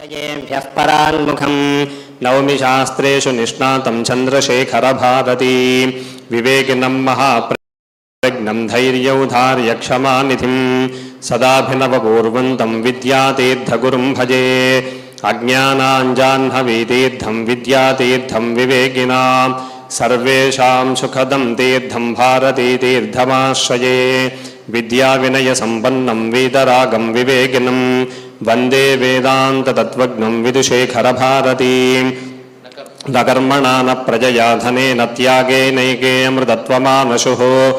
जयेभ्यः पराङ्मुखम् नवमि शास्त्रेषु निष्णातं चन्द्रशेखरभारती विवेकिनं महाप्रज्ञं धैर्यौधार्यक्षमानिधिं सदाभिनवपूर्वन्तं विद्यातीर्थगुरुं भजे अज्ञानाञ्जाह्नवीतीर्थं विद्यातीर्थं विवेकिनां सर्वेषां सुखदं तीर्थं भारतीतीर्थमाश्रये विद्याविनयसम्पन्नं वीतरागं विवेकिनं वंदे वेदान्ततत्त्वज्ञं विदुशेखरभारतीम् न कर्मणा न प्रजया धनेन त्यागेनैके अमृतत्वमानशुः।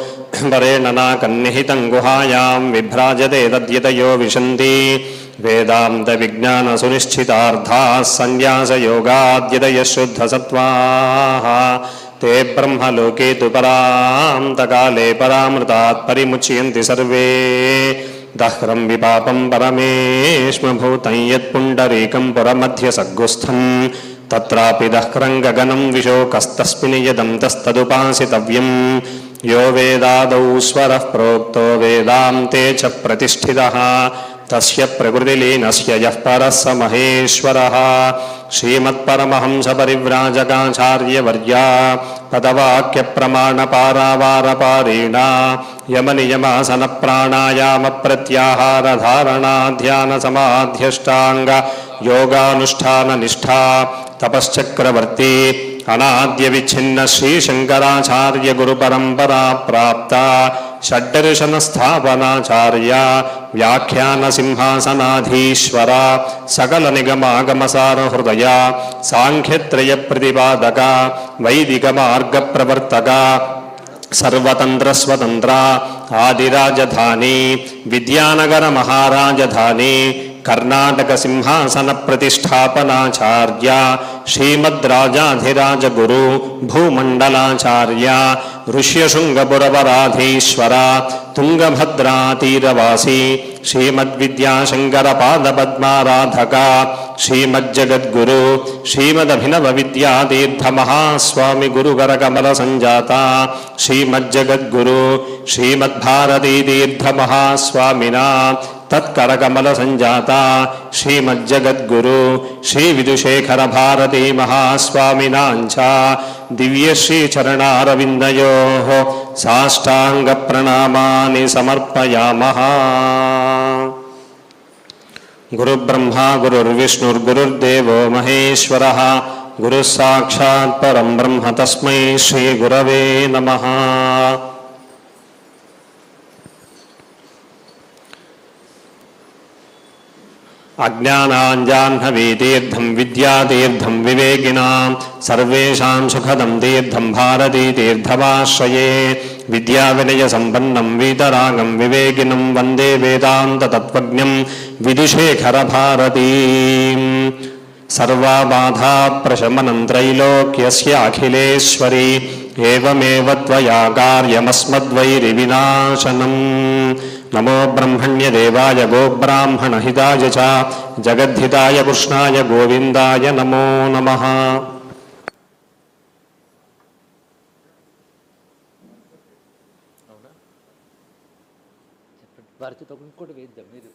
वरेण नाकन्निहितं गुहायां विभ्राजते तद्यतयो विशन्ति। वेदान्तविज्ञानसुनिश्चितार्थाः सन्न्यासयोगाद्यतयः शुद्धसत्त्वाः ते ब्रह्मलोके तु परान्तकाले परामृतात् परिमुच्यन्ति सर्वे। దహ్రం విపాపం పరమేష్మభూతం యత్పుండరీకం పురమధ్యసగ్గుస్థం తత్రాపి దహ్రం గగనం విశోకస్తస్మిన్ యదం తస్తదుపాసితవ్యం. యో వేదాదౌ స్వర ప్రోక్తో వేదాంతే చ ప్రతిష్ఠిత. తస్య ప్రకృతిలీనస్య పరస్స మహేశ్వర శ్రీమత్పరమహంసపరివ్రాజకాచార్యవర్యా పదవాక్య ప్రమాణపారావారపారేణ యమనియమాసన ప్రాణాయామ ప్రత్యాహారధారణాధ్యానసమాధ్యష్టాంగ యోగానుష్ఠాన నిష్ఠా తపశ్చక్రవర్తి అనాద్య విచ్ఛిన్న శ్రీశంకరాచార్య గురు పరంపరా ప్రాప్త షడ్డర్శనస్థాపనాచార్య వ్యాఖ్యానసింహాసనాధీశ్వర సకల నిగమాగమసారహృదయ సాంఖ్యత్రయ ప్రతిపాదక వైదిక మార్గ ప్రవర్తక సర్వతంత్రస్వతంత్ర ఆదిరాజధాని విద్యానగర మహారాజధాని కర్ణాటక సింహాసన ప్రతిష్టాపనాచార్య శ్రీమద్రాజాధిరాజ గురు భూమండలాచార్య ఋష్యశృంగపురవరాధీశ్వర తుంగభద్రాతీరవాసి శ్రీమద్విద్యాశంకరపాదపద్మారాధక శ్రీమజ్జగద్గురు శ్రీమదభినవ విద్యాతీర్థమహాస్వామి గురుగరకమల సంజాత శ్రీమజ్జగద్గురు శ్రీమద్భారతీతీర్థమహాస్వామినా తత్కరకమల సంజాత శ్రీమజ్జగద్గురు శ్రీవిదుశేఖరభారతీ మహాస్వామినాంచ दिव्यश्रीचरणारविन्दयोः साष्टाङ्गप्रणामानि समर्पयामः गुरुब्रह्मा गुरुर्विष्णुर्गुरुर्देवो महेश्वरः गुरुः साक्षात् परं ब्रह्म तस्मै श्रीगुरवे नमः अज्ञानाञ्जाह्नवीतीर्थं विद्यातीर्थं विवेकिनां। सर्वेषां सुखदं तीर्थं भारतीतीर्थमाश्रये विद्याविनयसम्पन्नं वीतरागं विवेकिनं वंदे वेदान्ततत्त्वज्ञं विदुशेखरभारतीम् सर्वाबाधाप्रशमनं त्रैलोक्यस्य अखिलेश्वरी एवमेव त्वया कार्यमस्मद्वैरिविनाशनम् नमो ब्रह्मण्यदेवाय गोब्राह्मणहिताय च जगद्धिताय कृष्णाय गोविन्दाय नमो नमः భారతితో ఇంకోటి వేద్దాం మీరు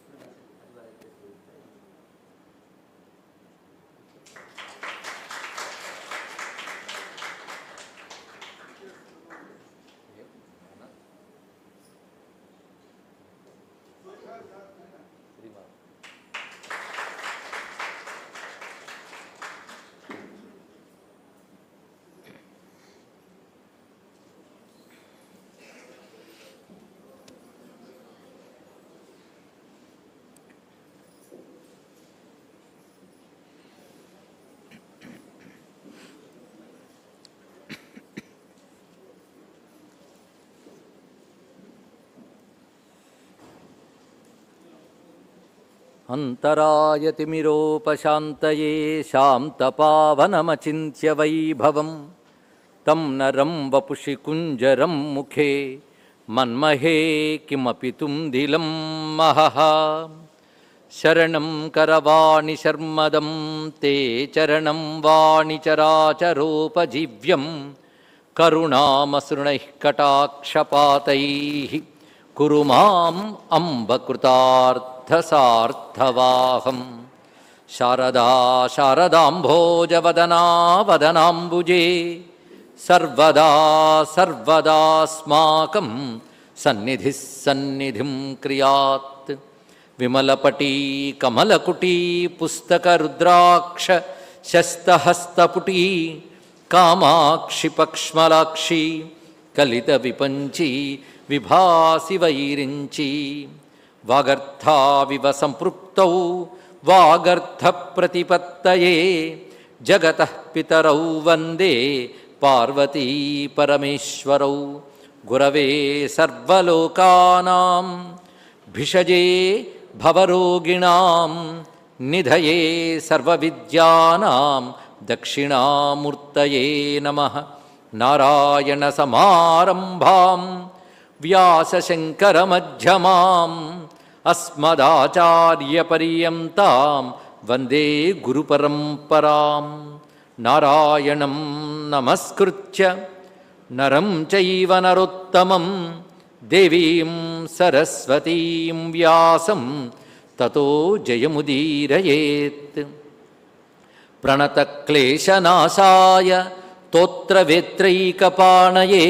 अन्तरायतिमिरोपशान्तये शान्तपावनमचिन्त्य वैभवं तं नरं वपुषि कुञ्जरं मुखे मन्महे किमपि तुम्धिलं महः शरणं करवाणि शर्मदं ते चरणं वाणिचराचरोपजीव्यं करुणामसृणैः कटाक्षपातैः कुरु माम् अम्ब कृतार्थ అంబకృతార్థసార్థవాహం శారదా శారదాంభోజవదనా వదనాంబుజే సర్వదా సర్వదాస్మాకం సన్నిధి సన్నిధిం క్రియాత్. విమలపటీ కమలకుటీ పుస్తకరుద్రాక్ష శస్తహస్తపుటీ కామాక్షి పక్ష్మలాక్షి కలిత విపంచి విభాసి వైరించి వాగర్థావివ సంపృక్తౌ వాగర్థ ప్రతిపత్తయే జగత పితరౌ వందే పార్వతీ పరమేశ్వరౌ. గురవే సర్వలోకానాం భిషజే భవరోగిణాం నిధయే సర్వవిద్యానాం దక్షిణామూర్తయే నమ. నారాయణ సమారంభాం వ్యాసశంకరమధ్యమాం అస్మదాచార్యపర్యంతాం వందే గురుపరంపరాం నారాయణం నమస్కృత్య నరం చైవ నరోత్తమం దేవీం సరస్వతీం వ్యాసం తతో జయముదీరయేత్ ప్రణతక్లేశనాశాయ తోత్రవేత్రైకపాణయే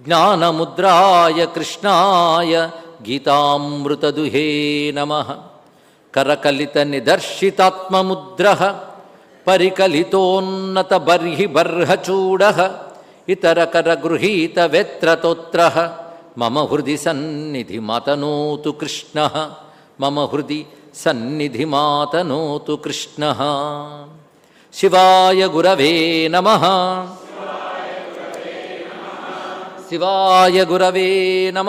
జ్ఞానముద్రాయ కృష్ణాయ గీతామృతదుహే నమ. కరకలిత నిదర్శితాత్మముద్ర. పరికలితోన్నత బర్హి బర్హచూడ ఇతరకరగృహీతవేత్రతోత్ర మమ హృది సన్నిధి మాతనోతు కృష్ణ. మమ హృది సన్నిధి మాతనోతు కృష్ణ. శివాయ గురవే నమ. శివాయ గురవే నమ.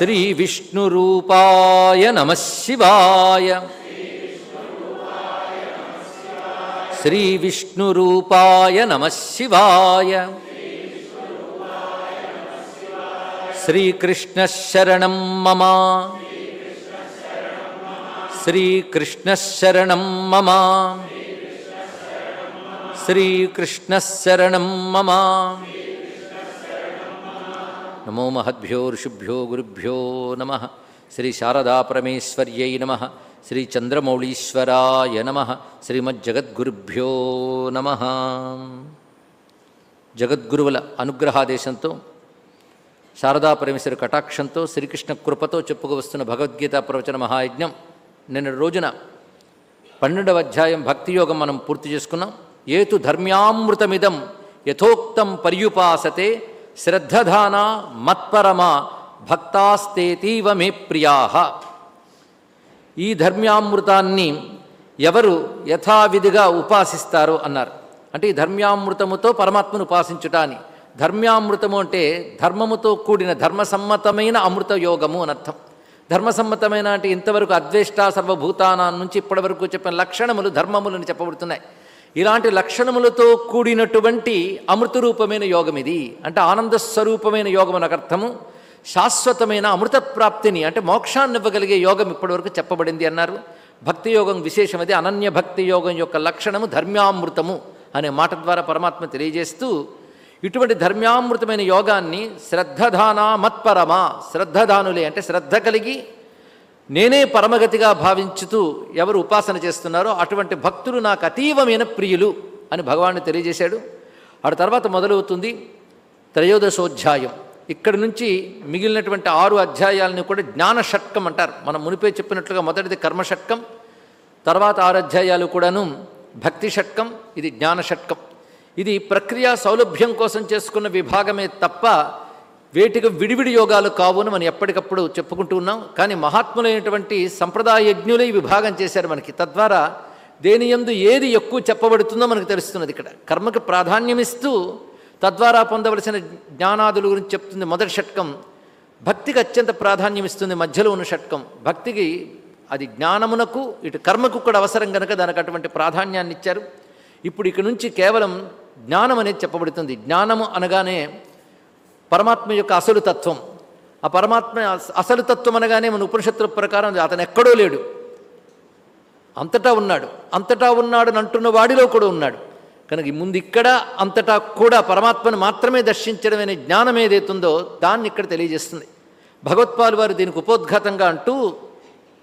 శ్రీ విష్ణురూపాయ నమ శివాయ. శ్రీ విష్ణురూపాయ నమ శివాయ. శ్రీకృష్ణశరణం మమ. శ్రీకృష్ణశరణం మమ. శ్రీకృష్ణశరణం మమ. నమో మహద్భ్యో ఋషిభ్యో గురుభ్యో నమ. శ్రీ శారదా పరమేశ్వర్యై నమ. శ్రీ చంద్రమౌళీశ్వరాయ నమ. శ్రీమజ్జగద్గురుభ్యో నమ. జగద్గురువుల అనుగ్రహాదేశంతో శారదా పరమేశ్వరి కటాక్షంతో శ్రీకృష్ణ కృపతో చెప్పుకు వస్తున్న భగవద్గీత ప్రవచన మహాయజ్ఞం నిన్న రోజున పన్నెండవ అధ్యాయం భక్తియోగం మనం పూర్తి చేసుకున్నాం. ఏతు ధర్మ్యామృతమిదం యథోక్తం పర్యుపాసతే శ్రద్ధధాన మత్పరమా భక్తాస్తేతీవ మే ప్రియాహ ఈ ధర్మ్యామృతాన్ని ఎవరు యథావిధిగా ఉపాసిస్తారో అన్నారు. అంటే ఈ ధర్మ్యామృతముతో పరమాత్మను ఉపాసించుట అని. ధర్మ్యామృతము అంటే ధర్మముతో కూడిన ధర్మసమ్మతమైన అమృత యోగము అని అర్థం. ధర్మసమ్మతమైన అంటే ఇంతవరకు అద్వేష్ట సర్వభూతానా నుంచి ఇప్పటివరకు చెప్పిన లక్షణములు ధర్మములని చెప్పబడుతున్నాయి. ఇలాంటి లక్షణములతో కూడినటువంటి అమృత రూపమైన యోగం ఇది. అంటే ఆనంద స్వరూపమైన యోగం అని అర్థము. శాశ్వతమైన అమృత ప్రాప్తిని అంటే మోక్షాన్ని ఇవ్వగలిగే యోగం ఇప్పటివరకు చెప్పబడింది అన్నారు. భక్తి యోగం విశేషమది అనన్య భక్తి యోగం యొక్క లక్షణము ధర్మ్యామృతము అనే మాట ద్వారా పరమాత్మ తెలియజేస్తూ ఇటువంటి ధర్మ్యామృతమైన యోగాన్ని శ్రద్ధదానా మత్పరమా శ్రద్ధదానులే అంటే శ్రద్ధ కలిగి నేనే పరమగతిగా భావించుతూ ఎవరు ఉపాసన చేస్తున్నారో అటువంటి భక్తులు నాకు అతీవమైన ప్రియులు అని భగవాను తెలియజేశాడు. ఆ తర్వాత మొదలవుతుంది త్రయోదశోధ్యాయం. ఇక్కడి నుంచి మిగిలినటువంటి ఆరు అధ్యాయాలను కూడా జ్ఞాన షట్కం అంటారు. మనం మునిపే చెప్పినట్లుగా మొదటిది కర్మ షట్కం తర్వాత ఆరు అధ్యాయాలు కూడాను భక్తి షట్కం ఇది జ్ఞాన షట్కం ఇది ప్రక్రియ సౌలభ్యం కోసం చేసుకున్న విభాగమే తప్ప వేటికి విడివిడి యోగాలు కావును మనం ఎప్పటికప్పుడు చెప్పుకుంటూ ఉన్నాం. కానీ మహాత్ములైనటువంటి సంప్రదాయ యజ్ఞులే ఈ విభాగం చేశారు మనకి. తద్వారా దేని యందు ఏది ఎక్కువ చెప్పబడుతుందో మనకు తెలుస్తున్నది ఇక్కడ. కర్మకి ప్రాధాన్యమిస్తూ తద్వారా పొందవలసిన జ్ఞానాదుల గురించి చెప్తుంది మొదటి షట్కం. భక్తికి అత్యంత ప్రాధాన్యం ఇస్తుంది మధ్యలో ఉన్న షట్కం. భక్తికి అది జ్ఞానమునకు ఇటు కర్మకు కూడా అవసరం కనుక దానికి అటువంటి ప్రాధాన్యాన్ని ఇచ్చారు. ఇప్పుడు ఇక నుంచి కేవలం జ్ఞానం అనేది చెప్పబడుతుంది. జ్ఞానము అనగానే పరమాత్మ యొక్క అసలు తత్వం. ఆ పరమాత్మ అస- అసలు తత్వం అనగానే మన ఉపనిషత్తుల ప్రకారం అతను ఎక్కడో లేడు. అంతటా ఉన్నాడు. అంతటా ఉన్నాడు అంటున్న వాడిలో కూడా ఉన్నాడు. కనుక ముందు ఇక్కడ అంతటా కూడా పరమాత్మను మాత్రమే దర్శించడం అనే జ్ఞానం ఏదైతుందో దాన్ని ఇక్కడ తెలియజేస్తుంది. భగవత్పాల్ వారు దీనికి ఉపోద్ఘాతంగా అంటూ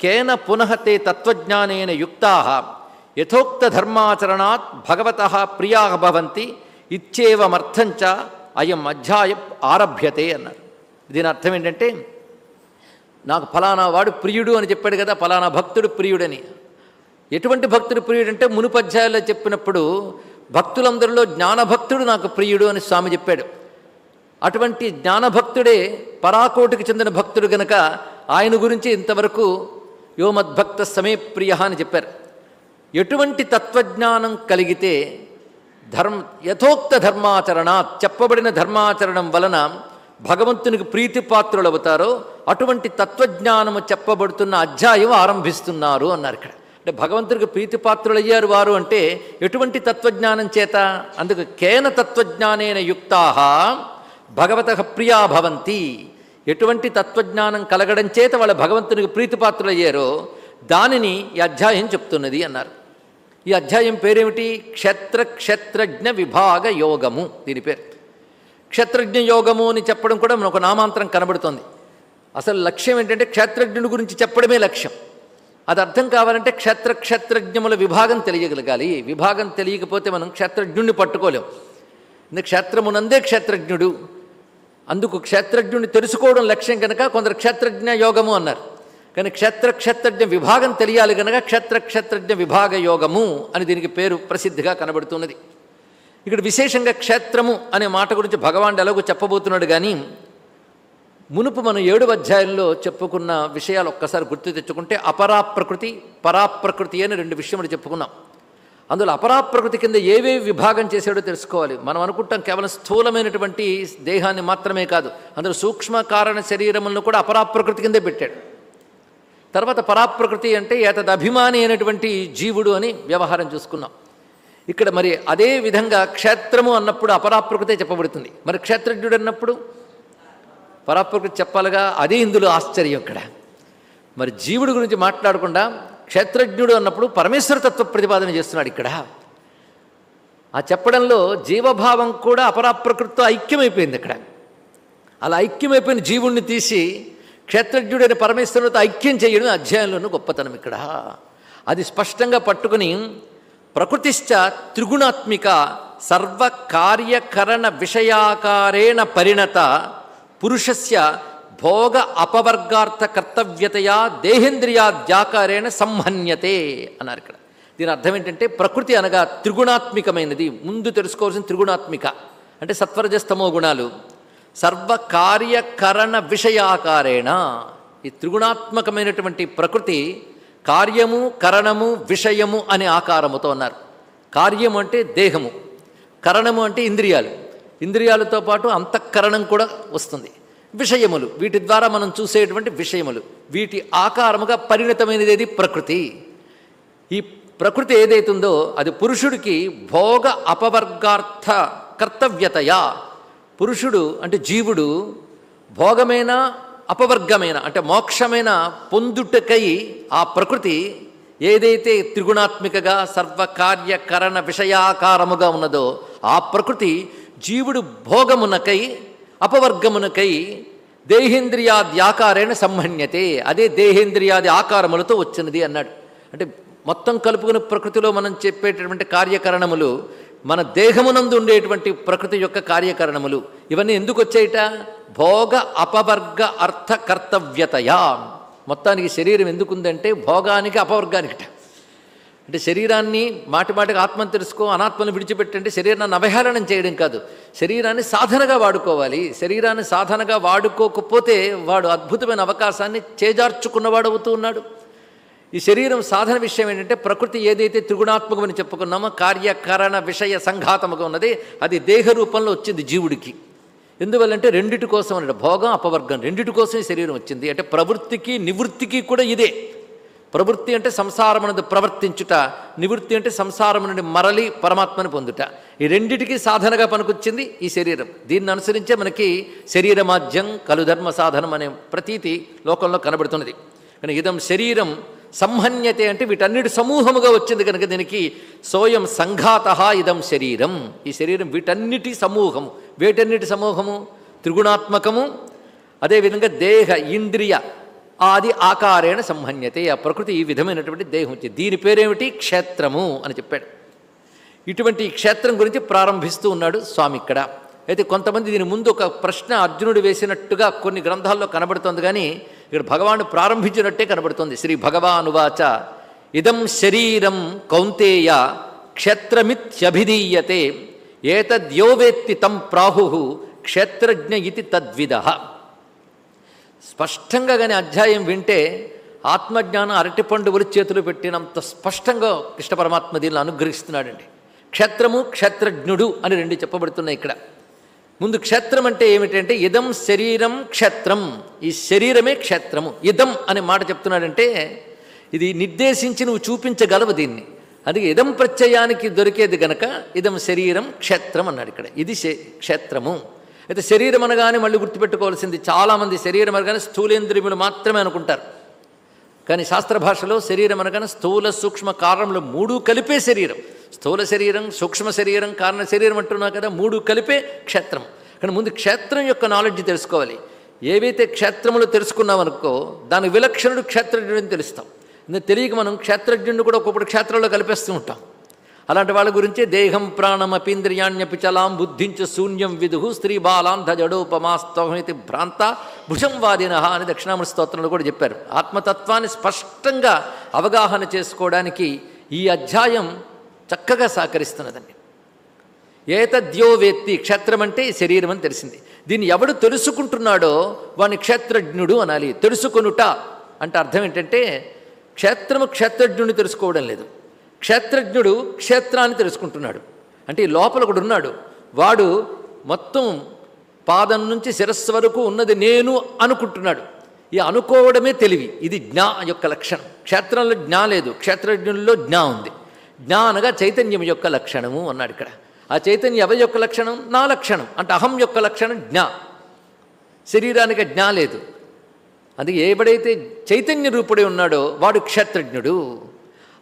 కేన పునః తే తత్వజ్ఞానేన యుక్తా యథోక్త ధర్మాచరణాత్ భగవత ప్రియా భవంతి ఇచ్చేవమర్థంచ అయం అధ్యాయ ఆరభ్యతే అన్నారు. దీని అర్థం ఏంటంటే నాకు ఫలానా వాడు ప్రియుడు అని చెప్పాడు కదా ఫలానా భక్తుడు ప్రియుడని. ఎటువంటి భక్తుడు ప్రియుడు అంటే మునుపు చెప్పినప్పుడు భక్తులందరిలో జ్ఞానభక్తుడు నాకు ప్రియుడు అని స్వామి చెప్పాడు. అటువంటి జ్ఞానభక్తుడే పరాకోటికి చెందిన భక్తుడు గనక ఆయన గురించి ఇంతవరకు యోమద్భక్త సమే ప్రియ అని చెప్పారు. ఎటువంటి తత్వజ్ఞానం కలిగితే ధర్మ యథోక్త ధర్మాచరణ చెప్పబడిన ధర్మాచరణం వలన భగవంతునికి ప్రీతిపాత్రులవుతారో అటువంటి తత్వజ్ఞానము చెప్పబడుతున్న అధ్యాయం ఆరంభిస్తున్నారు అన్నారు ఇక్కడ. అంటే భగవంతుడికి ప్రీతిపాత్రులయ్యారు వారు అంటే ఎటువంటి తత్వజ్ఞానం చేత? అందుకు కేన తత్వజ్ఞానేన యుక్తాహ భగవత ప్రియా భవంతి. ఎటువంటి తత్వజ్ఞానం కలగడం చేత వాళ్ళ భగవంతునికి ప్రీతిపాత్రులయ్యారో దానిని ఈ అధ్యాయం చెప్తున్నది అన్నారు. ఈ అధ్యాయం పేరేమిటి? క్షేత్ర క్షేత్రజ్ఞ విభాగ యోగము దీని పేరు. క్షేత్రజ్ఞ యోగము అని చెప్పడం కూడా మనకు ఒక నామాంతరం కనబడుతోంది. అసలు లక్ష్యం ఏంటంటే క్షేత్రజ్ఞుడి గురించి చెప్పడమే లక్ష్యం. అది అర్థం కావాలంటే క్షేత్ర క్షేత్రజ్ఞముల విభాగం తెలియగలగాలి. విభాగం తెలియకపోతే మనం క్షేత్రజ్ఞుడిని పట్టుకోలేం. క్షేత్రమునందే క్షేత్రజ్ఞుడు. అందుకు క్షేత్రజ్ఞుడిని తెలుసుకోవడం లక్ష్యం కనుక కొందరు క్షేత్రజ్ఞ యోగము అన్నారు. కానీ క్షేత్ర క్షేత్రజ్ఞ విభాగం తెలియాలి కనుక క్షేత్ర క్షేత్రజ్ఞ విభాగ యోగము అని దీనికి పేరు ప్రసిద్ధిగా కనబడుతున్నది. ఇక్కడ విశేషంగా క్షేత్రము అనే మాట గురించి భగవాన్ ఎలాగో చెప్పబోతున్నాడు కానీ మునుపు మనం ఏడు అధ్యాయంలో చెప్పుకున్న విషయాలు ఒక్కసారి గుర్తు తెచ్చుకుంటే అపరాప్రకృతి పరాప్రకృతి అని రెండు విషయములు చెప్పుకున్నాం. అందులో అపరాప్రకృతి కింద ఏవేవి విభాగం చేశాడో తెలుసుకోవాలి. మనం అనుకుంటాం కేవలం స్థూలమైనటువంటి దేహాన్ని మాత్రమే కాదు అందులో సూక్ష్మ కారణ శరీరములను కూడా అపరాప్రకృతి కిందే పెట్టాడు. తర్వాత పరాప్రకృతి అంటే ఏతద్ అభిమాని అయినటువంటి జీవుడు అని వ్యవహారం చూసుకున్నాం. ఇక్కడ మరి అదే విధంగా క్షేత్రము అన్నప్పుడు అపరాప్రకృతే చెప్పబడుతుంది. మరి క్షేత్రజ్ఞుడు అన్నప్పుడు పరాప్రకృతి చెప్పాలిగా అదే ఇందులో ఆశ్చర్యం ఇక్కడ. మరి జీవుడి గురించి మాట్లాడకుండా క్షేత్రజ్ఞుడు అన్నప్పుడు పరమేశ్వర తత్వ ప్రతిపాదన చేస్తున్నాడు ఇక్కడ. ఆ చెప్పడంలో జీవభావం కూడా అపరాప్రకృతితో ఐక్యమైపోయింది ఇక్కడ అలా ఐక్యమైపోయిన జీవుణ్ణి తీసి క్షేత్రజ్ఞుడైన పరమేశ్వరులతో ఐక్యం చేయడం అధ్యాయంలోనూ గొప్పతనం ఇక్కడ. అది స్పష్టంగా పట్టుకుని ప్రకృతిశ్చ త్రిగుణాత్మిక సర్వకార్యకరణ విషయాకారేణ పరిణత పురుషస్య భోగ అపవర్గార్థ కర్తవ్యతయా దేహేంద్రియాద్యాకారేణ సంహన్యతే అన్నారు ఇక్కడ. దీని అర్థం ఏంటంటే ప్రకృతి అనగా త్రిగుణాత్మికమైనది. ముందు తెలుసుకోవాల్సిన త్రిగుణాత్మిక. అంటే సత్వరజస్తమో గుణాలు. సర్వకార్యకరణ విషయాకారేణ ఈ త్రిగుణాత్మకమైనటువంటి ప్రకృతి కార్యము కరణము విషయము అనే ఆకారముతో ఉన్నారు కార్యము అంటే దేహము కరణము అంటే ఇంద్రియాలు. ఇంద్రియాలతో పాటు అంతఃకరణం కూడా వస్తుంది. విషయములు వీటి ద్వారా మనం చూసేటువంటి విషయములు. వీటి ఆకారముగా పరిణతమైనది ఏది ప్రకృతి. ఈ ప్రకృతి ఏదైతుందో అది పురుషుడికి భోగ అపవర్గార్థ కర్తవ్యతయా. పురుషుడు అంటే జీవుడు భోగమైన అపవర్గమైన అంటే మోక్షమైన పొందుటకై ఆ ప్రకృతి ఏదైతే త్రిగుణాత్మికగా సర్వకార్యకరణ విషయాకారముగా ఉన్నదో ఆ ప్రకృతి జీవుడు భోగమునకై అపవర్గమునకై దేహేంద్రియాది ఆకారేణ సంహన్యతే. అదే దేహేంద్రియాది ఆకారములతో వచ్చినది అన్నాడు. అంటే మొత్తం కలుపుకుని ప్రకృతిలో మనం చెప్పేటటువంటి కార్యకరణములు మన దేహమునందు ఉండేటువంటి ప్రకృతి యొక్క కార్యకరణములు ఇవన్నీ ఎందుకు వచ్చాయిట భోగ అపవర్గ అర్థ కర్తవ్యతయా. మొత్తానికి శరీరం ఎందుకుందంటే భోగానికి అపవర్గానికిట. అంటే శరీరాన్ని మాటి మాటికి ఆత్మను తెలుసుకో అనాత్మను విడిచిపెట్టండి శరీరాన్ని అవహేళనం చేయడం కాదు. శరీరాన్ని సాధనగా వాడుకోవాలి. శరీరాన్ని సాధనగా వాడుకోకపోతే వాడు అద్భుతమైన అవకాశాన్ని చేజార్చుకున్నవాడు అవుతూ ఉన్నాడు. ఈ శరీరం సాధన విషయం ఏంటంటే ప్రకృతి ఏదైతే త్రిగుణాత్మకమని చెప్పుకున్నామో కార్యకరణ విషయ సంఘాతముగా ఉన్నది అది దేహ రూపంలో వచ్చింది జీవుడికి. ఎందువల్లంటే రెండిటి కోసం అంటే భోగం అపవర్గం రెండిటి కోసం ఈ శరీరం వచ్చింది. అంటే ప్రవృత్తికి నివృత్తికి కూడా ఇదే. ప్రవృత్తి అంటే సంసారమునది ప్రవర్తించుట నివృత్తి అంటే సంసారము నుండి మరలి పరమాత్మని పొందుట. ఈ రెండిటికి సాధనగా పనికొచ్చింది ఈ శరీరం. దీన్ని అనుసరించే మనకి శరీరమాధ్యం కలుధర్మ సాధనం అనే ప్రతీతి లోకంలో కనబడుతున్నది. కానీ ఇదం శరీరం సంహన్యతే అంటే వీటన్నిటి సమూహముగా వచ్చింది కనుక దీనికి సోయం సంఘాత ఇదం శరీరం. ఈ శరీరం వీటన్నిటి సమూహము. వీటన్నిటి సమూహము? త్రిగుణాత్మకము. అదేవిధంగా దేహ ఇంద్రియ ఆది ఆకారేణ సంహన్యతే. ఆ ప్రకృతి ఈ విధమైనటువంటి దేహం వచ్చింది దీని పేరేమిటి? క్షేత్రము అని చెప్పాడు. ఇటువంటి ఈ క్షేత్రం గురించి ప్రారంభిస్తూ ఉన్నాడు స్వామి ఇక్కడ. అయితే కొంతమంది దీని ముందు ఒక ప్రశ్న అర్జునుడు వేసినట్టుగా కొన్ని గ్రంథాల్లో కనబడుతోంది కానీ ఇక్కడ భగవాను ప్రారంభించినట్టే కనబడుతుంది. శ్రీ భగవానువాచ ఇదం శరీరం కౌంతేయ క్షేత్రమిత్యభిధీయతే ఏతద్యోవేత్తి తం ప్రాహు క్షేత్రజ్ఞ ఇది తద్విధ స్పష్టంగా కానీ అధ్యాయం వింటే ఆత్మజ్ఞానం అరటిపండు ఒలి చేతులు పెట్టినంత స్పష్టంగా కృష్ణ పరమాత్మ దీనిలో అనుగ్రహిస్తున్నాడండి. క్షేత్రము క్షేత్రజ్ఞుడు అని రెండు చెప్పబడుతున్నాయి ఇక్కడ. ముందు క్షేత్రం అంటే ఏమిటంటే ఇదం శరీరం క్షేత్రం. ఈ శరీరమే క్షేత్రము. ఇదం అనే మాట చెప్తున్నాడంటే ఇది నిర్దేశించి నువ్వు చూపించగలవు దీన్ని. అందుకే ఇదం ప్రత్యయానికి దొరికేది గనక ఇదం శరీరం క్షేత్రం అన్నాడు ఇక్కడ. ఇది క్షేత్రము. అయితే శరీరం అనగానే మళ్ళీ గుర్తుపెట్టుకోవాల్సింది చాలామంది శరీరం అనగానే స్థూలేంద్రియములు మాత్రమే అనుకుంటారు. కానీ శాస్త్ర భాషలో శరీరం అనగానే స్థూల సూక్ష్మ కారణంలో మూడు కలిపే శరీరం. స్థూల శరీరం సూక్ష్మ శరీరం కారణ శరీరం అంటున్నా కదా మూడు కలిపే క్షేత్రం. కానీ ముందు క్షేత్రం యొక్క నాలెడ్జ్ తెలుసుకోవాలి. ఏవైతే క్షేత్రములు తెలుసుకున్నామనుకో దాని విలక్షణుడు క్షేత్రజ్ఞుడిని తెలుస్తాం. తెలియక మనం క్షేత్రజ్ఞుడిని కూడా ఒక్కొక్కటి క్షేత్రంలో కలిపేస్తూ ఉంటాం. అలాంటి వాళ్ళ గురించే దేహం ప్రాణం అపీంద్రియాణ్యపిచలాం బుద్ధించు బుద్ధించ శూన్యం విదుహు స్త్రీ బాలాం జడోపమాస్తోహితి భ్రాంత భుజం వాదిన అని దక్షిణామూర్తి స్తోత్రంలో కూడా చెప్పారు. ఆత్మతత్వాన్ని స్పష్టంగా అవగాహన చేసుకోవడానికి ఈ అధ్యాయం చక్కగా సహకరిస్తున్నదండి. ఏతద్యో వేత్తి క్షేత్రం అంటే శరీరం అని తెలిసింది. దీన్ని ఎవడు తెలుసుకుంటున్నాడో వాని క్షేత్రజ్ఞుడు అనాలి. తెలుసుకొనుట అంటే అర్థం ఏంటంటే క్షేత్రము క్షేత్రజ్ఞుడిని తెలుసుకోవడం లేదు. క్షేత్రజ్ఞుడు క్షేత్రాన్ని తెలుసుకుంటున్నాడు. అంటే ఈ లోపల ఒకడు ఉన్నాడు. వాడు మొత్తం పాదం నుంచి శిరస్సు వరకు ఉన్నది నేను అనుకుంటున్నాడు. ఈ అనుకోవడమే తెలివి. ఇది జ్ఞా యొక్క లక్షణం. క్షేత్రంలో జ్ఞా లేదు. క్షేత్రజ్ఞుల్లో జ్ఞా ఉంది. జ్ఞా అనగా చైతన్యం యొక్క లక్షణము అన్నాడు ఇక్కడ. ఆ చైతన్యం ఎవరి యొక్క లక్షణం? నా లక్షణం. అంటే అహం యొక్క లక్షణం జ్ఞా. శరీరానికి జ్ఞా లేదు. అందుకే ఏబడైతే చైతన్య రూపుడే ఉన్నాడో వాడు క్షేత్రజ్ఞుడు.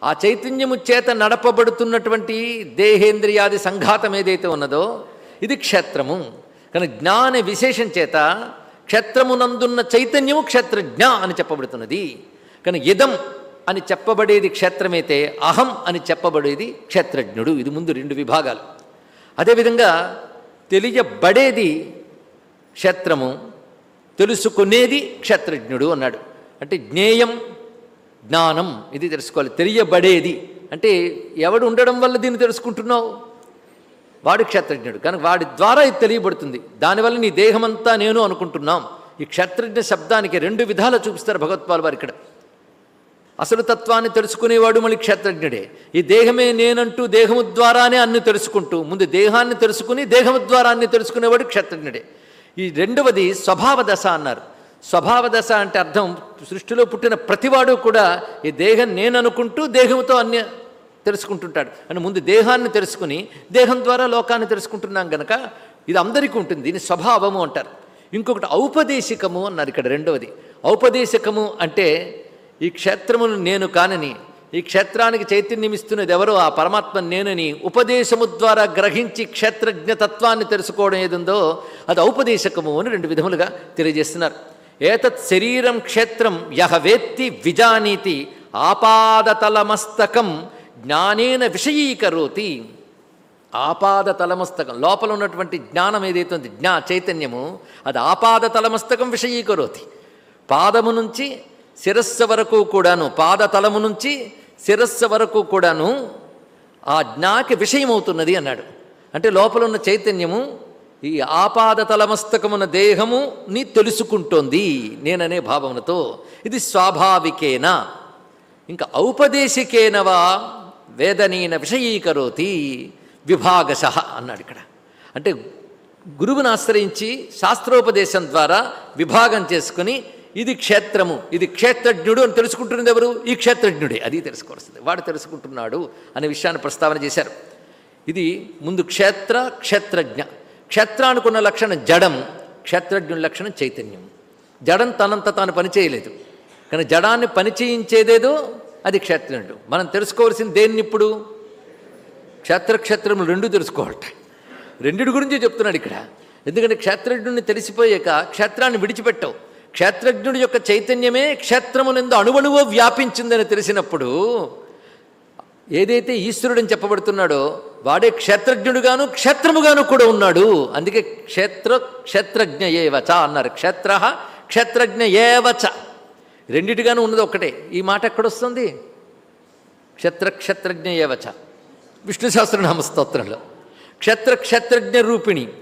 ఆ చైతన్యము చేత నడపబడుతున్నటువంటి దేహేంద్రియాది సంఘాతం ఏదైతే ఉన్నదో ఇది క్షేత్రము. కానీ జ్ఞాన విశేషం చేత క్షేత్రమునందున్న చైతన్యము క్షేత్రజ్ఞ అని చెప్పబడుతున్నది. కానీ ఇదం అని చెప్పబడేది క్షేత్రమైతే అహం అని చెప్పబడేది క్షేత్రజ్ఞుడు. ఇది ముందు రెండు విభాగాలు. అదేవిధంగా తెలియబడేది క్షేత్రము తెలుసుకునేది క్షేత్రజ్ఞుడు అన్నాడు. అంటే జ్ఞేయం జ్ఞానం ఇది తెలుసుకోవాలి. తెలియబడేది. అంటే ఎవడు ఉండడం వల్ల దీన్ని తెలుసుకుంటున్నావు? వాడు క్షేత్రజ్ఞుడు కనుక వాడి ద్వారా ఇది తెలియబడుతుంది. దానివల్ల నీ దేహమంతా నేను అనుకుంటున్నాం. ఈ క్షేత్రజ్ఞ శబ్దానికి రెండు విధాలు చూపిస్తారు భగవత్పాల్ వారు ఇక్కడ. అసలు తత్వాన్ని తెలుసుకునేవాడు మళ్ళీ క్షేత్రజ్ఞుడే ఈ దేహమే నేనంటూ దేహము ద్వారానే అన్ని తెలుసుకుంటూ ముందు దేహాన్ని తెలుసుకుని దేహము ద్వారా అన్ని తెలుసుకునేవాడు క్షేత్రజ్ఞుడే ఈ రెండవది స్వభావ దశ అన్నారు. స్వభావ దశ అంటే అర్థం సృష్టిలో పుట్టిన ప్రతివాడు కూడా ఈ దేహం నేను అనుకుంటూ దేహంతో అన్ని తెలుసుకుంటుంటాడు. అని ముందు దేహాన్ని తెలుసుకుని దేహం ద్వారా లోకాన్ని తెలుసుకుంటున్నాం గనక ఇది అందరికీ ఉంటుంది దీని స్వభావము అంటారు. ఇంకొకటి ఔపదేశికము అన్నారు ఇక్కడ రెండవది. ఔపదేశికము అంటే ఈ క్షేత్రమును నేను కానని ఈ క్షేత్రానికి చైతన్యమిస్తున్నది ఎవరో ఆ పరమాత్మ నేనని ఉపదేశము ద్వారా గ్రహించి క్షేత్రజ్ఞ తత్వాన్ని తెలుసుకోవడం ఏదుందో అది ఔపదేశకము అని రెండు విధములుగా తెలియజేస్తున్నారు. ఏతత్ శరీరం క్షేత్రం యహ వేత్తి విజానీతి ఆపాదతలమస్తకం జ్ఞానేన విషయీకరోతి. ఆపాద తలమస్తకం లోపల ఉన్నటువంటి జ్ఞానం ఏదైతే ఉంది జ్ఞా చైతన్యము అది ఆపాద తలమస్తకం విషయీకరోతి. పాదము నుంచి శిరస్సు వరకు కూడాను పాదతలము నుంచి శిరస్సు వరకు కూడాను ఆ జ్ఞాకి విషయమవుతున్నది అన్నాడు. అంటే లోపల ఉన్న చైతన్యము ఈ ఆపాద తలమస్తకమున దేహముని తెలుసుకుంటోంది నేననే భావనతో ఇది స్వాభావికేనా? ఇంకా ఔపదేశికేనవా? వేదనీన విషయీకరోతి విభాగశ అన్నాడు ఇక్కడ. అంటే గురువుని ఆశ్రయించి శాస్త్రోపదేశం ద్వారా విభాగం చేసుకుని ఇది క్షేత్రము ఇది క్షేత్రజ్ఞుడు అని తెలుసుకుంటున్నది ఎవరు? ఈ క్షేత్రజ్ఞుడే అది తెలుసుకోవాల్సింది. వాడు తెలుసుకుంటున్నాడు అనే విషయాన్ని ప్రస్తావన చేశారు. ఇది ముందు క్షేత్ర క్షేత్రజ్ఞ. క్షేత్రానుకున్న లక్షణం జడం క్షేత్రజ్ఞుని లక్షణం చైతన్యం. జడం తనంత తాను పనిచేయలేదు కానీ జడాన్ని పనిచేయించేదేదో అది క్షేత్రజ్ఞుడు మనం తెలుసుకోవాల్సింది దేన్ని ఇప్పుడు? క్షేత్రక్షేత్రములు రెండు తెలుసుకోవాలట. రెండిటి గురించి చెప్తున్నాడు ఇక్కడ. ఎందుకంటే క్షేత్రజ్ఞుడిని తెలిసిపోయాక క్షేత్రాన్ని విడిచిపెట్టవు. క్షేత్రజ్ఞుడి యొక్క చైతన్యమే క్షేత్రమునందు అణువణువో వ్యాపించిందని తెలిసినప్పుడు ఏదైతే ఈశ్వరుడని చెప్పబడుతున్నాడో వాడే క్షేత్రజ్ఞుడుగాను క్షేత్రముగాను కూడా ఉన్నాడు. అందుకే క్షేత్ర క్షేత్రజ్ఞ ఏవచ అన్నారు. క్షేత్ర క్షేత్రజ్ఞ ఏవచ రెండిటిగాను ఉన్నది ఒక్కటే. ఈ మాట ఎక్కడొస్తుంది? క్షేత్ర క్షేత్రజ్ఞ ఏవచ విష్ణు సహస్రనామ స్తోత్రంలో. క్షేత్ర క్షేత్రజ్ఞ రూపిణి.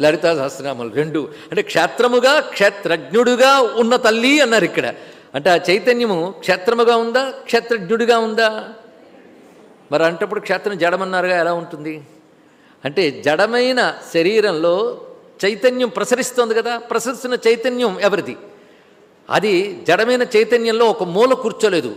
లలితా సహస్రనామాలు రెండు. అంటే క్షేత్రముగా క్షేత్రజ్ఞుడుగా ఉన్న తల్లి అన్నారు ఇక్కడ. అంటే ఆ చైతన్యము క్షేత్రముగా ఉందా క్షేత్రజ్ఞుడిగా ఉందా? మరి అంటప్పుడు క్షేత్రం జడమన్నారుగా ఎలా ఉంటుంది? అంటే జడమైన శరీరంలో చైతన్యం ప్రసరిస్తోంది కదా ప్రసరిస్తున్న చైతన్యం ఎవరిది? అది జడమైన చైతన్యంలో ఒక మూల కూర్చోలేదు.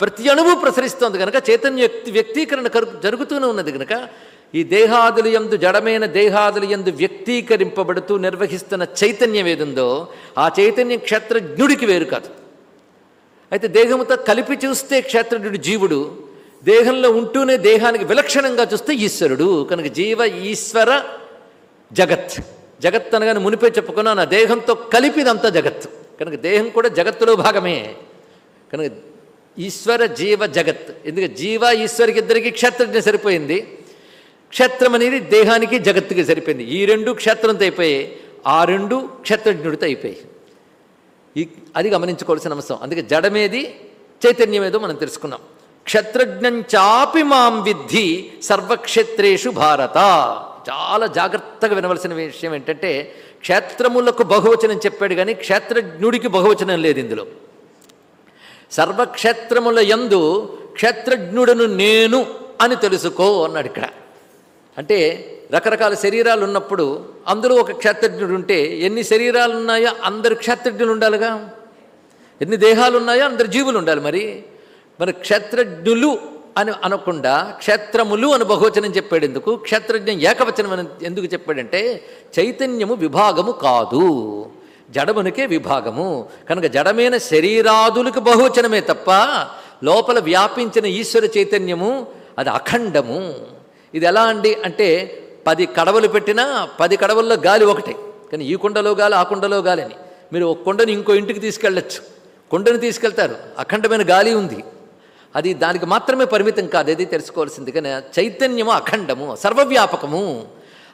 ప్రతి అణువు ప్రసరిస్తోంది కనుక చైతన్య వ్యక్తీకరణ కరు- జరుగుతూనే ఉన్నది కనుక ఈ దేహాదులు యందు జడమైన దేహాదులు యందు వ్యక్తీకరింపబడుతూ నిర్వహిస్తున్న చైతన్యం ఏదుందో ఆ చైతన్యం క్షేత్రజ్ఞుడికి వేరు కాదు. అయితే దేహముతో కలిపి చూస్తే క్షేత్రజ్ఞుడు జీవుడు దేహంలో ఉంటూనే దేహానికి విలక్షణంగా చూస్తే ఈశ్వరుడు. కనుక జీవ ఈశ్వర జగత్. జగత్ అనగానే మునిపే చెప్పుకున్నా నా దేహంతో కలిపిదంతా జగత్. కనుక దేహం కూడా జగత్తులో భాగమే. కనుక ఈశ్వర జీవ జగత్. ఎందుకంటే జీవ ఈశ్వరికి ఇద్దరికి క్షేత్రజ్ఞ సరిపోయింది. క్షేత్రం అనేది దేహానికి జగత్తుకి సరిపోయింది. ఈ రెండు క్షేత్రంతో అయిపోయాయి. ఆ రెండు క్షేత్రజ్ఞుడితో అయిపోయాయి. ఈ అది గమనించుకోవాల్సిన అంశం. అందుకే జడమేది చైతన్యమేదో మనం తెలుసుకున్నాం. క్షత్రజ్ఞంచాపి మాం విద్ధి సర్వక్షేత్రేషు భారత. చాలా జాగ్రత్తగా వినవలసిన విషయం ఏంటంటే క్షేత్రములకు బహువచనం చెప్పాడు కానీ క్షేత్రజ్ఞుడికి బహువచనం లేదు ఇందులో. సర్వక్షేత్రముల యందు క్షేత్రజ్ఞుడను నేను అని తెలుసుకో అన్నాడు ఇక్కడ. అంటే రకరకాల శరీరాలు ఉన్నప్పుడు అందులో ఒక క్షేత్రజ్ఞుడు ఉంటే ఎన్ని శరీరాలు ఉన్నాయో అందరు క్షేత్రజ్ఞులు ఉండాలిగా? ఎన్ని దేహాలు ఉన్నాయో అందరు జీవులు ఉండాలి మరి. మరి క్షేత్రజ్ఞులు అని అనకుండా క్షేత్రములు అని బహువచనం చెప్పాడు ఎందుకు? క్షేత్రజ్ఞం ఏకవచనం అని ఎందుకు చెప్పాడంటే చైతన్యము విభాగము కాదు. జడమునికే విభాగము. కనుక జడమైన శరీరాదులకు బహువచనమే తప్ప లోపల వ్యాపించిన ఈశ్వర చైతన్యము అది అఖండము. ఇది ఎలా అండి అంటే పది కడవలు పెట్టినా పది కడవల్లో గాలి ఒకటే. కానీ ఈ కుండలో గాలి ఆ కుండలో గాలి అని. మీరు ఒక కుండని ఇంకో ఇంటికి తీసుకెళ్ళచ్చు. కుండను తీసుకెళ్తారు. అఖండమైన గాలి ఉంది. అది దానికి మాత్రమే పరిమితం కాదు అది తెలుసుకోవాల్సింది కానీ చైతన్యము అఖండము సర్వవ్యాపకము.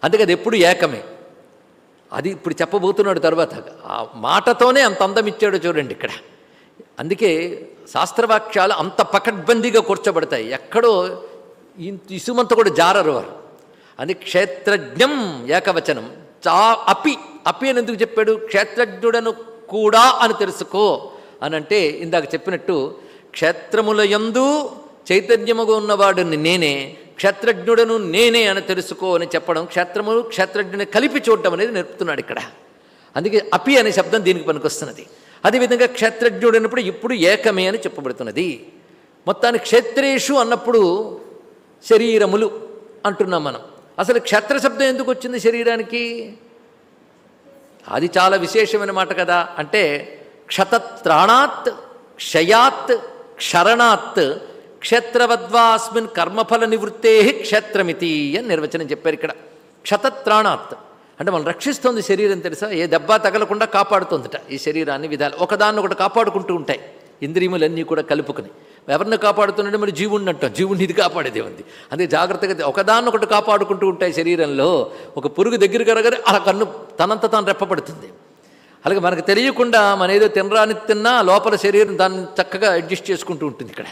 అందుకే అది ఎప్పుడు ఏకమే. అది ఇప్పుడు చెప్పబోతున్నాడు తర్వాత. ఆ మాటతోనే అంత అందం ఇచ్చాడో చూడండి ఇక్కడ. అందుకే శాస్త్రవాక్యాలు అంత పకడ్బందీగా కూర్చోబడతాయి. ఎక్కడో ఇసుమంతా ఇసుమంత కూడా జారరు వారు. అది క్షేత్రజ్ఞం ఏకవచనం. చా అపి అపి అని ఎందుకు చెప్పాడు? క్షేత్రజ్ఞుడను కూడా అని తెలుసుకో. అని అంటే ఇందాక చెప్పినట్టు క్షేత్రముల యందు చైతన్యముగా ఉన్నవాడు నేనే క్షేత్రజ్ఞుడను నేనే అని తెలుసుకో అని చెప్పడం క్షేత్రములు క్షేత్రజ్ఞుని కలిపి చూడటం అనేది నేర్పుతున్నాడు ఇక్కడ. అందుకే అపి అనే శబ్దం దీనికి పనికొస్తున్నది. అదేవిధంగా క్షేత్రజ్ఞుడు అన్నప్పుడు ఇప్పుడు ఏకమే అని చెప్పబడుతున్నది. మొత్తాన్ని క్షేత్రేషు అన్నప్పుడు శరీరములు అంటున్నాం మనం. అసలు క్షేత్ర శబ్దం ఎందుకు వచ్చింది శరీరానికి? అది చాలా విశేషమైన మాట కదా. అంటే క్షతత్రాణాత్ క్షయాత్ క్షరణాత్ క్షేత్రవద్వాస్మిన్ కర్మఫల నివృత్తే క్షేత్రమితి అని నిర్వచనం చెప్పారు ఇక్కడ. క్షతత్రాణాత్. అంటే మనం రక్షిస్తుంది శరీరం తెలుసా? ఏ దెబ్బ తగలకుండా కాపాడుతుందట ఈ శరీరాన్ని విధాలు. ఒకదాన్ని ఒకటి కాపాడుకుంటూ ఉంటాయి. ఇంద్రియములన్నీ కూడా కలుపుకుని. ఎవరిని కాపాడుతున్నాడు మరి జీవుణ్ణి అంటాం. జీవుణ్ణి ఇది కాపాడేదే ఉంది అదే జాగ్రత్తగా ఒకదాన్ని ఒకటి కాపాడుకుంటూ ఉంటాయి శరీరంలో. ఒక పురుగు దగ్గర కరగరే అలా కన్ను తనంత తాను రెప్పబడుతుంది. అలాగే మనకు తెలియకుండా మన ఏదో తినరాని తిన్నా లోపల శరీరం దాన్ని చక్కగా అడ్జస్ట్ చేసుకుంటూ ఉంటుంది ఇక్కడ.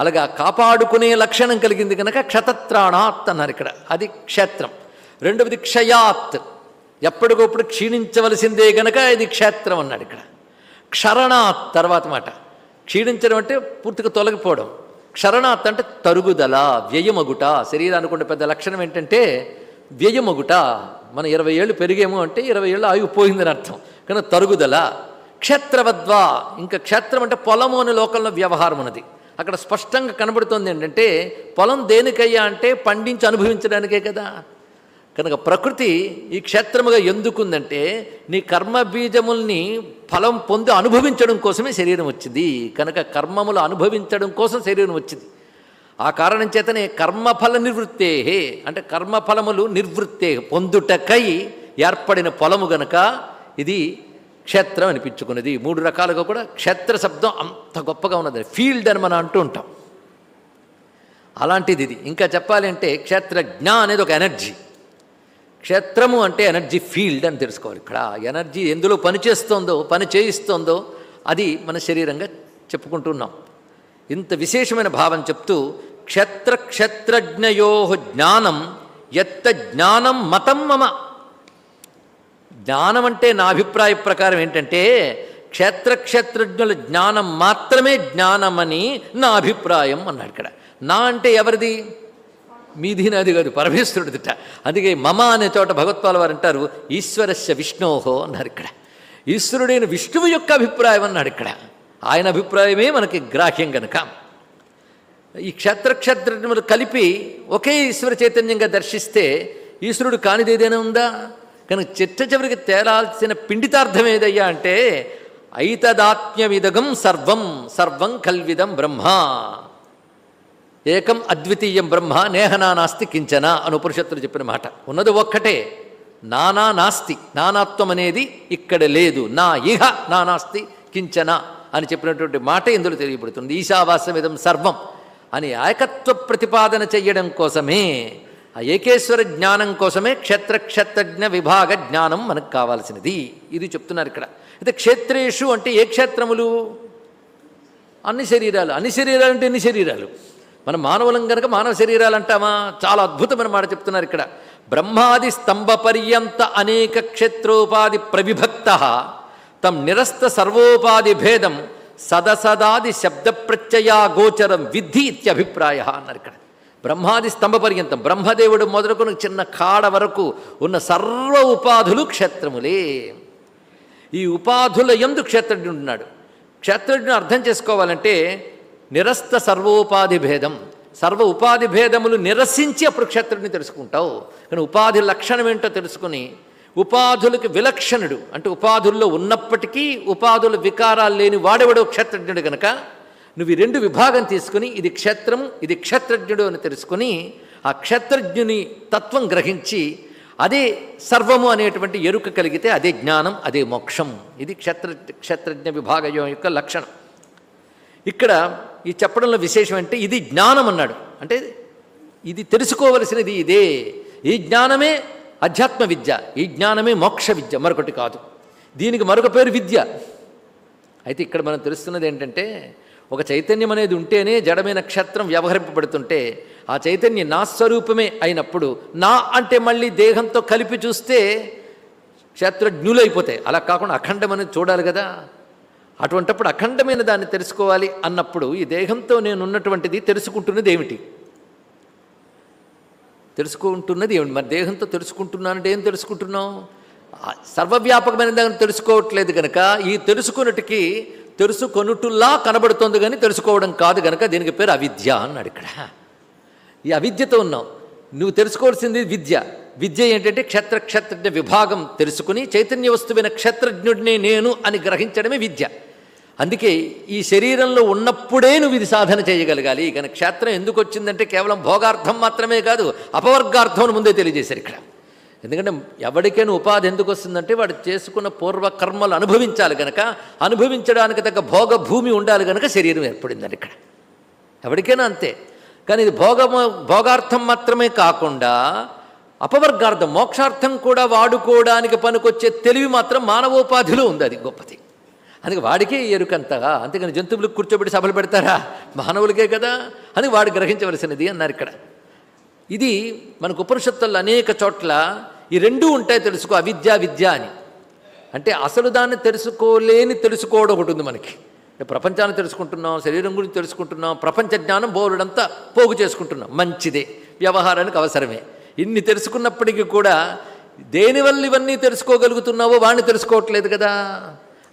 అలాగే కాపాడుకునే లక్షణం కలిగింది కనుక క్షతత్రాణాత్ అన్నారు ఇక్కడ. అది క్షేత్రం. రెండవది క్షయాత్. ఎప్పటికప్పుడు క్షీణించవలసిందే గనక ఇది క్షేత్రం అన్నాడు ఇక్కడ. క్షరణాత్ తర్వాత మాట. క్షీణించడం అంటే పూర్తిగా తొలగిపోవడం. క్షరణాత్ అంటే తరుగుదల వ్యయమగుట. శరీరానికి ఉండే పెద్ద లక్షణం ఏంటంటే వ్యయమగుట. మన ఇరవై ఏళ్ళు పెరిగేమో అంటే ఇరవై ఏళ్ళు ఆగిపోయిందని అర్థం. కనుక తరుగుదల క్షేత్రవద్వా. ఇంకా క్షేత్రం అంటే పొలము అనే లోకంలో వ్యవహారం ఉన్నది. అక్కడ స్పష్టంగా కనబడుతుంది ఏంటంటే పొలం దేనికయ్యా అంటే పండించి అనుభవించడానికే కదా. కనుక ప్రకృతి ఈ క్షేత్రముగా ఎందుకుందంటే నీ కర్మ బీజముల్ని ఫలం పొంది అనుభవించడం కోసమే శరీరం వచ్చింది. కనుక కర్మములు అనుభవించడం కోసం శరీరం వచ్చింది. ఆ కారణం చేతనే కర్మఫల నివృత్తే అంటే కర్మఫలములు నివృత్తే పొందుటకై ఏర్పడిన పొలము గనక ఇది క్షేత్రం అనిపించుకున్నది. మూడు రకాలుగా కూడా క్షేత్ర శబ్దం అంత గొప్పగా ఉన్నది. ఫీల్డ్ అని మనం అంటూ ఉంటాం. అలాంటిది ఇది. ఇంకా చెప్పాలి అంటే క్షేత్రజ్ఞ అనేది ఒక ఎనర్జీ. క్షేత్రము అంటే ఎనర్జీ ఫీల్డ్ అని తెలుసుకోవాలి ఇక్కడ. ఎనర్జీ ఎందులో పనిచేస్తుందో పని చేయిస్తుందో అది మన శరీరంగా చెప్పుకుంటున్నాం. ఇంత విశేషమైన భావం చెప్తూ క్షేత్ర క్షేత్రజ్ఞయో జ్ఞానం ఎత్త జ్ఞానం మతం మమ జ్ఞానం అంటే నా అభిప్రాయ ప్రకారం ఏంటంటే క్షేత్రక్షేత్రజ్ఞుల జ్ఞానం మాత్రమే జ్ఞానమని నా అభిప్రాయం అన్నాడు ఇక్కడ. నా అంటే ఎవరిది? మీది నాది కాదు పరమేశ్వరుడిదిట. అందుకే మమ అనే చోట భగవత్పాల వారు అంటారు ఈశ్వరస్య విష్ణోహో అన్నారు ఇక్కడ. ఈశ్వరుడైన విష్ణువు యొక్క అభిప్రాయం అన్నాడు ఇక్కడ. ఆయన అభిప్రాయమే మనకి గ్రాహ్యం గనక. ఈ క్షేత్రక్షేత్రజ్ఞులు కలిపి ఒకే ఈశ్వర చైతన్యంగా దర్శిస్తే ఈశ్వరుడు కానిదేదైనా ఉందా? కనుక చిట్ట చివరికి తేలాల్సిన పిండితార్థం ఏదయ్యా అంటే ఐతదాత్మ్యమిదగం సర్వం సర్వం కల్విదం బ్రహ్మ. ఏకం అద్వితీయం బ్రహ్మ నేహనా నాస్తి కించన అని ఉపనిషత్తులు చెప్పిన మాట. ఉన్నది ఒక్కటే నానా నాస్తి నానాత్వం అనేది ఇక్కడ లేదు. నా ఇహ నానాస్తి కించన అని చెప్పినటువంటి మాట ఇందులో తెలియబడుతుంది. ఈశావాసమిదం సర్వం అని ఏకత్వ ప్రతిపాదన చెయ్యడం కోసమే ఆ ఏకేశ్వర జ్ఞానం కోసమే క్షేత్ర క్షేత్రజ్ఞ విభాగ జ్ఞానం మనకు కావాల్సినది. ఇది చెప్తున్నారు ఇక్కడ. అయితే క్షేత్రేషు అంటే ఏ క్షేత్రములు? అన్ని శరీరాలు. అన్ని శరీరాలు అంటే ఎన్ని శరీరాలు? మన మానవులం కనుక మానవ శరీరాలు అంటామా? చాలా అద్భుతమైన మాట చెప్తున్నారు ఇక్కడ. బ్రహ్మాది స్తంభ పర్యంత అనేక క్షేత్రోపాధి ప్రవిభక్త తం నిరస్త సర్వోపాధి భేదం సదసదాది శబ్ద ప్రత్యయా గోచరం విద్ధి ఇత్యభిప్రాయ అన్నారు ఇక్కడ. బ్రహ్మాది స్తంభ పర్యంతం బ్రహ్మదేవుడు మొదలుకొని చిన్న కాడ వరకు ఉన్న సర్వ ఉపాధులు క్షేత్రములే. ఈ ఉపాధుల ఎందు క్షేత్రజ్ఞుడు ఉన్నాడు క్షేత్రజ్ఞుడు అర్థం చేసుకోవాలంటే నిరస్త సర్వోపాధి భేదం. సర్వ ఉపాధి భేదములు నిరసించి అప్పుడు క్షేత్రుడిని తెలుసుకుంటావు. కానీ ఉపాధి లక్షణం ఏంటో తెలుసుకుని ఉపాధులకి విలక్షణుడు. అంటే ఉపాధుల్లో ఉన్నప్పటికీ ఉపాధుల వికారాలు లేని వాడెవడో క్షేత్రజ్ఞుడు కనుక నువ్వు ఈ రెండు విభాగం తీసుకుని ఇది క్షేత్రం ఇది క్షేత్రజ్ఞుడు అని తెలుసుకుని ఆ క్షేత్రజ్ఞుని తత్వం గ్రహించి అదే సర్వము అనేటువంటి ఎరుక కలిగితే అదే జ్ఞానం అదే మోక్షం. ఇది క్షేత్ర క్షేత్రజ్ఞ విభాగం యొక్క లక్షణం. ఇక్కడ ఈ చెప్పడంలో విశేషం అంటే ఇది జ్ఞానం అన్నాడు. అంటే ఇది తెలుసుకోవలసినది ఇదే. ఈ జ్ఞానమే అధ్యాత్మ విద్య ఈ జ్ఞానమే మోక్ష విద్య మరొకటి కాదు. దీనికి మరొక పేరు విద్య. అయితే ఇక్కడ మనం తెలుస్తున్నది ఏంటంటే ఒక చైతన్యం అనేది ఉంటేనే జడమైన నక్షత్రం వ్యవహరింపబడుతుంటే ఆ చైతన్యం నా స్వరూపమే అయినప్పుడు నా అంటే మళ్ళీ దేహంతో కలిపి చూస్తే క్షేత్రజ్ఞులైపోతాయి. అలా కాకుండా అఖండమనేది చూడాలి కదా. అటువంటప్పుడు అఖండమైన దాన్ని తెలుసుకోవాలి అన్నప్పుడు ఈ దేహంతో నేను ఉన్నటువంటిది తెలుసుకుంటున్నది ఏమిటి? తెలుసుకుంటున్నది ఏమిటి? మరి దేహంతో తెలుసుకుంటున్నానంటే ఏం తెలుసుకుంటున్నావు? సర్వవ్యాపకమైన దాన్ని తెలుసుకోవట్లేదు కనుక ఈ తెలుసుకున్నట్టుకి తెలుసుకొనుటులా కనబడుతోంది కానీ తెలుసుకోవడం కాదు కనుక దీనికి పేరు అవిద్య అన్నాడు ఇక్కడ. ఈ అవిద్యతో ఉన్నావు నువ్వు తెలుసుకోవాల్సింది విద్య. విద్య ఏంటంటే క్షేత్ర క్షేత్రజ్ఞ విభాగం తెలుసుకుని చైతన్య వస్తువైన క్షేత్రజ్ఞుడినే నేను అని గ్రహించడమే విద్య. అందుకే ఈ శరీరంలో ఉన్నప్పుడే నువ్వు ఇది సాధన చేయగలగాలి. కానీ క్షేత్రం ఎందుకు వచ్చిందంటే కేవలం భోగార్థం మాత్రమే కాదు అపవర్గార్థం ముందే తెలియజేశారు ఇక్కడ. ఎందుకంటే ఎవరికైనా ఉపాధి ఎందుకు వస్తుందంటే వాడు చేసుకున్న పూర్వ కర్మలు అనుభవించాలి కనుక అనుభవించడానికి తగ్గ భోగ భూమి ఉండాలి కనుక శరీరం ఏర్పడిందని ఇక్కడ. ఎవరికైనా అంతే. కానీ ఇది భోగము భోగార్థం మాత్రమే కాకుండా అపవర్గార్థం మోక్షార్థం కూడా వాడుకోవడానికి పనికొచ్చే తెలివి మాత్రం మానవోపాధిలో ఉంది అది గొప్పది. అందుకే వాడికే ఎరుకంతగా అంతేకాని జంతువులకు కూర్చోబెట్టి సభలు పెడతారా? మానవులకే కదా అని వాడు గ్రహించవలసినది అన్నారు ఇక్కడ. ఇది మనకు ఉపనిషత్తుల్లో అనేక చోట్ల ఈ రెండూ ఉంటాయి తెలుసుకో అవిద్య విద్య అని. అంటే అసలు దాన్ని తెలుసుకోలేని తెలుసుకోవడం ఒకటి ఉంది మనకి. ప్రపంచాన్ని తెలుసుకుంటున్నాం శరీరం గురించి తెలుసుకుంటున్నాం ప్రపంచ జ్ఞానం బోరుడంతా పోగు చేసుకుంటున్నాం. మంచిదే వ్యవహారానికి అవసరమే. ఇన్ని తెలుసుకున్నప్పటికీ కూడా దేనివల్ల ఇవన్నీ తెలుసుకోగలుగుతున్నావో వాడిని తెలుసుకోవట్లేదు కదా.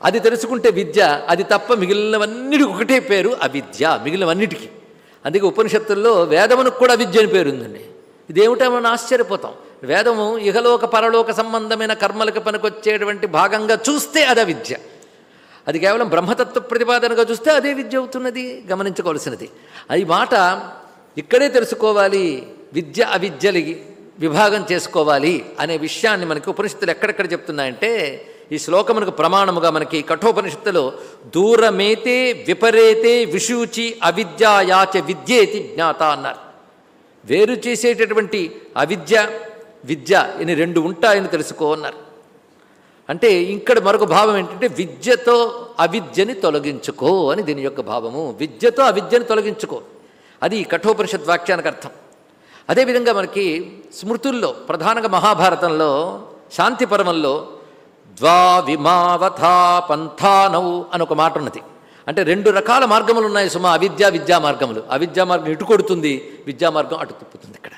అది తెలుసుకుంటే విద్య అది తప్ప మిగిలినవన్నిటికి ఒకటే పేరు అవిద్య మిగిలినవన్నిటికీ. అందుకే ఉపనిషత్తుల్లో వేదమునకు కూడా విద్య అని పేరుందండి ఇదేమిటో మనం ఆశ్చర్యపోతాం. వేదము ఇహలోక పరలోక సంబంధమైన కర్మలకు పనికొచ్చేటువంటి భాగంగా చూస్తే అది విద్య. అది కేవలం బ్రహ్మతత్వ ప్రతిపాదనగా చూస్తే అదే విద్య అవుతున్నది గమనించవలసినది అది మాట ఇక్కడే తెలుసుకోవాలి విద్య అవిద్యలి విభాగం చేసుకోవాలి అనే విషయాన్ని మనకి ఉపనిషత్తులు ఎక్కడెక్కడ చెప్తున్నాయంటే ఈ శ్లోకమునకు ప్రమాణముగా మనకి కఠోపనిషత్తులో దూరమేతే విపరేతే విషూచి అవిద్యాయాచ విద్యేతి జ్ఞాత అన్నారు. వేరు చేసేటటువంటి అవిద్య విద్య ఇని రెండు ఉంటాయని తెలుసుకో అన్నారు. అంటే ఇక్కడ మరొక భావం ఏంటంటే విద్యతో అవిద్యని తొలగించుకో అని దీని యొక్క భావము. విద్యతో అవిద్యని తొలగించుకో. అది కఠోపనిషత్ వాక్యానికి అర్థం. అదేవిధంగా మనకి స్మృతుల్లో ప్రధానంగా మహాభారతంలో శాంతి పర్వంలో ద్వా విమావథా పంథానౌ అని ఒక మాట ఉన్నది. అంటే రెండు రకాల మార్గములు ఉన్నాయి సుమా అవిద్యా విద్యా మార్గములు. అవిద్యా మార్గం ఇటు కొడుతుంది విద్యా మార్గం అటు తిప్పుతుంది ఇక్కడ.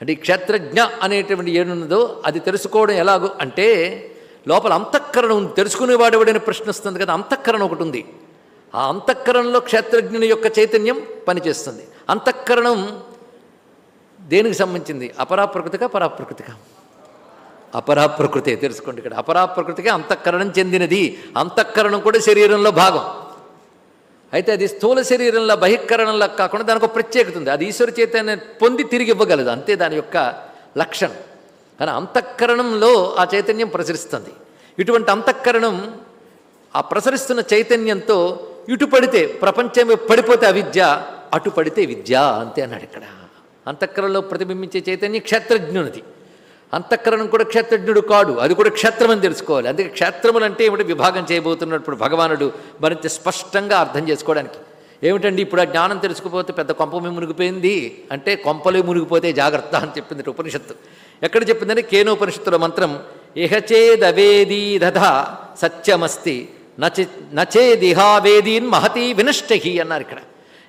అంటే ఈ క్షేత్రజ్ఞ అనేటువంటి ఏనున్నదో అది తెలుసుకోవడం ఎలాగో అంటే లోపల అంతఃకరణం ఉంది. తెలుసుకునేవాడెవడని ప్రశ్న వస్తుంది కదా అంతఃకరణ ఒకటి ఉంది. ఆ అంతఃకరణలో క్షేత్రజ్ఞుని యొక్క చైతన్యం పనిచేస్తుంది. అంతఃకరణం దేనికి సంబంధించింది? అపరాప్రకృతిగా పరాప్రకృతిగా అపరాప్రకృతే తెలుసుకోండి ఇక్కడ. అపరాప్రకృతిగా అంతఃకరణం చెందినది. అంతఃకరణం కూడా శరీరంలో భాగం. అయితే అది స్థూల శరీరంలో బహిష్కరణంలో కాకుండా దానికి ఒక ప్రత్యేకత ఉంది. అది ఈశ్వర చైతన్యం పొంది తిరిగి ఇవ్వగలదు. అంతే దాని యొక్క లక్షణం. కానీ అంతఃకరణంలో ఆ చైతన్యం ప్రసరిస్తుంది. ఇటువంటి అంతఃకరణం ఆ ప్రసరిస్తున్న చైతన్యంతో ఇటు పడితే ప్రపంచం పడిపోతే అవిద్య అటు పడితే విద్య అంతే అన్నాడు ఇక్కడ. అంతఃకరణలో ప్రతిబింబించే చైతన్యం క్షేత్రజ్ఞునిది. అంతఃకరణం కూడా క్షేత్రజ్ఞుడు కాడు. అది కూడా క్షేత్రమని తెలుసుకోవాలి. అందుకే క్షేత్రములు అంటే ఏమిటి? విభాగం చేయబోతున్నప్పుడు భగవానుడు మరింత స్పష్టంగా అర్థం చేసుకోవడానికి. ఏమిటండి? ఇప్పుడు ఆ జ్ఞానం తెలుసుకుపోతే పెద్ద కొంపమే మునిగిపోయింది. అంటే కొంపలే మునిగిపోతే జాగ్రత్త అని చెప్పింది ఉపనిషత్తు. ఎక్కడ చెప్పిందంటే కేనోపనిషత్తుల మంత్రం ఇహచేదవేదీధ సత్యమస్తి నచే నచేదిహావేదీన్ మహతీ వినష్టహి అన్నారు ఇక్కడ.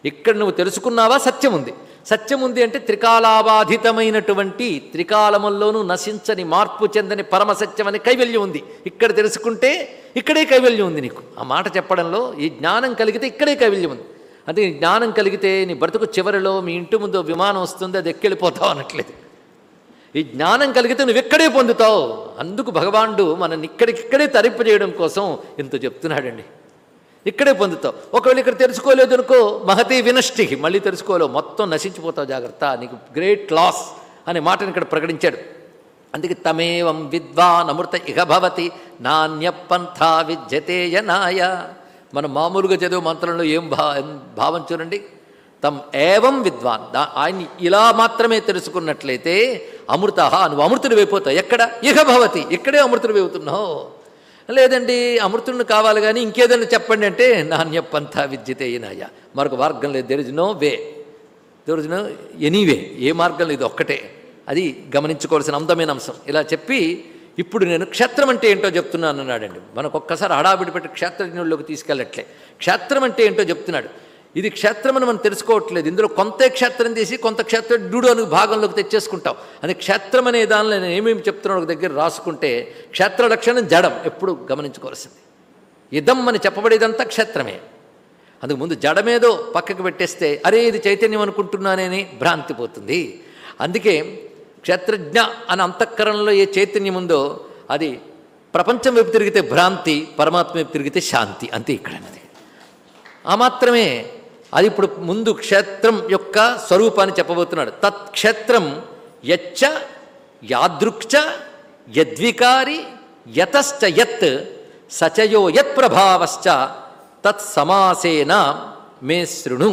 ఇక్కడ నువ్వు తెలుసుకున్నావా? సత్యం ఉంది సత్యం ఉంది అంటే త్రికాలాబాధితమైనటువంటి త్రికాలముల్లోనూ నశించని మార్పు చెందని పరమ సత్యం అనే కైవల్యం ఉంది. ఇక్కడ తెలుసుకుంటే ఇక్కడే కైవల్యం ఉంది నీకు. ఆ మాట చెప్పడంలో ఈ జ్ఞానం కలిగితే ఇక్కడే కైవల్యం ఉంది. అది జ్ఞానం కలిగితే నీ బ్రతుకు చివరిలో మీ ఇంటి ముందు విమానం వస్తుంది అది ఎక్కెళ్ళిపోతావు అనట్లేదు. ఈ జ్ఞానం కలిగితే నువ్వు ఎక్కడే పొందుతావు. అందుకు భగవానుడు మనని ఇక్కడికిక్కడే తరింపజేయడం కోసం ఇంత చెప్తున్నాడండి. ఇక్కడే పొందుతావు. ఒకవేళ ఇక్కడ తెలుసుకోలేదు అనుకో మహతీ వినష్టి. మళ్ళీ తెలుసుకోలేవు. మొత్తం నశించిపోతావు జాగ్రత్త. నీకు గ్రేట్ లాస్ అనే మాటను ఇక్కడ ప్రకటించాడు. అందుకే తమేవం విద్వాన్ అమృత ఇహ భవతి నాణ్య పంథా విద్యతే యనాయ. మనం మామూలుగా చదివే మంత్రంలో ఏం భా భావం చూడండి? తమ్ ఏవం విద్వాన్. ఆయన్ని ఇలా మాత్రమే తెలుసుకున్నట్లయితే అమృత నువ్వు అమృతుడు అయిపోతావు ఎక్కడ? ఇహ భవతి. ఇక్కడే అమృతుడు అవుతున్నావు లేదండి అమృతుడిని కావాలి కానీ ఇంకేదైనా చెప్పండి అంటే నాణ్యపంథ విద్యతే నాయ మరొక మార్గం లేదు. There is no way there is no anyway ఏ మార్గం లేదు ఒక్కటే. అది గమనించుకోవాల్సిన అందమైన అంశం. ఇలా చెప్పి ఇప్పుడు నేను క్షేత్రం అంటే ఏంటో చెప్తున్నాను అన్నాడండి. మనకు ఒక్కసారి హడావిడి పెట్టి క్షేత్రజ్ఞుల్లోకి తీసుకెళ్ళట్లే. క్షేత్రం అంటే ఏంటో చెప్తున్నాడు. ఇది క్షేత్రమని మనం తెలుసుకోవట్లేదు. ఇందులో కొంత క్షేత్రం తీసి కొంత క్షేత్రజ్ఞుడు అని భాగంలోకి తెచ్చేసుకుంటాం. అని క్షేత్రం అనే దానిలో నేను ఏమేమి చెప్తున్నాను ఒక దగ్గర రాసుకుంటే క్షేత్ర లక్షణం జడం ఎప్పుడు గమనించుకోవాల్సింది. ఇదం అని చెప్పబడేదంతా క్షేత్రమే. అందుకు ముందు జడమేదో పక్కకు పెట్టేస్తే అరే ఇది చైతన్యం అనుకుంటున్నానని భ్రాంతి పోతుంది. అందుకే క్షేత్రజ్ఞ అని అంతఃకరణలో ఏ చైతన్యం ఉందో అది ప్రపంచం వైపు తిరిగితే భ్రాంతి పరమాత్మ వైపు తిరిగితే శాంతి అంతే ఇక్కడ ఆ మాత్రమే అది ఇప్పుడు ముందు క్షేత్రం యొక్క స్వరూపాన్ని చెప్పబోతున్నాడు. తత్క్షేత్రం యచ్చ యాదృక్చ యద్వికారి యతశ్చ యత్ సచయో యత్ ప్రభావశ్చ తత్ సమాసేన మే శృణు.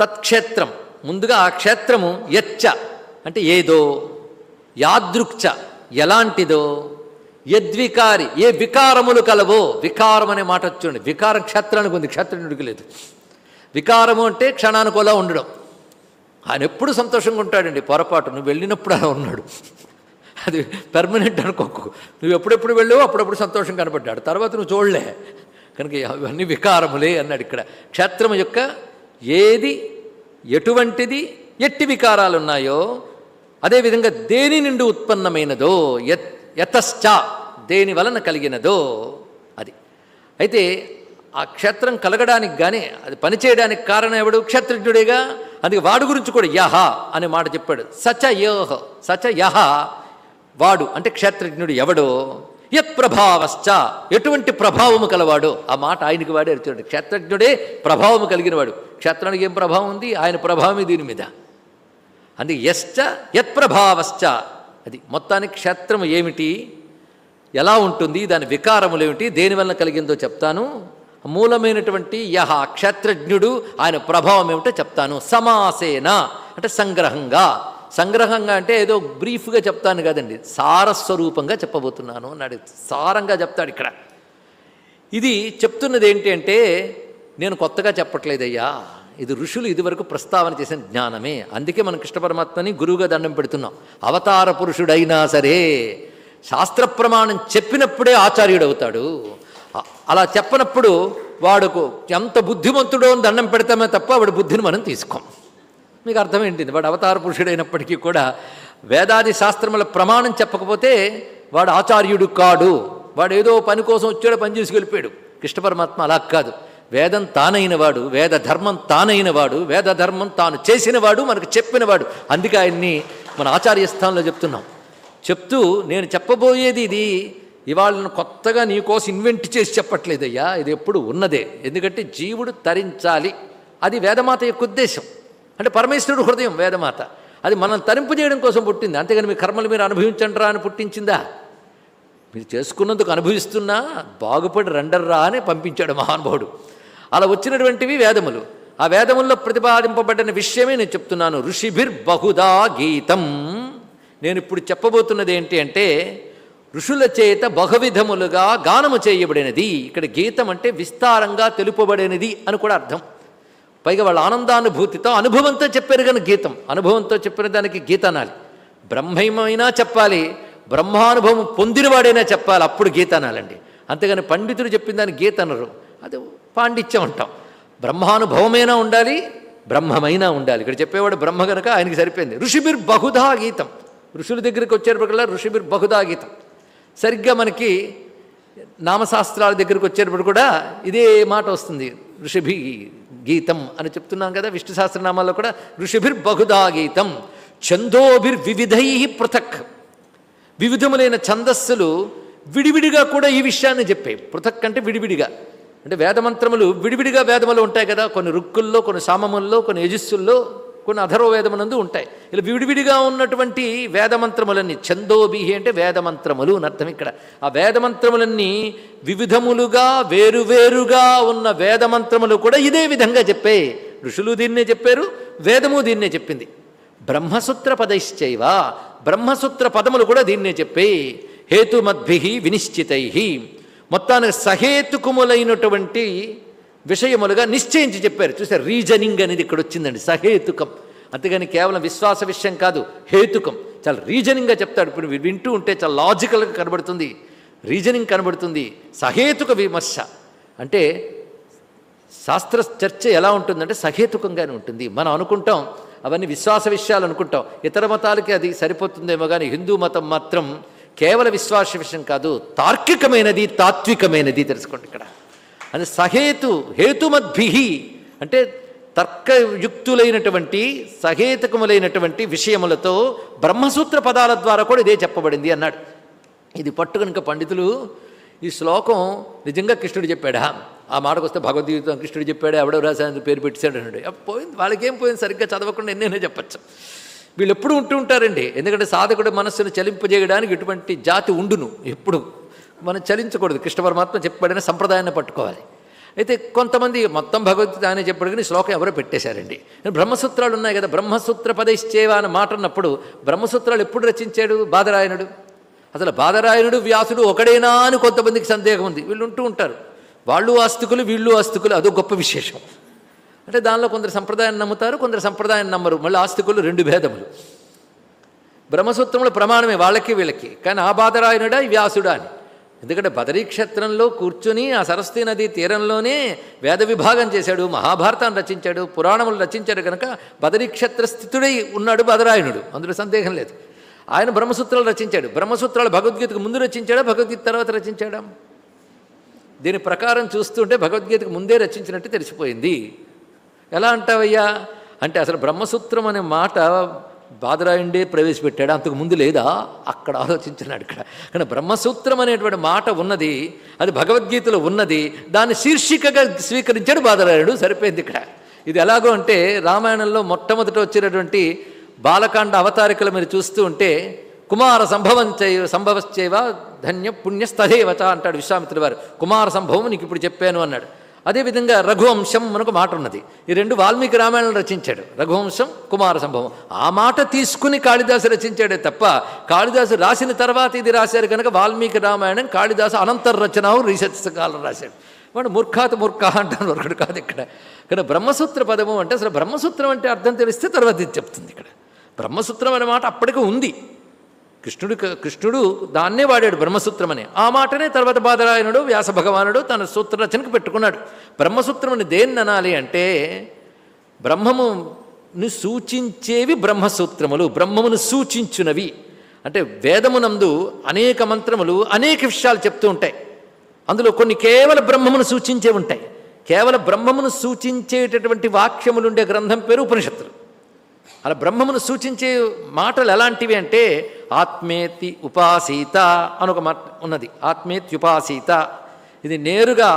తత్క్షేత్రం ముందుగా ఆ క్షేత్రము యచ్చ అంటే ఏదో యాదృక్చ ఎలాంటిదో యద్వికారి ఏ వికారములు కలవో వికారం అనే మాట చూడండి. వికారం క్షేత్రానికి ఉంది క్షేత్రనుడికి లేదు. వికారము అంటే క్షణానికి అలా ఉండడం. ఆయన ఎప్పుడు సంతోషంగా ఉంటాడండి పొరపాటు. నువ్వు వెళ్ళినప్పుడు అలా ఉన్నాడు. అది పెర్మనెంట్ అనుకోకు. నువ్వు ఎప్పుడెప్పుడు వెళ్ళావో అప్పుడప్పుడు సంతోషం కనపడ్డాడు. తర్వాత నువ్వు చూడలే. కనుక అవన్నీ వికారములే అన్నాడు ఇక్కడ. క్షేత్రం యొక్క ఏది ఎటువంటిది ఎట్టి వికారాలు ఉన్నాయో అదేవిధంగా దేని నుండి ఉత్పన్నమైనదో ఎత్ యతశ్చ దేని వలన కలిగినదో అది. అయితే ఆ క్షేత్రం కలగడానికి కానీ అది పనిచేయడానికి కారణం ఎవడు? క్షేత్రజ్ఞుడేగా? అందుకే వాడు గురించి కూడా యహ అనే మాట చెప్పాడు. సచ యోహ సచ యహ వాడు. అంటే క్షేత్రజ్ఞుడు ఎవడో? యత్ ప్రభావశ్చ ఎటువంటి ప్రభావము కలవాడు? ఆ మాట ఆయనకి వాడే చూడండి క్షేత్రజ్ఞుడే ప్రభావము కలిగినవాడు. క్షేత్రానికి ఏం ప్రభావం ఉంది? ఆయన ప్రభావమే దీని మీద. అందుకే యశ్చ యత్ ప్రభావశ్చ. అది మొత్తానికి క్షేత్రం ఏమిటి? ఎలా ఉంటుంది? దాని వికారములు ఏమిటి? దేనివల్ల కలిగిందో చెప్తాను. మూలమైనటువంటి యహ క్షేత్రజ్ఞుడు ఆయన ప్రభావం ఏమిటో చెప్తాను. సమాసేన అంటే సంగ్రహంగా. సంగ్రహంగా అంటే ఏదో బ్రీఫ్గా చెప్తాను కదండి. సారస్వరూపంగా చెప్పబోతున్నాను అన్నాడు. సారంగా చెప్తాడు ఇక్కడ. ఇది చెప్తున్నది ఏంటి అంటే నేను కొత్తగా చెప్పట్లేదయ్యా. ఇది ఋషులు ఇదివరకు ప్రస్తావన చేసిన జ్ఞానమే. అందుకే మనం కృష్ణ పరమాత్మని గురువుగా దండం పెడుతున్నాం. అవతార పురుషుడైనా సరే శాస్త్ర ప్రమాణం చెప్పినప్పుడే ఆచార్యుడు అవుతాడు అలా చెప్పనప్పుడు వాడుకు ఎంత బుద్ధిమంతుడో అని దండం పెడతామే తప్ప వాడి బుద్ధిని మనం తీసుకోం. మీకు అర్థమేంటిది వాడు అవతార పురుషుడైనప్పటికీ కూడా వేదాది శాస్త్రముల ప్రమాణం చెప్పకపోతే వాడు ఆచార్యుడు కాడు. వాడు ఏదో పని కోసం వచ్చాడో పని చేసుకెళ్ళిపోయాడు. కృష్ణ పరమాత్మ అలా కాదు. వేదం తానైనవాడు వేద ధర్మం తానైనవాడు వేద ధర్మం తాను చేసినవాడు మనకు చెప్పినవాడు. అందుకే ఆయన్ని మన ఆచార్య స్థానంలో చెప్తున్నాం. చెప్తూ నేను చెప్పబోయేది ఇది ఇవాళను కొత్తగా నీకోసం ఇన్వెంట్ చేసి చెప్పట్లేదయ్యా ఇది ఎప్పుడు ఉన్నదే. ఎందుకంటే జీవుడు తరించాలి. అది వేదమాత యొక్క ఉద్దేశం. అంటే పరమేశ్వరుడు హృదయం వేదమాత. అది మనం తరింపు చేయడం కోసం పుట్టింది. అంతేగాని మీ కర్మలు మీరు అనుభవించండిరా అని పుట్టించిందా? మీరు చేసుకున్నందుకు అనుభవిస్తున్నా బాగుపడి రండర్రా అని పంపించాడు మహానుభావుడు. అలా వచ్చినటువంటివి వేదములు. ఆ వేదముల్లో ప్రతిపాదింపబడిన విషయమే నేను చెప్తున్నాను. ఋషిభిర్ బహుదా గీతం. నేను ఇప్పుడు చెప్పబోతున్నది ఏంటి అంటే ఋషుల చేత బహువిధములుగా గానము చేయబడినది. ఇక్కడ గీతం అంటే విస్తారంగా తెలుపబడినది అని కూడా అర్థం. పైగా వాళ్ళ ఆనందానుభూతితో అనుభవంతో చెప్పారు కానీ గీతం. అనుభవంతో చెప్పిన దానికి గీత అనాలి. బ్రహ్మమైనా చెప్పాలి. బ్రహ్మానుభవం పొందినవాడైనా చెప్పాలి. అప్పుడు గీత అనాలండి. అంతేగాని పండితుడు చెప్పిన దాన్ని గీత అనరు. అది పాండిత్యం అంటాం బ్రహ్మానుభవమైనా ఉండాలి బ్రహ్మమైనా ఉండాలి. ఇక్కడ చెప్పేవాడు బ్రహ్మ గనక ఆయనకి సరిపోయింది. ఋషిబిర్ బహుధా గీతం. ఋషుల దగ్గరికి వచ్చేటప్పటికల్లా ఋషిబిర్ బహుధా గీతం. సరిగ్గా మనకి నామశాస్త్రాల దగ్గరికి వచ్చేటప్పుడు కూడా ఇదే మాట వస్తుంది. ఋషిభి గీతం అని చెప్తున్నాం కదా విష్ణు సహస్రనామాల్లో కూడా ఋషిభిర్ బహుధా గీతం. ఛందోభిర్ వివిధై పృథక్. వివిధములైన ఛందస్సులు విడివిడిగా కూడా ఈ విషయాన్ని చెప్పాయి పృథక్ అంటే విడివిడిగా. అంటే వేదమంత్రములు విడివిడిగా వేదములు ఉంటాయి కదా. కొన్ని రుక్కుల్లో కొన్ని సామముల్లో కొన్ని యజస్సుల్లో కొన్ని అధర్వ వేదమునందు ఉంటాయి. ఇలా విడివిడిగా ఉన్నటువంటి వేదమంత్రములన్నీ ఛందోబిహి అంటే వేదమంత్రములు అని అర్థం ఇక్కడ. ఆ వేదమంత్రములన్నీ వివిధములుగా వేరువేరుగా ఉన్న వేదమంత్రములు కూడా ఇదే విధంగా చెప్పే ఋషులు దీన్నే చెప్పారు వేదము దీన్నే చెప్పింది. బ్రహ్మసూత్ర పదైశ్చైవ బ్రహ్మసూత్ర పదములు కూడా దీన్నే చెప్పే హేతుమద్భి వినిశ్చితై మొత్తానికి సహేతుకములైనటువంటి విషయములుగా నిశ్చయించి చెప్పారు. చూసారు రీజనింగ్ అనేది ఇక్కడ వచ్చిందండి. సహేతుకం. అంతేగాని కేవలం విశ్వాస విషయం కాదు హేతుకం. చాలా రీజనింగ్గా చెప్తాడు. ఇప్పుడు వింటూ ఉంటే చాలా లాజికల్గా కనబడుతుంది. రీజనింగ్ కనబడుతుంది. సహేతుక విమర్శ. అంటే శాస్త్ర చర్చ ఎలా ఉంటుందంటే సహేతుకంగానే ఉంటుంది. మనం అనుకుంటాం అవన్నీ విశ్వాస విషయాలు అనుకుంటాం. ఇతర మతాలకి అది సరిపోతుందేమో కానీ హిందూ మతం మాత్రం కేవల విశ్వాస విషయం కాదు తార్కికమైనది తాత్వికమైనది తెలుసుకోండి ఇక్కడ. అది సహేతు హేతుమద్భి అంటే తర్కయుక్తులైనటువంటి సహేతుకములైనటువంటి విషయములతో బ్రహ్మసూత్ర పదాల ద్వారా కూడా ఇదే చెప్పబడింది అన్నాడు. ఇది పట్టు కనుక పండితులు ఈ శ్లోకం నిజంగా కృష్ణుడు చెప్పాడా? ఆ మాటకు వస్తే భగవద్గీత కృష్ణుడు చెప్పాడు ఎవడో రాశాను పేరు పెట్టాడు అన్నాడు. పోయింది వాళ్ళకేం పోయింది సరిగ్గా చదవకుండా ఎన్నైనా చెప్పచ్చు. వీళ్ళు ఎప్పుడు ఉంటూ ఉంటారండి. ఎందుకంటే సాధకుడు మనస్సును చలింపజేయడానికి ఇటువంటి జాతి ఉండును. ఎప్పుడు మనం చలించకూడదు. కృష్ణ పరమాత్మ చెప్పబడిన సంప్రదాయాన్ని పట్టుకోవాలి. అయితే కొంతమంది మొత్తం భగవద్గీత ఆయన చెప్పాడు కానీ శ్లోకం ఎవరో పెట్టేశారండి. బ్రహ్మసూత్రాలు ఉన్నాయి కదా. బ్రహ్మసూత్ర పదైశ్చేవ అని మాట అన్నప్పుడు బ్రహ్మసూత్రాలు ఎప్పుడు రచించాడు బాదరాయణుడు అసలు బాదరాయణుడు వ్యాసుడు ఒకడేనా అని కొంతమందికి సందేహం ఉంది. వీళ్ళు ఉంటూ ఉంటారు. వాళ్ళు ఆస్తికులు వీళ్ళు ఆస్తికులు. అదో గొప్ప విశేషం. అంటే దానిలో కొందరు సంప్రదాయాన్ని నమ్ముతారు కొందరు సంప్రదాయాన్ని నమ్మరు. మళ్ళీ ఆస్తికులు రెండు భేదములు. బ్రహ్మసూత్రముల ప్రమాణమే వాళ్ళకి వీళ్ళకి. కానీ ఆ బాధరాయనుడా వ్యాసుడా అని. ఎందుకంటే బదరీక్షేత్రంలో కూర్చుని ఆ సరస్వతీ నది తీరంలోనే వేద విభాగం చేశాడు మహాభారతాన్ని రచించాడు పురాణములు రచించాడు కనుక బదరీక్షేత్ర స్థితుడై ఉన్నాడు బదరాయణుడు అందులో సందేహం లేదు. ఆయన బ్రహ్మసూత్రాలు రచించాడు. బ్రహ్మసూత్రాలు భగవద్గీతకు ముందు రచించాడా భగవద్గీత తర్వాత రచించాడా? దీని ప్రకారం చూస్తుంటే భగవద్గీతకు ముందే రచించినట్టు తెలిసిపోయింది. ఎలా అంటావయ్యా? అంటే అసలు బ్రహ్మసూత్రం అనే మాట బాదరాయుండే ప్రవేశపెట్టాడు? అంతకు ముందు లేదా? అక్కడ ఆలోచించినాడు ఇక్కడ. కానీ బ్రహ్మసూత్రం అనేటువంటి మాట ఉన్నది అది భగవద్గీతలో ఉన్నది దాన్ని శీర్షికగా స్వీకరించాడు బాదరాయుడు. సరిపోయింది ఇక్కడ. ఇది ఎలాగో అంటే రామాయణంలో మొట్టమొదట వచ్చినటువంటి బాలకాండ అవతారికలు మీరు చూస్తూ ఉంటే కుమార సంభవం చైవ సంభవశ్చైవ ధన్య పుణ్యస్తదేవచ అంటాడు విశ్వామిత్రుడు వారు. కుమార సంభవం నీకు ఇప్పుడు చెప్పాను అన్నాడు. అదేవిధంగా రఘువంశం మనకు మాట ఉన్నది. ఈ రెండు వాల్మీకి రామాయణం రచించాడు. రఘువంశం కుమార సంభవం. ఆ మాట తీసుకుని కాళిదాసు రచించాడే తప్ప కాళిదాసు రాసిన తర్వాత ఇది రాశారు కనుక వాల్మీకి రామాయణం కాళిదాసు అనంతర రచన రీసెర్చ్ కాలం రాశాడు. వాడు మూర్ఖాత మూర్ఖ అంటాను ఒకడు కాదు ఇక్కడ. ఇక్కడ బ్రహ్మసూత్ర పదము అంటే అసలు బ్రహ్మసూత్రం అంటే అర్థం తెలిస్తే తర్వాత ఇది చెప్తుంది ఇక్కడ. బ్రహ్మసూత్రం అనే మాట అప్పటికే ఉంది. కృష్ణుడు కృష్ణుడు దాన్నే వాడాడు బ్రహ్మసూత్రం అని ఆ మాటనే తర్వాత బాదరాయణుడు వ్యాస భగవానుడు తన సూత్ర రచనకు పెట్టుకున్నాడు. బ్రహ్మసూత్రం అని దేన్ని అనాలి అంటే బ్రహ్మమును సూచించేవి బ్రహ్మసూత్రములు బ్రహ్మమును సూచించునవి. అంటే వేదమునందు అనేక మంత్రములు అనేక విషయాలు చెప్తూ ఉంటాయి. అందులో కొన్ని కేవల బ్రహ్మమును సూచించే ఉంటాయి. కేవల బ్రహ్మమును సూచించేటటువంటి వాక్యములు ఉండే గ్రంథం పేరు ఉపనిషత్తులు. అలా బ్రహ్మమును సూచించే మాటలు ఎలాంటివి అంటే ఆత్మేతి ఉపాసీత అని ఒక మాట ఉన్నది. ఆత్మేత్యుపాసీత ఇది నేరుగా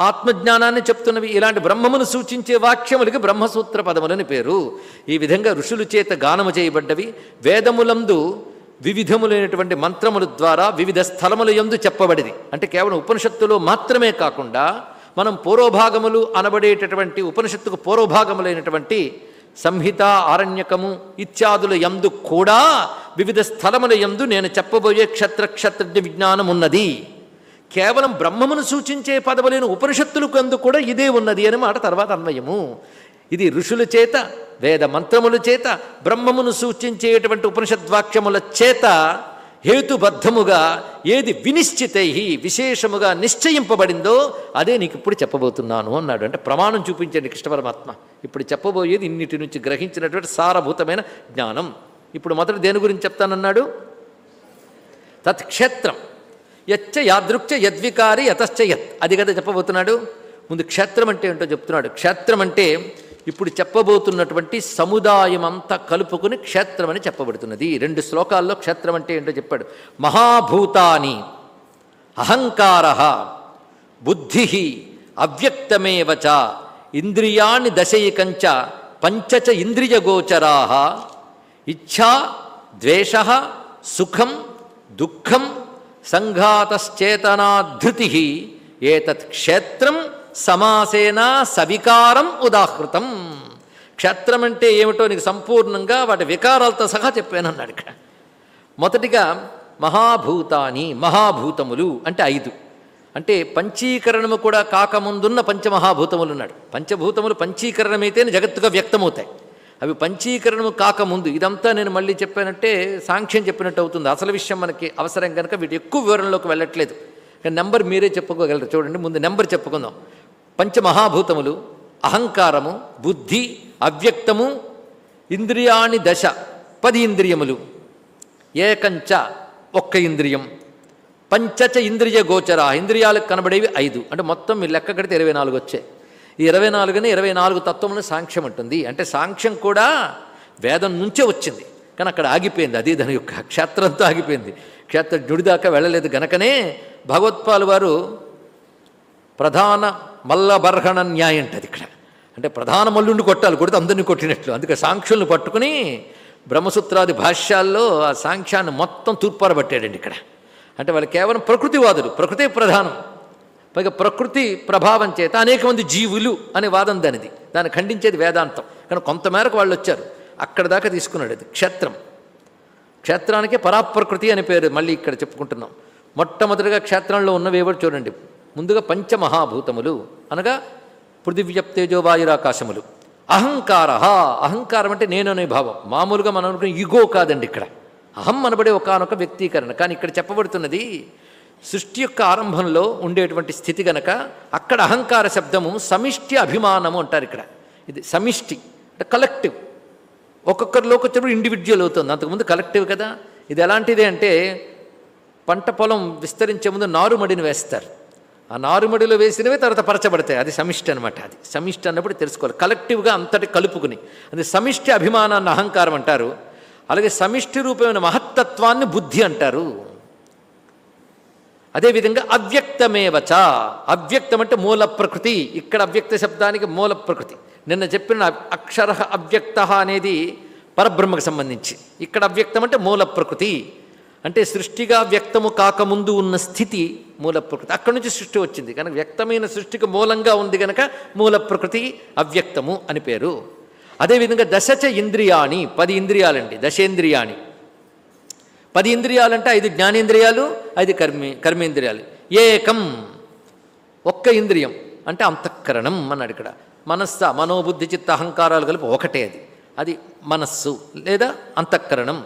ఆత్మజ్ఞానాన్ని చెప్తున్నవి. ఇలాంటి బ్రహ్మమును సూచించే వాక్యములకి బ్రహ్మసూత్ర పదములని పేరు. ఈ విధంగా ఋషులు చేత గానము చేయబడ్డవి. వేదములందు వివిధములైనటువంటి మంత్రముల ద్వారా వివిధ స్థలముల యందు చెప్పబడిది అంటే కేవలం ఉపనిషత్తులో మాత్రమే కాకుండా మనం పూర్వభాగములు అనబడేటటువంటి ఉపనిషత్తుకు పూర్వభాగములైనటువంటి సంహిత ఆరణ్యకము ఇత్యాదుల యందు కూడా వివిధ స్థలముల యందు నేను చెప్పబోయే క్షత్ర క్షత్రజ్ఞ విజ్ఞానం ఉన్నది కేవలం బ్రహ్మమును సూచించే పదవులైన ఉపనిషత్తులకు అందు కూడా ఇదే ఉన్నది అని మాట తర్వాత అన్వయము. ఇది ఋషుల చేత వేద మంత్రముల చేత బ్రహ్మమును సూచించేటువంటి ఉపనిషద్వాక్యముల చేత హేతుబద్ధముగా ఏది వినిశ్చితై విశేషముగా నిశ్చయింపబడిందో అదే నీకు ఇప్పుడు చెప్పబోతున్నాను అన్నాడు. అంటే ప్రమాణం చూపించండి కృష్ణ పరమాత్మ ఇప్పుడు చెప్పబోయేది ఇన్నిటి నుంచి గ్రహించినటువంటి సారభూతమైన జ్ఞానం. ఇప్పుడు మొదట దేని గురించి చెప్తానన్నాడు? తత్క్షేత్రం. యచ్చ యాదృక్చ యద్వికారి యతశ్చ యత్. అది కదా చెప్పబోతున్నాడు? ముందు క్షేత్రం అంటే ఏంటో చెప్తున్నాడు. క్షేత్రం అంటే ఇప్పుడు చెప్పబోతున్నటువంటి సముదాయం అంతా కలుపుకుని క్షేత్రం అని చెప్పబడుతున్నది రెండు శ్లోకాల్లో క్షేత్రం అంటే ఏంటో చెప్పాడు. మహాభూతాని అహంకార బుద్ధి అవ్యక్తమేవచ ఇంద్రియాణి దశైకంచ పంచచ ఇంద్రియగోచరా ఇచ్ఛా ద్వేష సుఖం దుఃఖం సంఘాతశ్చేతనాధృతి ఏతత్ క్షేత్రం సమాసేన సవికారం ఉదాహృతం. క్షేత్రం అంటే ఏమిటో నీకు సంపూర్ణంగా వాటి వికారాలతో సహా చెప్పానన్నాడు ఇక్కడ. మొదటిగా మహాభూతాని మహాభూతములు అంటే ఐదు. అంటే పంచీకరణము కూడా కాకముందున్న పంచమహాభూతములు ఉన్నాడు పంచభూతములు పంచీకరణమైతేనే జగత్తుగా వ్యక్తమవుతాయి. అవి పంచీకరణము కాకముందు ఇదంతా నేను మళ్ళీ చెప్పానంటే సాంక్ష్యం చెప్పినట్టు అవుతుంది. అసలు విషయం మనకి అవసరం కనుక వీటి ఎక్కువ వివరణలోకి వెళ్ళట్లేదు. కానీ నెంబర్ మీరే చెప్పుకోగలరు. చూడండి ముందు నెంబర్ చెప్పుకుందాం. పంచమహాభూతములు అహంకారము బుద్ధి అవ్యక్తము ఇంద్రియాణి దశ పది ఇంద్రియములు. ఏకంచ ఒక్క ఇంద్రియం. పంచచ ఇంద్రియ గోచర ఇంద్రియాలకు కనబడేవి ఐదు. అంటే మొత్తం మీరు లెక్క కడితే ఇరవై నాలుగు వచ్చాయి ఈ ఇరవై నాలుగుని ఇరవై నాలుగు తత్వములను సాంక్ష్యం ఉంటుంది. అంటే సాంక్ష్యం కూడా వేదం నుంచే వచ్చింది. కానీ అక్కడ ఆగిపోయింది. అది దాని యొక్క క్షేత్రంతో ఆగిపోయింది. క్షేత్ర దాకా వెళ్ళలేదు గనకనే భగవత్పాలు వారు ప్రధాన మల్లబర్హణ న్యాయం అంటది ఇక్కడ. అంటే ప్రధాన మల్లుండి కొట్టాలి కొడితే అందరినీ కొట్టినట్లు. అందుకే సాంక్షుల్ని పట్టుకుని బ్రహ్మసూత్రాది భాష్యాల్లో ఆ సాంఖ్యాన్ని మొత్తం తూర్పారబట్టాడండి ఇక్కడ. అంటే వాళ్ళు కేవలం ప్రకృతివాదులు ప్రకృతే ప్రధానం. పైగా ప్రకృతి ప్రభావం చేత అనేక మంది జీవులు అనే వాదం దానిది. దాన్ని ఖండించేది వేదాంతం. కానీ కొంతమేరకు వాళ్ళు వచ్చారు. అక్కడ దాకా తీసుకున్నాడు అది. క్షేత్రం. క్షేత్రానికే పరాప్రకృతి అని పేరు మళ్ళీ ఇక్కడ చెప్పుకుంటున్నాం. మొట్టమొదటిగా క్షేత్రంలో ఉన్నవేవో చూడండి. ముందుగా పంచమహాభూతములు అనగా పృథివ్యప్తేజోవాయురాకాశములు అహంకార అహంకారం అంటే నేను అనే భావం. మామూలుగా మనం అనుకునే ఇగో కాదండి ఇక్కడ. అహం అనబడే ఒకనొక వ్యక్తీకరణ. కానీ ఇక్కడ చెప్పబడుతున్నది సృష్టి యొక్క ఆరంభంలో ఉండేటువంటి స్థితి గనక అక్కడ అహంకార శబ్దము సమిష్టి అభిమానము అంటారు ఇక్కడ. ఇది సమిష్టి అంటే కలెక్టివ్. ఒక్కొక్కరిలోకి వచ్చినప్పుడు ఇండివిజువల్ అవుతుంది. అంతకుముందు కలెక్టివ్ కదా. ఇది ఎలాంటిది అంటే పంట పొలం విస్తరించే ముందు నారుమడిని వేస్తారు. ఆ నారుమడిలో వేసినవే తర్వాత పరచబడతాయి. అది సమిష్టి అనమాట అది. సమిష్టి అన్నప్పుడు తెలుసుకోవాలి. కలెక్టివ్గా అంతటి కలుపుకుని. అది సమిష్టి అభిమానాన్ని అహంకారం అంటారు. అలాగే సమిష్టి రూపమైన మహత్తత్వాన్ని బుద్ధి అంటారు. అదేవిధంగా అవ్యక్తమేవచ అవ్యక్తం అంటే మూల ప్రకృతి. ఇక్కడ అవ్యక్త శబ్దానికి మూల ప్రకృతి. నిన్న చెప్పిన అక్షర అవ్యక్త అనేది పరబ్రహ్మకు సంబంధించి. ఇక్కడ అవ్యక్తం అంటే మూల ప్రకృతి. అంటే సృష్టిగా వ్యక్తము కాకముందు ఉన్న స్థితి మూల ప్రకృతి. అక్కడి నుంచి సృష్టి వచ్చింది. కనుక వ్యక్తమైన సృష్టికి మూలంగా ఉంది కనుక మూల ప్రకృతి అవ్యక్తము అని పేరు. అదేవిధంగా దశచ ఇంద్రియాణి పది ఇంద్రియాలండి దశేంద్రియాణి. పది ఇంద్రియాలంటే ఐదు జ్ఞానేంద్రియాలు ఐదు కర్మి కర్మేంద్రియాలు. ఏకం ఒక్క ఇంద్రియం అంటే అంతఃకరణం అన్నాడు ఇక్కడ. మనస్స మనోబుద్ధి చిత్త అహంకారాలు కలిపి ఒకటే అది. అది మనస్సు లేదా అంతఃకరణం.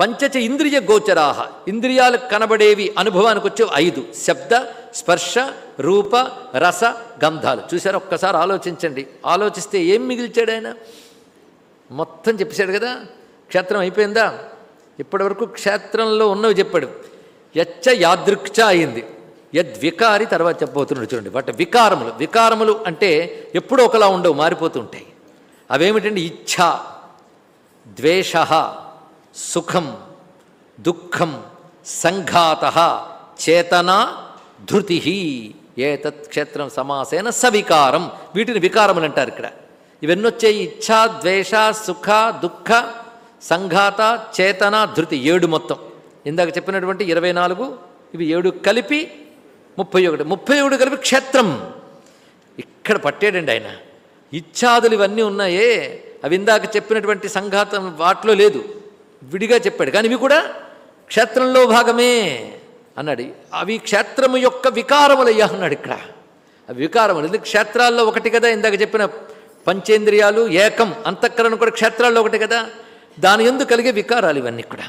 పంచచ ఇంద్రియ గోచరాహ ఇంద్రియాలకు కనబడేవి అనుభవానికి వచ్చేవి ఐదు. శబ్ద స్పర్శ రూప రస గంధాలు. చూసారా ఒక్కసారి ఆలోచించండి. ఆలోచిస్తే ఏం మిగిల్చాడు ఆయన? మొత్తం చెప్పేశాడు కదా? క్షేత్రం అయిపోయిందా? ఇప్పటివరకు క్షేత్రంలో ఉన్నవి చెప్పాడు. యచ్చ యాదృక్ష అయింది. యద్వికారి తర్వాత చెప్పబోతున్నాడు చూడండి. వాటి వికారములు. వికారములు అంటే ఎప్పుడూ ఒకలా ఉండవు మారిపోతుంటాయి అవేమిటండి ఇచ్ఛ ద్వేష. సుఖం దుఃఖం సంఘాత చేతన ధృతి ఏతత్ క్షేత్రం సమాసేన సవికారం. వీటిని వికారములు అంటారు ఇక్కడ. ఇవన్నొచ్చే ఇచ్ఛా ద్వేష సుఖ దుఃఖ సంఘాత చేతన ధృతి ఏడు మొత్తం. ఇందాక చెప్పినటువంటి ఇరవై నాలుగు ఇవి ఏడు కలిపి ముప్పై ఒకటి. ముప్పై ఒకటి కలిపి క్షేత్రం. ఇక్కడ పట్టేడండి ఆయన. ఇచ్ఛాదులు ఇవన్నీ ఉన్నాయే. అవి ఇందాక చెప్పినటువంటి సంఘాతం వాటిలో లేదు. విడిగా చెప్పాడు. కానీ ఇవి కూడా క్షేత్రంలో భాగమే అన్నాడు. అవి క్షేత్రము యొక్క వికారములయ్యా అన్నాడు ఇక్కడ. అవి వికారములు. ఎందుకు? క్షేత్రాల్లో ఒకటి కదా ఇందాక చెప్పిన పంచేంద్రియాలు ఏకం అంతఃకరణ కూడా క్షేత్రాల్లో ఒకటి కదా. దాని ఎందు కలిగే వికారాలు ఇవన్నీ కూడా.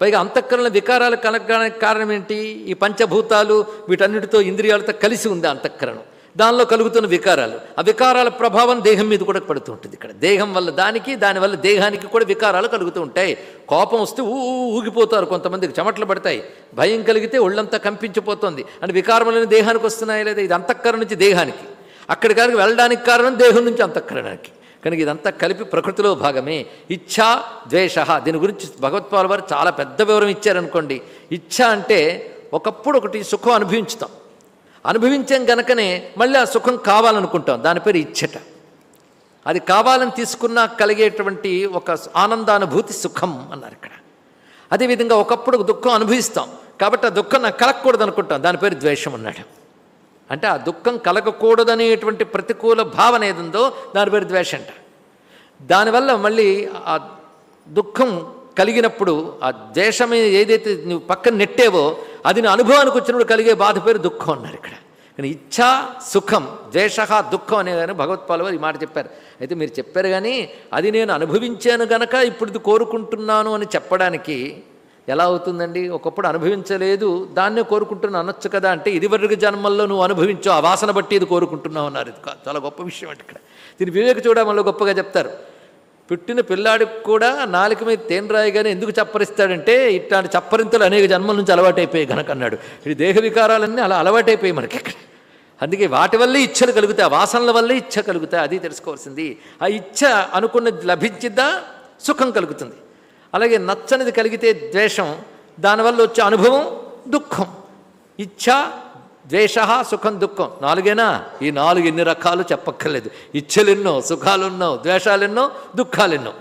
పైగా అంతఃకరణ వికారాలు కలగడానికి కారణం ఏంటి? ఈ పంచభూతాలు వీటన్నిటితో ఇంద్రియాలతో కలిసి ఉంది అంతఃకరణం. దానిలో కలుగుతున్న వికారాలు. ఆ వికారాల ప్రభావం దేహం మీద కూడా పడుతూ ఉంటుంది ఇక్కడ. దేహం వల్ల దానికి దానివల్ల దేహానికి కూడా వికారాలు కలుగుతూ ఉంటాయి. కోపం వస్తే ఊ ఊగిపోతారు కొంతమందికి. చెమటలు పడతాయి. భయం కలిగితే ఒళ్ళంతా కంపించిపోతుంది. అంటే వికారములని దేహానికి వస్తున్నాయి లేదా? ఇది అంతఃకరణ నుంచి దేహానికి. అక్కడి కాడికి వెళ్ళడానికి కారణం దేహం నుంచి అంతఃకరణానికి. కనుక ఇదంతా కలిపి ప్రకృతిలో భాగమే. ఇచ్ఛా ద్వేష. దీని గురించి భగవత్పాల్ వారు చాలా పెద్ద వివరం ఇచ్చారనుకోండి. ఇచ్ఛ అంటే ఒకప్పుడు ఒకటి సుఖం అనుభవించుతాం. అనుభవించాం గనకనే మళ్ళీ ఆ సుఖం కావాలనుకుంటాం. దాని పేరు ఇచ్చట అది కావాలని తీసుకున్నా కలిగేటువంటి ఒక ఆనందానుభూతి సుఖం అన్నారు ఇక్కడ. అదేవిధంగా ఒకప్పుడు దుఃఖం అనుభవిస్తాం. కాబట్టి ఆ దుఃఖం నాకు కలగకూడదు అనుకుంటాం దాని పేరు ద్వేషం అన్నాడు. అంటే ఆ దుఃఖం కలగకూడదనేటువంటి ప్రతికూల భావన ఏదుందో దాని పేరు ద్వేషం అంట దానివల్ల మళ్ళీ ఆ దుఃఖం కలిగినప్పుడు ఆ ద్వేషమే ఏదైతే నువ్వు పక్కన నెట్టేవో అది నా అనుభవానికి వచ్చినప్పుడు కలిగే బాధ పేరు దుఃఖం అన్నారు ఇక్కడ. కానీ ఇచ్ఛా సుఖం ద్వేష దుఃఖం అనే కానీ భగవత్పాల్ వారు ఈ మాట చెప్పారు. అయితే మీరు చెప్పారు కానీ అది నేను అనుభవించాను గనక ఇప్పుడు ఇది కోరుకుంటున్నాను అని చెప్పడానికి ఎలా అవుతుందండి? ఒకప్పుడు అనుభవించలేదు దాన్నే కోరుకుంటున్నా అనొచ్చు కదా అంటే ఇదివరకు జన్మల్లో నువ్వు అనుభవించు ఆ వాసన బట్టి ఇది కోరుకుంటున్నావు అన్నారు. ఇది చాలా గొప్ప విషయం అంటే ఇక్కడ. దీని వివేక చూడమల్లో గొప్పగా చెప్తారు. పుట్టిన పిల్లాడికి కూడా నాలుక మీద తేనె రాయిగానే ఎందుకు చప్పరిస్తాడంటే ఇట్లాంటి చప్పరింతలు అనేక జన్మల నుంచి అలవాటైపోయాయి గనక అన్నాడు. ఇది దేహ వికారాలన్నీ అలా అలవాటైపోయాయి మనకి ఇక్కడ. అందుకే వాటి వల్లే ఇచ్చలు కలుగుతాయి వాసనల వల్లే ఇచ్చ కలుగుతాయి అది తెలుసుకోవాల్సింది. ఆ ఇచ్చ అనుకున్నది లభించిద్దా? సుఖం కలుగుతుంది. అలాగే నచ్చనిది కలిగితే ద్వేషం దానివల్ల వచ్చే అనుభవం దుఃఖం. ఇచ్చ ద్వేష సుఖం దుఃఖం. నాలుగేనా? ఈ నాలుగు ఎన్ని రకాలు చెప్పక్కర్లేదు. ఇచ్చలెన్నో సుఖాలున్నో ద్వేషాలెన్నో దుఃఖాలెన్నో.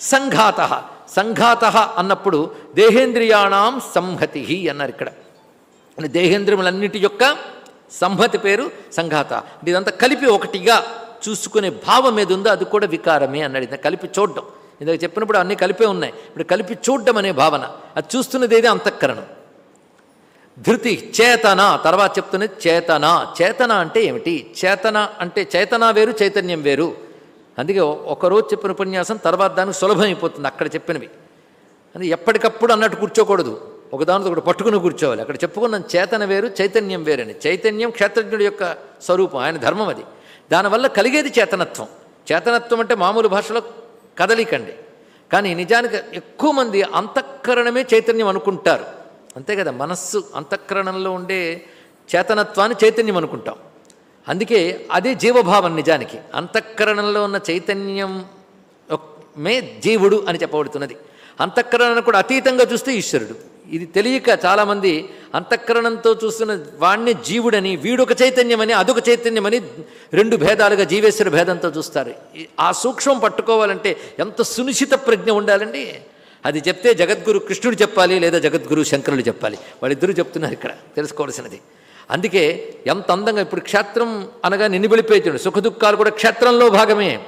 సంఘాత. సంఘాత అన్నప్పుడు దేహేంద్రియాణం సంహతి అన్నారు ఇక్కడ. దేహేంద్రియములన్నిటి యొక్క సంహతి పేరు సంఘాత. అంటే ఇదంతా కలిపి ఒకటిగా చూసుకునే భావం ఏది ఉందో అది కూడా వికారమే అన్నాడు. ఇది కలిపి చూడడం. ఇందాక చెప్పినప్పుడు అన్నీ కలిపే ఉన్నాయి. ఇప్పుడు కలిపి చూడడం అనే భావన. అది చూస్తున్నది ఏది అంతఃకరణం. ధృతి చేతన తర్వాత చెప్తున్నది చేతన. చేతన అంటే ఏమిటి? చేతన అంటే చేతన వేరు చైతన్యం వేరు. అందుకే ఒకరోజు చెప్పిన ఉపన్యాసం తర్వాత దానికి సులభమైపోతుంది అక్కడ చెప్పినవి. అది ఎప్పటికప్పుడు అన్నట్టు కూర్చోకూడదు. ఒకదానితో ఒకటి పట్టుకుని కూర్చోవాలి. అక్కడ చెప్పుకున్న చేతన వేరు చైతన్యం వేరని చైతన్యం క్షేత్రజ్ఞుడి యొక్క స్వరూపం ఆయన ధర్మం అది. దానివల్ల కలిగేది చేతనత్వం. చేతనత్వం అంటే మామూలు భాషలో కదలికండి. కానీ నిజానికి ఎక్కువ మంది అంతఃకరణమే చైతన్యం అనుకుంటారు. అంతే కదా మనస్సు అంతఃకరణంలో ఉండే చేతనత్వాన్ని చైతన్యం అనుకుంటాం. అందుకే అదే జీవభావం నిజానికి. అంతఃకరణంలో ఉన్న చైతన్యం మే జీవుడు అని చెప్పబడుతున్నది. అంతఃకరణను కూడా అతీతంగా చూస్తే ఈశ్వరుడు. ఇది తెలియక చాలామంది అంతఃకరణంతో చూస్తున్న వాణ్ణి జీవుడని వీడొక చైతన్యమని అదొక చైతన్యమని రెండు భేదాలుగా జీవేశ్వర భేదంతో చూస్తారు. ఆ సూక్ష్మం పట్టుకోవాలంటే ఎంత సునిశ్చిత ప్రజ్ఞ ఉండాలండి? అది చెప్తే జగద్గురు కృష్ణుడు చెప్పాలి లేదా జగద్గురు శంకరుడు చెప్పాలి. వాళ్ళిద్దరూ చెప్తున్నారు ఇక్కడ తెలుసుకోవాల్సినది. అందుకే ఎంత అందంగా ఇప్పుడు క్షేత్రం అనగా నిన్నిబిలిపోయింది సుఖ దుఃఖాలు కూడా క్షేత్రంలో భాగమే.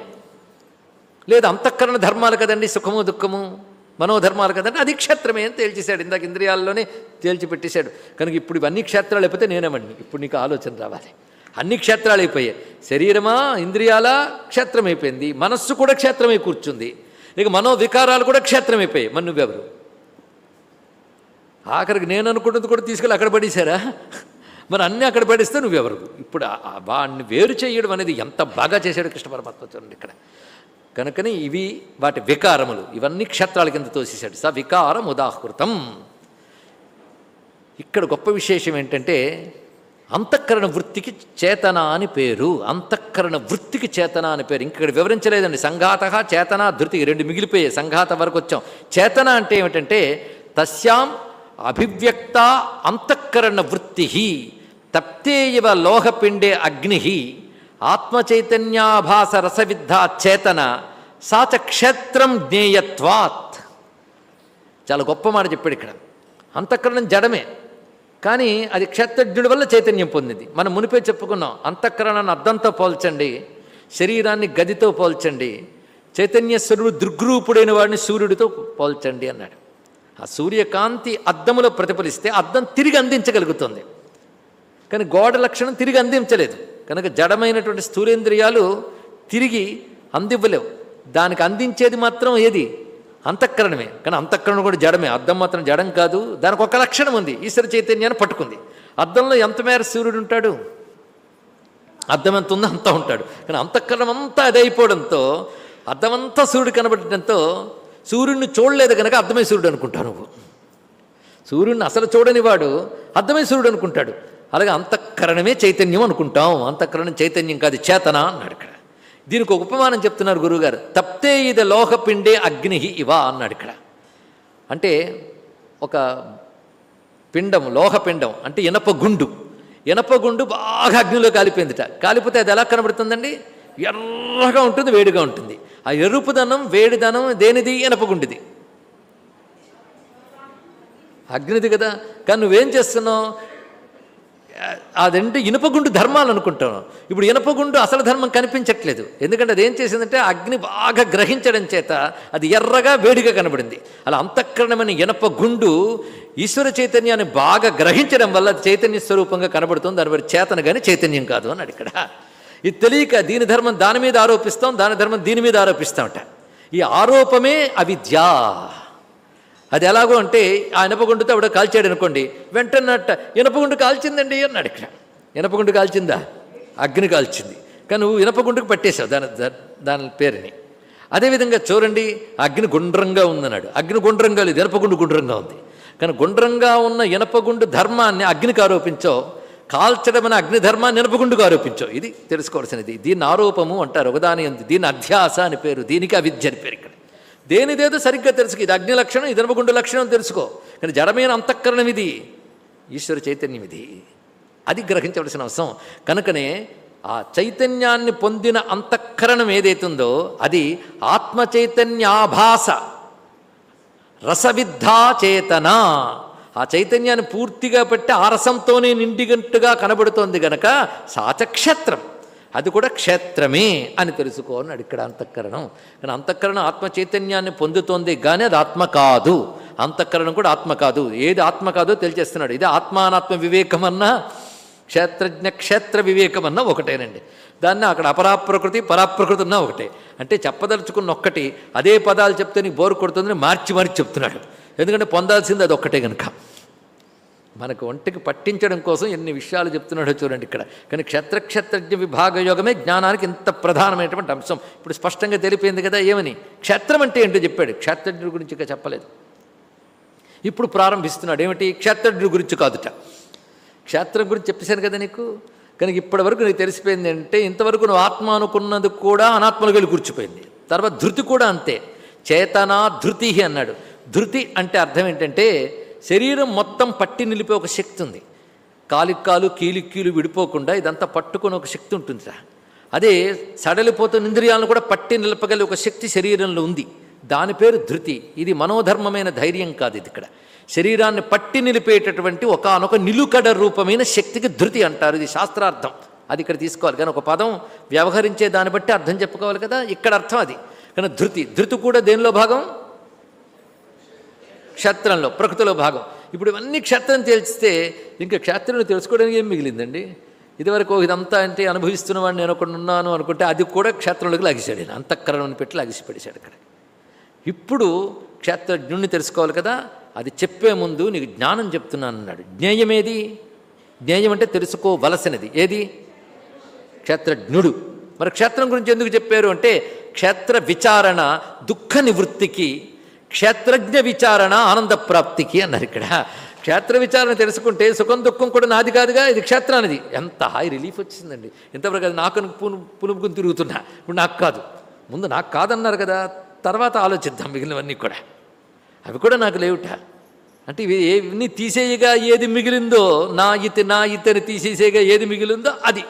లేదు అంతఃకరణ ధర్మాలు కదండి సుఖము దుఃఖము మనోధర్మాలు కదండి అది క్షేత్రమే అని తేల్చేశాడు. ఇందాక ఇంద్రియాల్లోనే తేల్చి పెట్టేశాడు. కనుక ఇప్పుడు ఇవన్నీ క్షేత్రాలు అయిపోతే నేనేమండి ఇప్పుడు నీకు ఆలోచన రావాలి. అన్ని క్షేత్రాలు అయిపోయాయి. శరీరమా ఇంద్రియాల క్షేత్రం అయిపోయింది మనస్సు కూడా క్షేత్రమై కూర్చుంది. ఇక మనోవికారాలు కూడా క్షేత్రం అయిపోయాయి మరి నువ్వెవరు? ఆఖరికి నేను అనుకున్నది కూడా తీసుకెళ్ళి అక్కడ పడేశారా? మరి అన్నీ అక్కడ పడేస్తే నువ్వెవరు? ఇప్పుడు వాడిని వేరు చేయడం అనేది ఎంత బాగా చేశాడు కృష్ణ పరమాత్మ చూడండి ఇక్కడ. కనుకనే ఇవి వాటి వికారములు. ఇవన్నీ క్షేత్రాల కింద తోసేశాడు. స వికారం ఉదాహృతం. ఇక్కడ గొప్ప విశేషం ఏంటంటే అంతఃకరణ వృత్తికి చేతన అని పేరు. అంతఃకరణ వృత్తికి చేతన అని పేరు. ఇక్కడ వివరించలేదండి. సంఘాత చేతన ధృతి. రెండు మిగిలిపోయాయి. సంఘాత వరకు వచ్చాం. చేతన అంటే ఏమిటంటే తస్యాం అభివ్యక్త అంతఃకరణ వృత్తి తప్తే ఇవ లోహపిండే అగ్ని ఆత్మచైతన్యాభాస రసవిద్ధ చేతన సాచ క్షేత్రం జ్ఞేయత్వాత్. చాలా గొప్ప మాట చెప్పాడు ఇక్కడ. అంతఃకరణం జడమే. కానీ అది క్షేత్రజ్ఞుడి వల్ల చైతన్యం పొందింది. మనం మునిపే చెప్పుకున్నాం అంతఃకరణాన్ని అద్దంతో పోల్చండి శరీరాన్ని గదితో పోల్చండి చైతన్యస్వరుడు దృగ్రూపుడైన వాడిని సూర్యుడితో పోల్చండి అన్నాడు. ఆ సూర్యకాంతి అద్దములో ప్రతిఫలిస్తే అద్దం తిరిగి అందించగలుగుతుంది. కానీ గోడ లక్షణం తిరిగి అందించలేదు. కనుక జడమైనటువంటి స్థూలేంద్రియాలు తిరిగి అందివ్వలేవు. దానికి అందించేది మాత్రం ఏది? అంతఃకరణమే. కానీ అంతఃకరణం కూడా జడమే. అద్దం మాత్రం జడం కాదు. దానికి ఒక లక్షణం ఉంది. ఈశ్వర చైతన్యాన్ని పట్టుకుంది. అద్దంలో ఎంత మేర సూర్యుడు ఉంటాడు? అద్దం ఎంత ఉందో అంతా ఉంటాడు. కానీ అంతఃకరణం అంతా అది అయిపోవడంతో అద్దమంతా సూర్యుడు కనబడటంతో సూర్యుడిని చూడలేదు కనుక అద్దమే సూర్యుడు అనుకుంటావు నువ్వు. సూర్యుడిని అసలు చూడని వాడు అర్థమే సూర్యుడు అనుకుంటాడు. అలాగే అంతఃకరణమే చైతన్యం అనుకుంటాం. అంతఃకరణం చైతన్యం కాదు చేతన అన్నాడు ఇక్కడ. దీనికి ఒక ఉపమానం చెప్తున్నారు గురువుగారు. తప్తే ఇది లోహపిండే అగ్ని ఇవా అన్నాడు ఇక్కడ. అంటే ఒక పిండం లోహపిండం అంటే ఇనప గుండు. ఇనప గుండు బాగా అగ్నిలో కాలిపోయిందిట. కాలిపోతే అది ఎలా కనబడుతుందండి? ఎర్రగా ఉంటుంది వేడిగా ఉంటుంది. ఆ ఎరుపుదనం వేడిదనం దేనిది? ఇనపగుండిది అగ్నిది కదా. కానీ నువ్వేం చేస్తున్నావు? అదంటే ఇనుపగుండు ధర్మాలు అనుకుంటాను ఇప్పుడు ఇనుపగుండు అసలు ధర్మం కనిపించట్లేదు. ఎందుకంటే అది ఏం చేసిందంటే అగ్ని బాగా గ్రహించడం చేత అది ఎర్రగా వేడిగా కనబడింది. అలా అంతఃకరణమైన ఇనపగుండు ఈశ్వర చైతన్యాన్ని బాగా గ్రహించడం వల్ల చైతన్య స్వరూపంగా కనబడుతుంది. దాని మరి చేతన కానీ చైతన్యం కాదు అన్నాడు ఇక్కడ. ఇది తెలియక దీని ధర్మం దాని మీద ఆరోపిస్తాం దాని ధర్మం దీని మీద ఆరోపిస్తామట ఈ ఆరోపమే అవిద్య. అది ఎలాగో అంటే ఆ ఇనపగుండుతో ఆవిడ కాల్చాడు అనుకోండి వెంటన్నట్ట ఇనపగుండు కాల్చిందండి అన్నాడు ఇక్కడ. ఇనపగుండు కాల్చిందా? అగ్ని కాల్చింది. కానీ నువ్వు ఇనపగుండుకు పట్టేశావు దాని దాని పేరుని. అదేవిధంగా చూడండి అగ్ని గుండ్రంగా ఉందన్నాడు. అగ్ని గుండ్రంగా లేదు ఇనపగుండు గుండ్రంగా ఉంది. కానీ గుండ్రంగా ఉన్న ఇనపగుండు ధర్మాన్ని అగ్నికి ఆరోపించో కాల్చడం అనే అగ్ని ధర్మాన్ని ఇనపగుండుకు ఇది తెలుసుకోవాల్సినది. దీన్ని ఆరోపము అంటారు. ఒకదాని ఉంది దీని అధ్యాస అని పేరు దీనికి అవిద్య అని పేరు ఇక్కడ. దేనిదేదో సరిగ్గా తెలుసుకో. ఇది అగ్ని లక్షణం ఇది ఇనపగుండు లక్షణం తెలుసుకో. కానీ జడమైన అంతఃకరణం ఇది. ఈశ్వర చైతన్యం ఇది. అది గ్రహించవలసిన అవసరం. కనుకనే ఆ చైతన్యాన్ని పొందిన అంతఃకరణం ఏదైతుందో అది ఆత్మ చైతన్యాభాస రసవిద్ధా చేతన. ఆ చైతన్యాన్ని పూర్తిగా పెట్టి ఆ రసంతోనే నిండిగట్టుగా కనబడుతోంది గనక సాచక్షేత్రం. అది కూడా క్షేత్రమే అని తెలుసుకో అన్నాడు ఇక్కడ అంతఃకరణం. కానీ అంతఃకరణం ఆత్మ చైతన్యాన్ని పొందుతోంది కానీ అది ఆత్మ కాదు. అంతఃకరణం కూడా ఆత్మ కాదు. ఏది ఆత్మ కాదో తెలిచేస్తున్నాడు ఇది ఆత్మానాత్మ వివేకమన్నా క్షేత్రజ్ఞ క్షేత్ర వివేకమన్నా ఒకటేనండి. దాన్ని అక్కడ అపరాప్రకృతి పరాప్రకృతి ఉన్నా ఒకటే. అంటే చెప్పదలుచుకున్న ఒక్కటి అదే పదాలు చెప్తే నీకు బోరు కొడుతుందని మార్చి మార్చి చెప్తున్నాడు. ఎందుకంటే పొందాల్సింది అది ఒక్కటే కనుక మనకు ఒంటికి పట్టించడం కోసం ఎన్ని విషయాలు చెప్తున్నాడో చూడండి ఇక్కడ. కానీ క్షేత్రక్షేత్రజ్ఞ విభాగ యోగమే జ్ఞానానికి ఇంత ప్రధానమైనటువంటి అంశం. ఇప్పుడు స్పష్టంగా తెలిపింది కదా ఏమని? క్షేత్రం అంటే ఏంటో చెప్పాడు. క్షేత్రజ్ఞుడి గురించి ఇంకా చెప్పలేదు. ఇప్పుడు ప్రారంభిస్తున్నాడు. ఏమిటి? క్షేత్రజ్ఞుడి గురించి కాదుట. క్షేత్రం గురించి చెప్పేశాను కదా నీకు? కనుక ఇప్పటివరకు నీకు తెలిసిపోయింది అంటే ఇంతవరకు నువ్వు ఆత్మ అనుకున్నది కూడా అనాత్మలు వెళ్ళి కూర్చిపోయింది. తర్వాత ధృతి కూడా అంతే. చేతనా ధృతి అన్నాడు. ధృతి అంటే అర్థం ఏంటంటే శరీరం మొత్తం పట్టి నిలిపే ఒక శక్తి ఉంది. కాలిక్కాలు కీలిక్కీలు విడిపోకుండా ఇదంతా పట్టుకునే ఒక శక్తి ఉంటుందిరా. అదే సడలిపోతున్న ఇంద్రియాలను కూడా పట్టి నిలపగలిగే ఒక శక్తి శరీరంలో ఉంది. దాని పేరు ధృతి. ఇది మనోధర్మమైన ధైర్యం కాదు ఇది ఇక్కడ. శరీరాన్ని పట్టి నిలిపేటటువంటి ఒకనొక నిలుకడ రూపమైన శక్తికి ధృతి అంటారు. ఇది శాస్త్రార్థం. అది ఇక్కడ తీసుకోవాలి. కానీ ఒక పదం వ్యవహరించే దాన్ని బట్టి అర్థం చెప్పుకోవాలి కదా. ఇక్కడ అర్థం అది. కానీ ధృతి. ధృతి కూడా దేనిలో భాగం? క్షేత్రంలో ప్రకృతిలో భాగం. ఇప్పుడు ఇవన్నీ క్షేత్రం తెలిస్తే ఇంకా క్షేత్రం తెలుసుకోవడానికి ఏం మిగిలిందండి? ఇదివరకు ఇదంతా అంటే అనుభవిస్తున్న వాడిని నేను ఒకటి ఉన్నాను అనుకుంటే అది కూడా క్షేత్రంలోకి లాగేశాడు నేను అంతఃకరణను పెట్టి లాగేసి అక్కడ. ఇప్పుడు క్షేత్రజ్ఞుణ్ణి తెలుసుకోవాలి కదా? అది చెప్పే ముందు నీకు జ్ఞానం చెప్తున్నాను అన్నాడు. జ్ఞేయమేది? జ్ఞేయం అంటే తెలుసుకోవలసినది. ఏది? క్షేత్రజ్ఞుడు. మరి క్షేత్రం గురించి ఎందుకు చెప్పారు అంటే క్షేత్ర విచారణ దుఃఖ నివృత్తికి క్షేత్రజ్ఞ విచారణ ఆనంద ప్రాప్తికి అన్నారు ఇక్కడ. క్షేత్ర విచారణ తెలుసుకుంటే సుఖం దుఃఖం కూడా నాది కాదుగా ఇది క్షేత్రానిది. ఎంత హాయి రిలీఫ్ వచ్చిందండి. ఎంతవరకు అది నాకు పును పులుపుకుని తిరుగుతున్నా. ఇప్పుడు నాకు కాదు. ముందు నాకు కాదన్నారు కదా తర్వాత ఆలోచిద్దాం మిగిలినవన్నీ కూడా. అవి కూడా నాకు లేవుట. అంటే ఇవి ఏవన్నీ తీసేయగా ఏది మిగిలిందో నా ఇతి నా ఇతని తీసేసేగా ఏది మిగిలిందో అది.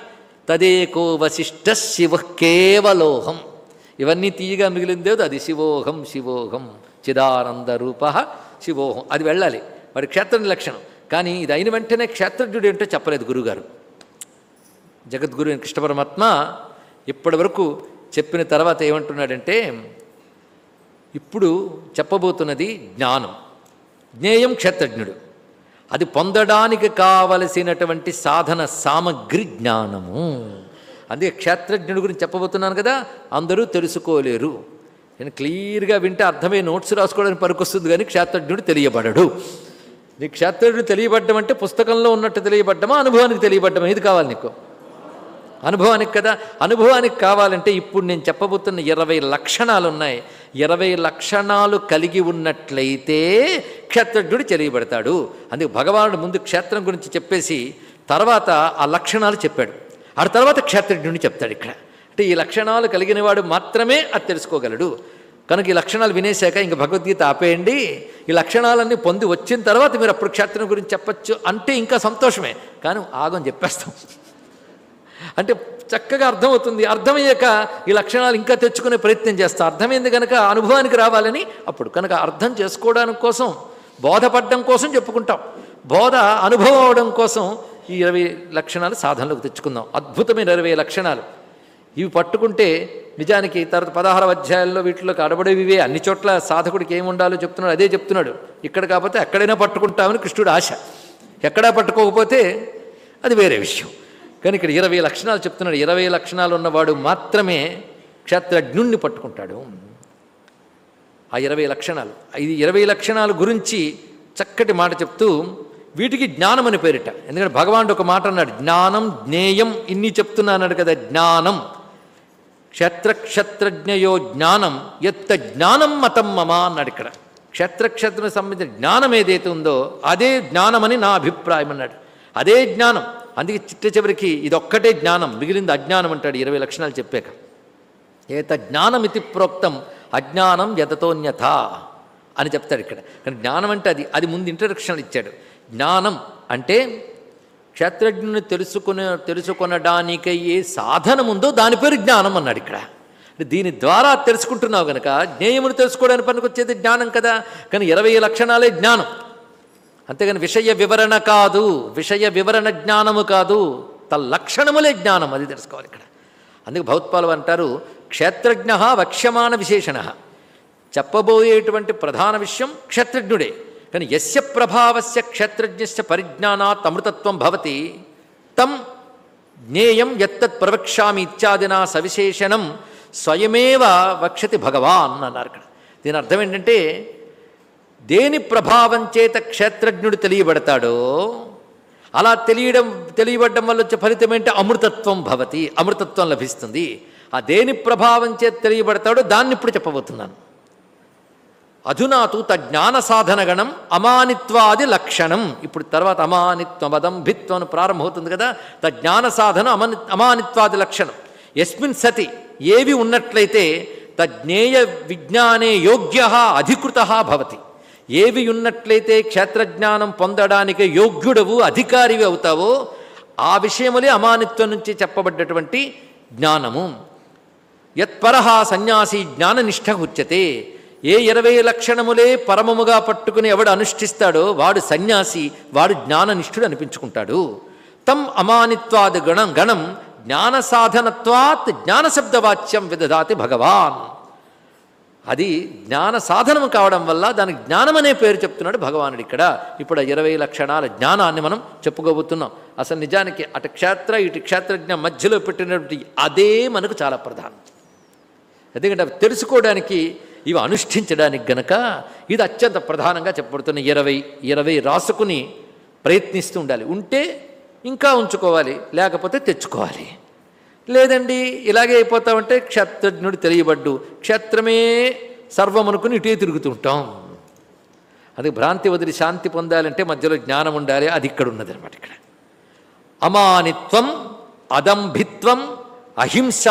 తదేకో వశిష్ట శివ కేవలోహం. ఇవన్నీ తీయగా మిగిలిందేదో అది శివోహం శివోహం. చిదానంద రూప శివోహం. అది వెళ్ళాలి. మరి క్షేత్ర లక్షణం. కానీ ఇది అయిన వెంటనే క్షేత్రజ్ఞుడు ఏంటో చెప్పలేదు గురుగారు. జగద్గురు కృష్ణ పరమాత్మ ఇప్పటి వరకు చెప్పిన తర్వాత ఏమంటున్నాడంటే ఇప్పుడు చెప్పబోతున్నది జ్ఞానం. జ్ఞేయం క్షేత్రజ్ఞుడు. అది పొందడానికి కావలసినటువంటి సాధన సామగ్రి జ్ఞానము. అందుకే క్షేత్రజ్ఞుడి గురించి చెప్పబోతున్నాను కదా అందరూ తెలుసుకోలేరు. నేను క్లియర్గా వింటే అర్థమై నోట్స్ రాసుకోవడానికి పనికొస్తుంది కానీ క్షేత్రజ్ఞుడు తెలియబడడు నీ క్షేత్రజ్ఞుడు తెలియబడ్డం అంటే పుస్తకంలో ఉన్నట్టు తెలియబడ్డమా? అనుభవానికి తెలియబడ్డమా? ఇది కావాలి నీకు. అనుభవానికి కదా. అనుభవానికి కావాలంటే ఇప్పుడు నేను చెప్పబోతున్న ఇరవై లక్షణాలు ఉన్నాయి. ఇరవై లక్షణాలు కలిగి ఉన్నట్లయితే క్షేత్రజ్ఞుడు తెలియబడతాడు. అందుకు భగవానుడు ముందు క్షేత్రం గురించి చెప్పేసి తర్వాత ఆ లక్షణాలు చెప్పాడు. ఆ తర్వాత క్షేత్రజ్ఞుడిని చెప్తాడు ఇక్కడ. అంటే ఈ లక్షణాలు కలిగిన వాడు మాత్రమే అది తెలుసుకోగలడు. కనుక ఈ లక్షణాలు వినేశాక ఇంక భగవద్గీత ఆపేయండి. ఈ లక్షణాలన్నీ పొంది వచ్చిన తర్వాత మీరు అప్పుడు క్షేత్రం గురించి చెప్పచ్చు అంటే ఇంకా సంతోషమే. కానీ ఆగం చెప్పేస్తాం. అంటే చక్కగా అర్థమవుతుంది. అర్థమయ్యాక ఈ లక్షణాలు ఇంకా తెచ్చుకునే ప్రయత్నం చేస్తా. అర్థమైంది కనుక అనుభవానికి రావాలని అప్పుడు కనుక అర్థం చేసుకోవడానికి కోసం బోధపడడం కోసం చెప్పుకుంటాం. బోధ అనుభవం అవడం కోసం ఈ ఇరవై లక్షణాలు సాధనలోకి తెచ్చుకుందాం. అద్భుతమైన ఇరవై లక్షణాలు. ఇవి పట్టుకుంటే నిజానికి తర్వాత పదహారవ అధ్యాయాల్లో వీటిలోకి అడబడేవివే. అన్ని చోట్ల సాధకుడికి ఏమి ఉండాలో చెప్తున్నాడు అదే చెప్తున్నాడు. ఇక్కడ కాకపోతే ఎక్కడైనా పట్టుకుంటామని కృష్ణుడు ఆశ. ఎక్కడా పట్టుకోకపోతే అది వేరే విషయం. కానీ ఇక్కడ ఇరవై లక్షణాలు చెప్తున్నాడు. ఇరవై లక్షణాలు ఉన్నవాడు మాత్రమే క్షేత్రజ్ఞుణ్ణి పట్టుకుంటాడు. ఆ ఇరవై లక్షణాలు. ఇది ఇరవై లక్షణాల గురించి చక్కటి మాట చెప్తూ వీటికి జ్ఞానం అని పేరిట. ఎందుకంటే భగవానుడు ఒక మాట అన్నాడు జ్ఞానం జ్ఞేయం ఇన్ని చెప్తున్నాడు కదా జ్ఞానం. క్షేత్రక్షేత్రజ్ఞయో జ్ఞానం ఎత్త జ్ఞానం మతం మమ అన్నాడు ఇక్కడ. క్షేత్రక్షేత్రం సంబంధించిన జ్ఞానం ఏదైతే ఉందో అదే జ్ఞానమని నా అభిప్రాయం అన్నాడు. అదే జ్ఞానం. అందుకే చిట్ట చివరికి ఇదొక్కటే జ్ఞానం మిగిలింది అజ్ఞానం అంటాడు ఇరవై లక్షణాలు చెప్పాక. ఏత జ్ఞానమితి ప్రోక్తం అజ్ఞానం యతతోన్యథ అని చెప్తాడు ఇక్కడ. కానీ జ్ఞానం అంటే అది అది ముందు ఇంట్రడక్షన్ ఇచ్చాడు. జ్ఞానం అంటే క్షేత్రజ్ఞుని తెలుసుకునే తెలుసుకొనడానికి ఏ సాధనం ఉందో దాని పేరు జ్ఞానం అన్నాడు ఇక్కడ. దీని ద్వారా తెలుసుకుంటున్నావు కనుక జ్ఞేయమును తెలుసుకోవడానికి పనికొచ్చేది జ్ఞానం కదా కానీ ఇరవై లక్షణాలే జ్ఞానం. అంతేగాని విషయ వివరణ కాదు విషయ వివరణ జ్ఞానము కాదు తల్లక్షణములే జ్ఞానం అది తెలుసుకోవాలి ఇక్కడ. అందుకే భౌత్పాలు అంటారు క్షేత్రజ్ఞ వక్ష్యమాన విశేషణ. చెప్పబోయేటువంటి ప్రధాన విషయం క్షేత్రజ్ఞుడే. కానీ యస్య ప్రభావస్య క్షేత్రజ్ఞస్య పరిజ్ఞానాత్ అమృతత్వం భవతి తం జ్ఞేయం ఎత్తత్ ప్రవక్ష్యామి ఇత్యాదినా సవిశేషణం స్వయమేవ వక్షతి భగవాన్ అన్నారు ఇక్కడ. దీని అర్థం ఏంటంటే దేని ప్రభావం చేత క్షేత్రజ్ఞుడు తెలియబడతాడో అలా తెలియడం తెలియబడడం వల్ల వచ్చే ఫలితం ఏంటి? అమృతత్వం భవతి అమృతత్వం లభిస్తుంది. ఆ దేని ప్రభావం చేత తెలియబడతాడో దాన్ని ఇప్పుడు చెప్పబోతున్నాను. అధునాతు తజ్ఞాన సాధనగణం అమానిత్వాది లక్షణం. ఇప్పుడు తర్వాత అమానిత్వం అదంభిత్వం ప్రారంభమవుతుంది కదా తజ్ఞాన సాధన అమని అమానిత్వాది లక్షణం. ఎస్మిన్ సతి ఏవి ఉన్నట్లయితే తజ్ఞేయ విజ్ఞానే యోగ్య అధికృత భవతి. ఏవి ఉన్నట్లయితే క్షేత్రజ్ఞానం పొందడానికి యోగ్యుడవు అధికారివి అవుతావో ఆ విషయములే అమానిత్వం నుంచి చెప్పబడ్డటువంటి జ్ఞానము. యత్పర సన్యాసి జ్ఞాననిష్ట ఉచ్యతే. ఏ ఇరవై లక్షణములే పరమముగా పట్టుకుని ఎవడు అనుష్ఠిస్తాడో వాడు సన్యాసి వాడు జ్ఞాననిష్ఠుడు అనిపించుకుంటాడు. తం అమానిత్వాది గణం గణం జ్ఞాన సాధనత్వాత్ జ్ఞానశబ్దవాచ్యం విదదాతి భగవాన్. అది జ్ఞాన సాధనం కావడం వల్ల దానికి జ్ఞానం అనే పేరు చెప్తున్నాడు భగవానుడు ఇక్కడ. ఇప్పుడు ఇరవై లక్షణాల జ్ఞానాన్ని మనం చెప్పుకోబోతున్నాం. అసలు నిజానికి అటు క్షేత్ర ఇటు క్షేత్రజ్ఞ మధ్యలో పెట్టినటువంటి అదే మనకు చాలా ప్రధానం. ఎందుకంటే అవి తెలుసుకోవడానికి ఇవి అనుష్ఠించడానికి గనక ఇది అత్యంత ప్రధానంగా చెప్పబడుతున్న ఇరవై ఇరవై రాసుకుని ప్రయత్నిస్తూ ఉండాలి. ఉంటే ఇంకా ఉంచుకోవాలి లేకపోతే తెచ్చుకోవాలి. లేదండి ఇలాగే అయిపోతామంటే క్షత్రజ్ఞుడు తెలియబడ్డు క్షేత్రమే సర్వమనుకుని ఇటే తిరుగుతుంటాం అది భ్రాంతి వదిలి శాంతి పొందాలంటే మధ్యలో జ్ఞానం ఉండాలి అది ఇక్కడ ఉన్నది అనమాట ఇక్కడ. అమానిత్వం అదంభిత్వం అహింస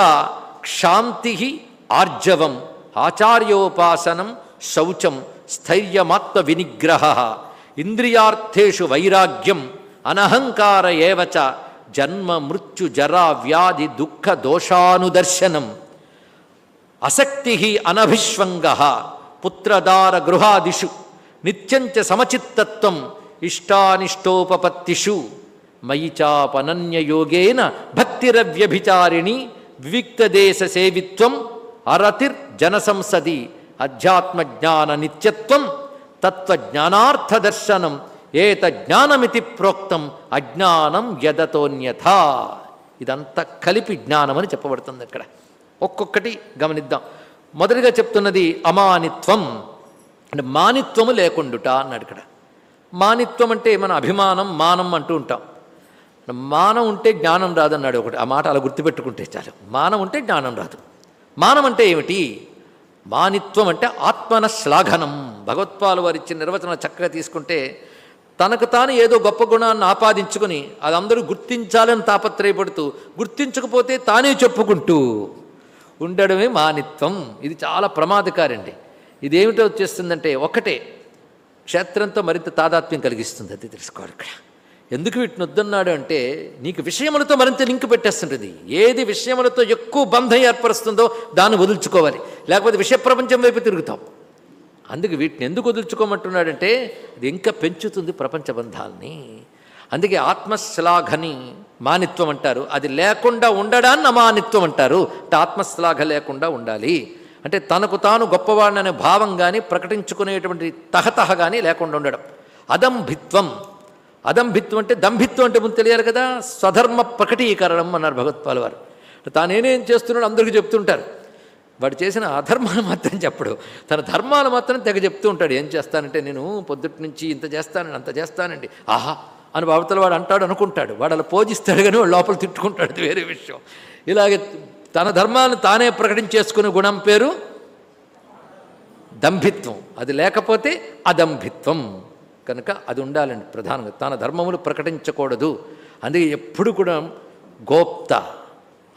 క్షాంతి ఆర్జవం ఆచార్యోపాసనం శౌచం స్థైర్యమాత్మ వినిగ్రహ. ఇంద్రియార్థేషు వైరాగ్యం అనహంకార ఏవచ జన్మ మృత్యు జరా వ్యాధి దుఃఖ దోషానుదర్శనం. అసక్తి అనభిష్వంగ పుత్రదార గృహాదిషు నిత్యంచ సమచిత్తత్వం ఇష్టానిష్టోపపత్తిషు మయి చాపనన్యయోగేన భక్తిరవ్యభిచారిణి వివిక్తదేశ సేవిత్వం అరతిర్జనసంసది అధ్యాత్మజ్ఞాన నిత్యత్వం తత్వజ్ఞానార్థదర్శనం ఏత జ్ఞానమితి ప్రోక్తం అజ్ఞానం యదతోన్యథ. ఇదంతా కలిపి జ్ఞానం అని చెప్పబడుతుంది అక్కడ. ఒక్కొక్కటి గమనిద్దాం. మొదటిగా చెప్తున్నది అమానిత్వం. అంటే మానిత్వము లేకుండుట అన్నాడు ఇక్కడ. మానిత్వం అంటే మన అభిమానం మానం అంటూ ఉంటాం. మానం ఉంటే జ్ఞానం రాదన్నాడు ఒకటి. ఆ మాట అలా గుర్తుపెట్టుకుంటే చాలు. మానం ఉంటే జ్ఞానం రాదు. మానం అంటే ఏమిటి? మానిత్వం అంటే ఆత్మన శ్లాఘనం భగవత్పాలు వారు ఇచ్చిన నిర్వచనం చక్కగా తీసుకుంటే తనకు తాను ఏదో గొప్ప గుణాన్ని ఆపాదించుకుని అది అందరూ గుర్తించాలని తాపత్రయపడుతూ గుర్తించకపోతే తానే చెప్పుకుంటూ ఉండడమే మానిత్వం. ఇది చాలా ప్రమాదకారండి. ఇదేమిటో వచ్చేస్తుందంటే ఒకటే క్షేత్రంతో మరింత తాదాత్మ్యం కలిగిస్తుంది. అది తెలుసుకోవాలి ఇక్కడ. ఎందుకు వీటిని వద్దన్నాడు అంటే నీకు విషయములతో మరింత లింక్ పెట్టేస్తుంటుంది. ఏది విషయములతో ఎక్కువ బంధం ఏర్పరుస్తుందో దాన్ని వదులుచుకోవాలి. లేకపోతే విషయ ప్రపంచం వైపు తిరుగుతాం. అందుకే వీటిని ఎందుకు వదులుచుకోమంటున్నాడంటే ఇది ఇంకా పెంచుతుంది ప్రపంచ బంధాలని. అందుకే ఆత్మశ్లాఘని మానిత్వం అంటారు. అది లేకుండా ఉండడాన్ని అమానిత్వం అంటారు. అంటే ఆత్మశ్లాఘ లేకుండా ఉండాలి. అంటే తనకు తాను గొప్పవాడిననే భావం కానీ ప్రకటించుకునేటువంటి తహతహ కానీ లేకుండా ఉండడం. అదంభిత్వం అదంభిత్వం అంటే దంభిత్వం అంటే ముందు తెలియాలి కదా. స్వధర్మ ప్రకటీకరణం అన్నారు భగవత్పాల్ వారు. తానేనేం చేస్తున్నాడు అందరికీ చెప్తుంటారు. వాడు చేసిన అధర్మాలు మాత్రం చెప్పడు. తన ధర్మాలు మాత్రం తెగ చెప్తూ ఉంటాడు. ఏం చేస్తానంటే నేను పొద్దుటి నుంచి ఇంత చేస్తానండి అంత చేస్తానండి. ఆహా అని భావతలు వాడు అంటాడు అనుకుంటాడు. వాడు అలా పోజిస్తాడు కానీ వాడు లోపల తిట్టుకుంటాడు. వేరే విషయం. ఇలాగే తన ధర్మాన్ని తానే ప్రకటించేసుకునే గుణం పేరు దంభిత్వం అది లేకపోతే అదంభిత్వం కనుక అది ఉండాలండి ప్రధానంగా. తన ధర్మములు ప్రకటించకూడదు. అందుకే ఎప్పుడు కూడా గోప్త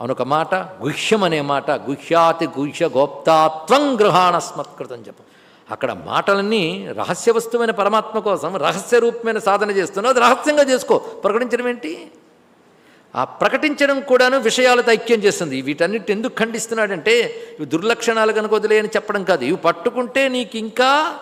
అనొక మాట గుహ్యం అనే మాట గుహ్యాతి గుహ్య గోప్తాత్వం గృహాణస్మత్కృతం చెప్పు. అక్కడ మాటలన్నీ రహస్య వస్తువైన పరమాత్మ కోసం రహస్య రూపమైన సాధన చేస్తున్నావు అది రహస్యంగా చేసుకో. ప్రకటించడం ఏంటి? ఆ ప్రకటించడం కూడాను విషయాలతో ఐక్యం చేస్తుంది. వీటన్నిటి ఎందుకు ఖండిస్తున్నాడంటే ఇవి దుర్లక్షణాలు కనుక వదిలేయని చెప్పడం కాదు. ఇవి పట్టుకుంటే నీకు ఇంకా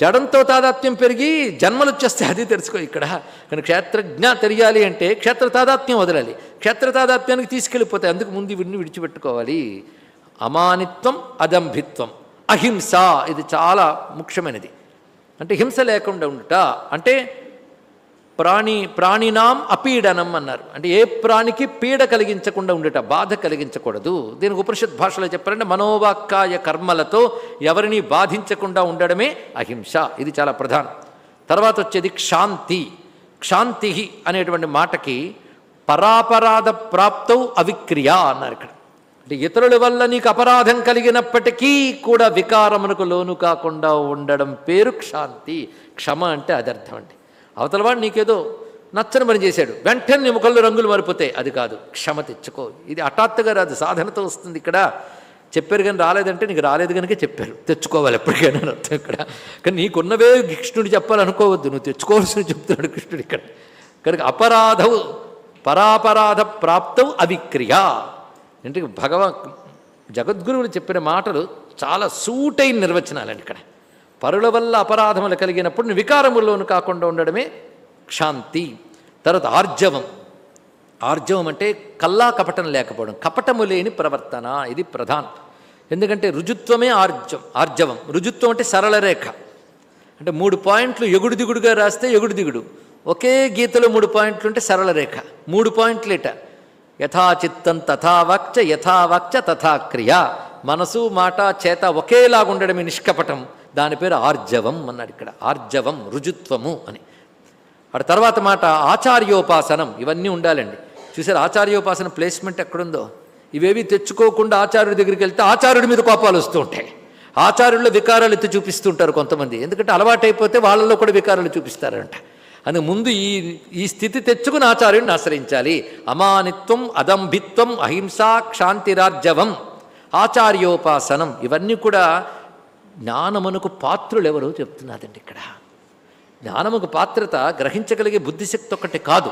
జడంతో తాదాత్మ్యం పెరిగి జన్మలు వచ్చేస్తాయి అది తెలుసుకో ఇక్కడ. కానీ క్షేత్రజ్ఞ తెలియాలి అంటే క్షేత్ర తాదాత్మ్యం వదలాలి. క్షేత్ర తాదాత్మ్యానికి తీసుకెళ్ళిపోతాయి. అందుకు ముందు వీడిని విడిచిపెట్టుకోవాలి. అమానిత్వం అదంభిత్వం అహింస ఇది చాలా ముఖ్యమైనది. అంటే హింస లేకుండా ఉండుట. అంటే ప్రాణి ప్రాణినాం అపీడనం అన్నారు. అంటే ఏ ప్రాణికి పీడ కలిగించకుండా ఉండట బాధ కలిగించకూడదు. దీనికి ఉపనిషత్ భాషలో చెప్పారంటే మనోవాక్కాయ కర్మలతో ఎవరిని బాధించకుండా ఉండడమే అహింస. ఇది చాలా ప్రధానం. తర్వాత వచ్చేది క్షాంతి. క్షాంతి అనేటువంటి మాటకి పరాపరాధ ప్రాప్తౌ అవిక్రియ అన్నారు ఇక్కడ. అంటే ఇతరుల వల్ల నీకు అపరాధం కలిగినప్పటికీ కూడా వికారమునకు లోను కాకుండా ఉండడం పేరు క్షాంతి. క్షమ అంటే అది అండి. అవతల వాడు నీకేదో నచ్చని పని చేశాడు. వెంటనే నీ ముఖంలో రంగులు మారిపోతాయి. అది కాదు. క్షమ తెచ్చుకో. ఇది హఠాత్తుగా రాదు. సాధనతో వస్తుంది ఇక్కడ. చెప్పారు కానీ రాలేదంటే నీకు రాలేదు కనుక చెప్పారు. తెచ్చుకోవాలి ఎప్పటికైనా అర్థం ఇక్కడ. కానీ నీకున్నవే కృష్ణుడు చెప్పాలనుకోవద్దు. నువ్వు తెచ్చుకోవాల్సిన చెప్తున్నాడు కృష్ణుడు ఇక్కడ. కనుక అపరాధవు పరాపరాధ ప్రాప్తవు అవిక్రియ. అంటే భగవాన్ జగద్గురువులు చెప్పిన మాటలు చాలా సూటైన నిర్వచనాలండి ఇక్కడ. పరుల వల్ల అపరాధములు కలిగినప్పుడు వికారముల్లోను కాకుండా ఉండడమే క్షాంతి. తర్వాత ఆర్జవం. ఆర్జవం అంటే కల్లా కపటం లేకపోవడం. కపటము లేని ప్రవర్తన ఇది ప్రధానం. ఎందుకంటే రుజుత్వమే ఆర్జం ఆర్జవం. రుజుత్వం అంటే సరళ రేఖ. అంటే మూడు పాయింట్లు ఎగుడు దిగుడుగా రాస్తే ఎగుడు దిగుడు. ఒకే గీతలో మూడు పాయింట్లు ఉంటే సరళ రేఖ. మూడు పాయింట్లేట యథాచిత్తం తథావాక్చ యథావాక్చ తథా క్రియ. మనసు మాట చేత ఒకేలాగా ఉండడమే నిష్కపటం. దాని పేరు ఆర్జవం అన్నాడు ఇక్కడ. ఆర్జవం రుజుత్వము అని. అటు తర్వాత మాట ఆచార్యోపాసనం ఇవన్నీ ఉండాలండి. చూసారు ఆచార్యోపాసన ప్లేస్మెంట్ ఎక్కడుందో? ఇవేవి తెచ్చుకోకుండా ఆచార్యుడి దగ్గరికి వెళ్తే ఆచార్యుడి మీద కోపాలు వస్తూ ఉంటాయి. ఆచార్యుల వికారాలు ఎత్తి చూపిస్తుంటారు కొంతమంది. ఎందుకంటే అలవాటైపోతే వాళ్ళలో కూడా వికారాలు చూపిస్తారంట. అని ముందు ఈ ఈ స్థితి తెచ్చుకుని ఆచార్యుడిని ఆశ్రయించాలి. అమానిత్వం అదంభిత్వం అహింసా క్షాంతిరార్జవం ఆచార్యోపాసనం ఇవన్నీ కూడా జ్ఞానమునకు పాత్రులు ఎవరో చెప్తున్నాదండి ఇక్కడ. జ్ఞానముకు పాత్రత గ్రహించగలిగే బుద్ధిశక్తి ఒక్కటి కాదు.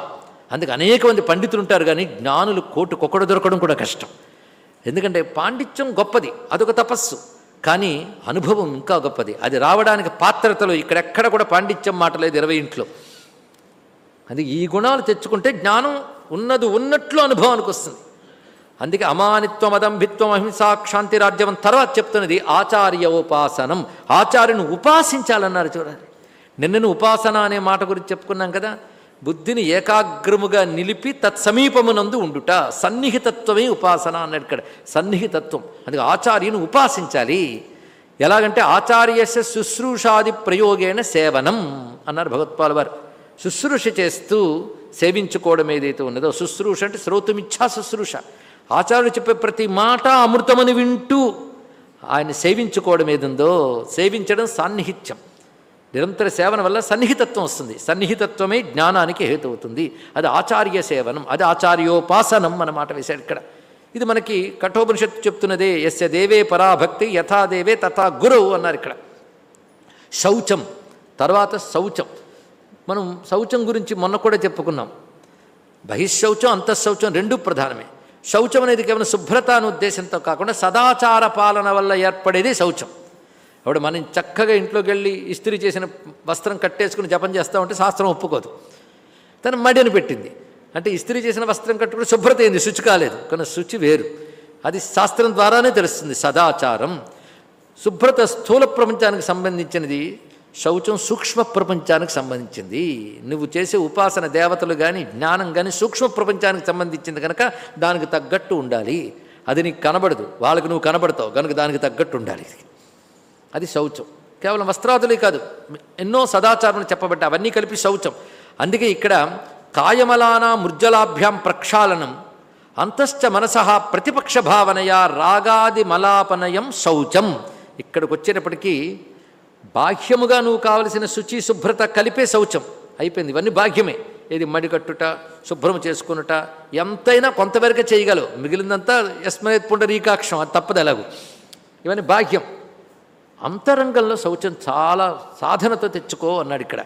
అందుకు అనేక మంది పండితులు ఉంటారు కానీ జ్ఞానులు కోటుకొకడు దొరకడం కూడా కష్టం. ఎందుకంటే పాండిత్యం గొప్పది అదొక తపస్సు. కానీ అనుభవం ఇంకా గొప్పది. అది రావడానికి పాత్రతలో ఇక్కడెక్కడ కూడా పాండిత్యం మాట లేదు ఇరవై ఇంట్లో. అది ఈ గుణాలు తెచ్చుకుంటే జ్ఞానం ఉన్నది ఉన్నట్లు అనుభవానికి వస్తుంది. అందుకే అమానిత్వం అదంభిత్వం అహింసా క్షాంతి రాజ్యం తర్వాత చెప్తున్నది ఆచార్య ఉపాసనం. ఆచార్యుని ఉపాసించాలన్నారు చూడండి. నిన్నను ఉపాసన అనే మాట గురించి చెప్పుకున్నాం కదా. బుద్ధిని ఏకాగ్రముగా నిలిపి తత్సమీపమునందు ఉండుట. సన్నిహితత్వమే ఉపాసన అన్నాడు ఇక్కడ. సన్నిహితత్వం. అందుకే ఆచార్యుని ఉపాసించాలి. ఎలాగంటే ఆచార్యస్య శుశ్రూషాది ప్రయోగేణ సేవనం అన్నారు భగవత్పాల్ వారు. శుశ్రూష చేస్తూ సేవించుకోవడం ఏదైతే ఉన్నదో శుశ్రూష అంటే శ్రోతుమిచ్చా శుశ్రూష. ఆచార్యుడు చెప్పే ప్రతి మాట అమృతమని వింటూ ఆయన సేవించుకోవడం ఏదుందో సేవించడం సాన్నిహిత్యం. నిరంతర సేవన వల్ల సన్నిహితత్వం వస్తుంది. సన్నిహితత్వమే జ్ఞానానికి హేతు అవుతుంది అది ఆచార్య సేవనం అది ఆచార్యోపాసనం అన్నమాట వేశాడు ఇక్కడ. ఇది మనకి కఠోపనిషత్తు చెప్తున్నదే ఎస్య దేవే పరాభక్తి యథాదేవే తథా గురువు అన్నారు ఇక్కడ. శౌచం తర్వాత శౌచం. మనం శౌచం గురించి మొన్న కూడా చెప్పుకున్నాం. బహిశౌచం అంతఃశౌచం రెండూ ప్రధానమే. శౌచం అనేది కేవలం శుభ్రత అనే ఉద్దేశంతో కాకుండా సదాచార పాలన వల్ల ఏర్పడేది శౌచం. ఇప్పుడు మనం చక్కగా ఇంట్లోకి వెళ్ళి ఇస్త్రీ చేసిన వస్త్రం కట్టేసుకుని జపం చేస్తూ ఉంటే శాస్త్రం ఒప్పుకోదు. తను మడిని పెట్టింది. అంటే ఇస్త్రీ చేసిన వస్త్రం కట్టుకుని శుభ్రత అయింది శుచి కాలేదు. కానీ శుచి వేరు. అది శాస్త్రం ద్వారానే తెలుస్తుంది సదాచారం. శుభ్రత స్థూల ప్రపంచానికి సంబంధించినది శౌచం సూక్ష్మ ప్రపంచానికి సంబంధించింది. నువ్వు చేసే ఉపాసన దేవతలు కానీ జ్ఞానం కానీ సూక్ష్మ ప్రపంచానికి సంబంధించింది కనుక దానికి తగ్గట్టు ఉండాలి. అది నీకు కనబడదు. వాళ్ళకి నువ్వు కనబడతావు. కనుక దానికి తగ్గట్టు ఉండాలి. అది శౌచం. కేవలం వస్త్రాదులే కాదు. ఎన్నో సదాచారాలు చెప్పబట్టి అవన్నీ కలిపి శౌచం. అందుకే ఇక్కడ కాయమలానా మృజ్జలాభ్యాం ప్రక్షాళనం. అంతశ్చ మనస ప్రతిపక్ష భావనయా రాగాది మలాపనయం శౌచం. ఇక్కడికి వచ్చేటప్పటికీ బాహ్యముగా నువ్వు కావలసిన శుచి శుభ్రత కలిపే శౌచం. అయిపోయింది. ఇవన్నీ బాహ్యమే. ఏది మడికట్టుట శుభ్రం చేసుకునుట ఎంతైనా కొంతవరకే చేయగలవు. మిగిలిందంతా యస్మయత్ పుండరీకాక్షం అది తప్పదు ఎలాగూ. ఇవన్నీ బాహ్యం. అంతరంగంలో శౌచం చాలా సాధనతో తెచ్చుకో అన్నాడు ఇక్కడ.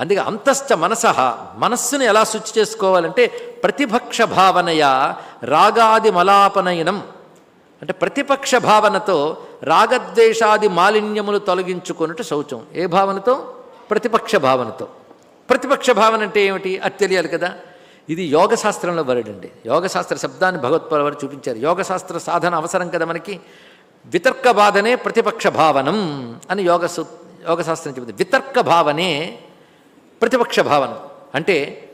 అందుకే అంతశ్చ మనస మనస్సును ఎలా శుచి చేసుకోవాలంటే ప్రతిపక్ష భావనయ రాగాది మలాపనయనం. అంటే ప్రతిపక్ష భావనతో రాగద్వేషాది మాలిన్యములు తొలగించుకున్నట్టు శౌచం. ఏ భావనతో? ప్రతిపక్ష భావనతో. ప్రతిపక్ష భావన అంటే ఏమిటి? అది తెలియాలి కదా. ఇది యోగశాస్త్రంలో వరడండి. యోగశాస్త్ర శబ్దాన్ని భగవత్పాల వారు చూపించారు. యోగశాస్త్ర సాధన అవసరం కదా మనకి? వితర్క బాధనే ప్రతిపక్ష భావనం అని యోగ యోగశాస్త్రం చెబుతుంది. వితర్క భావనే ప్రతిపక్ష భావన. అంటే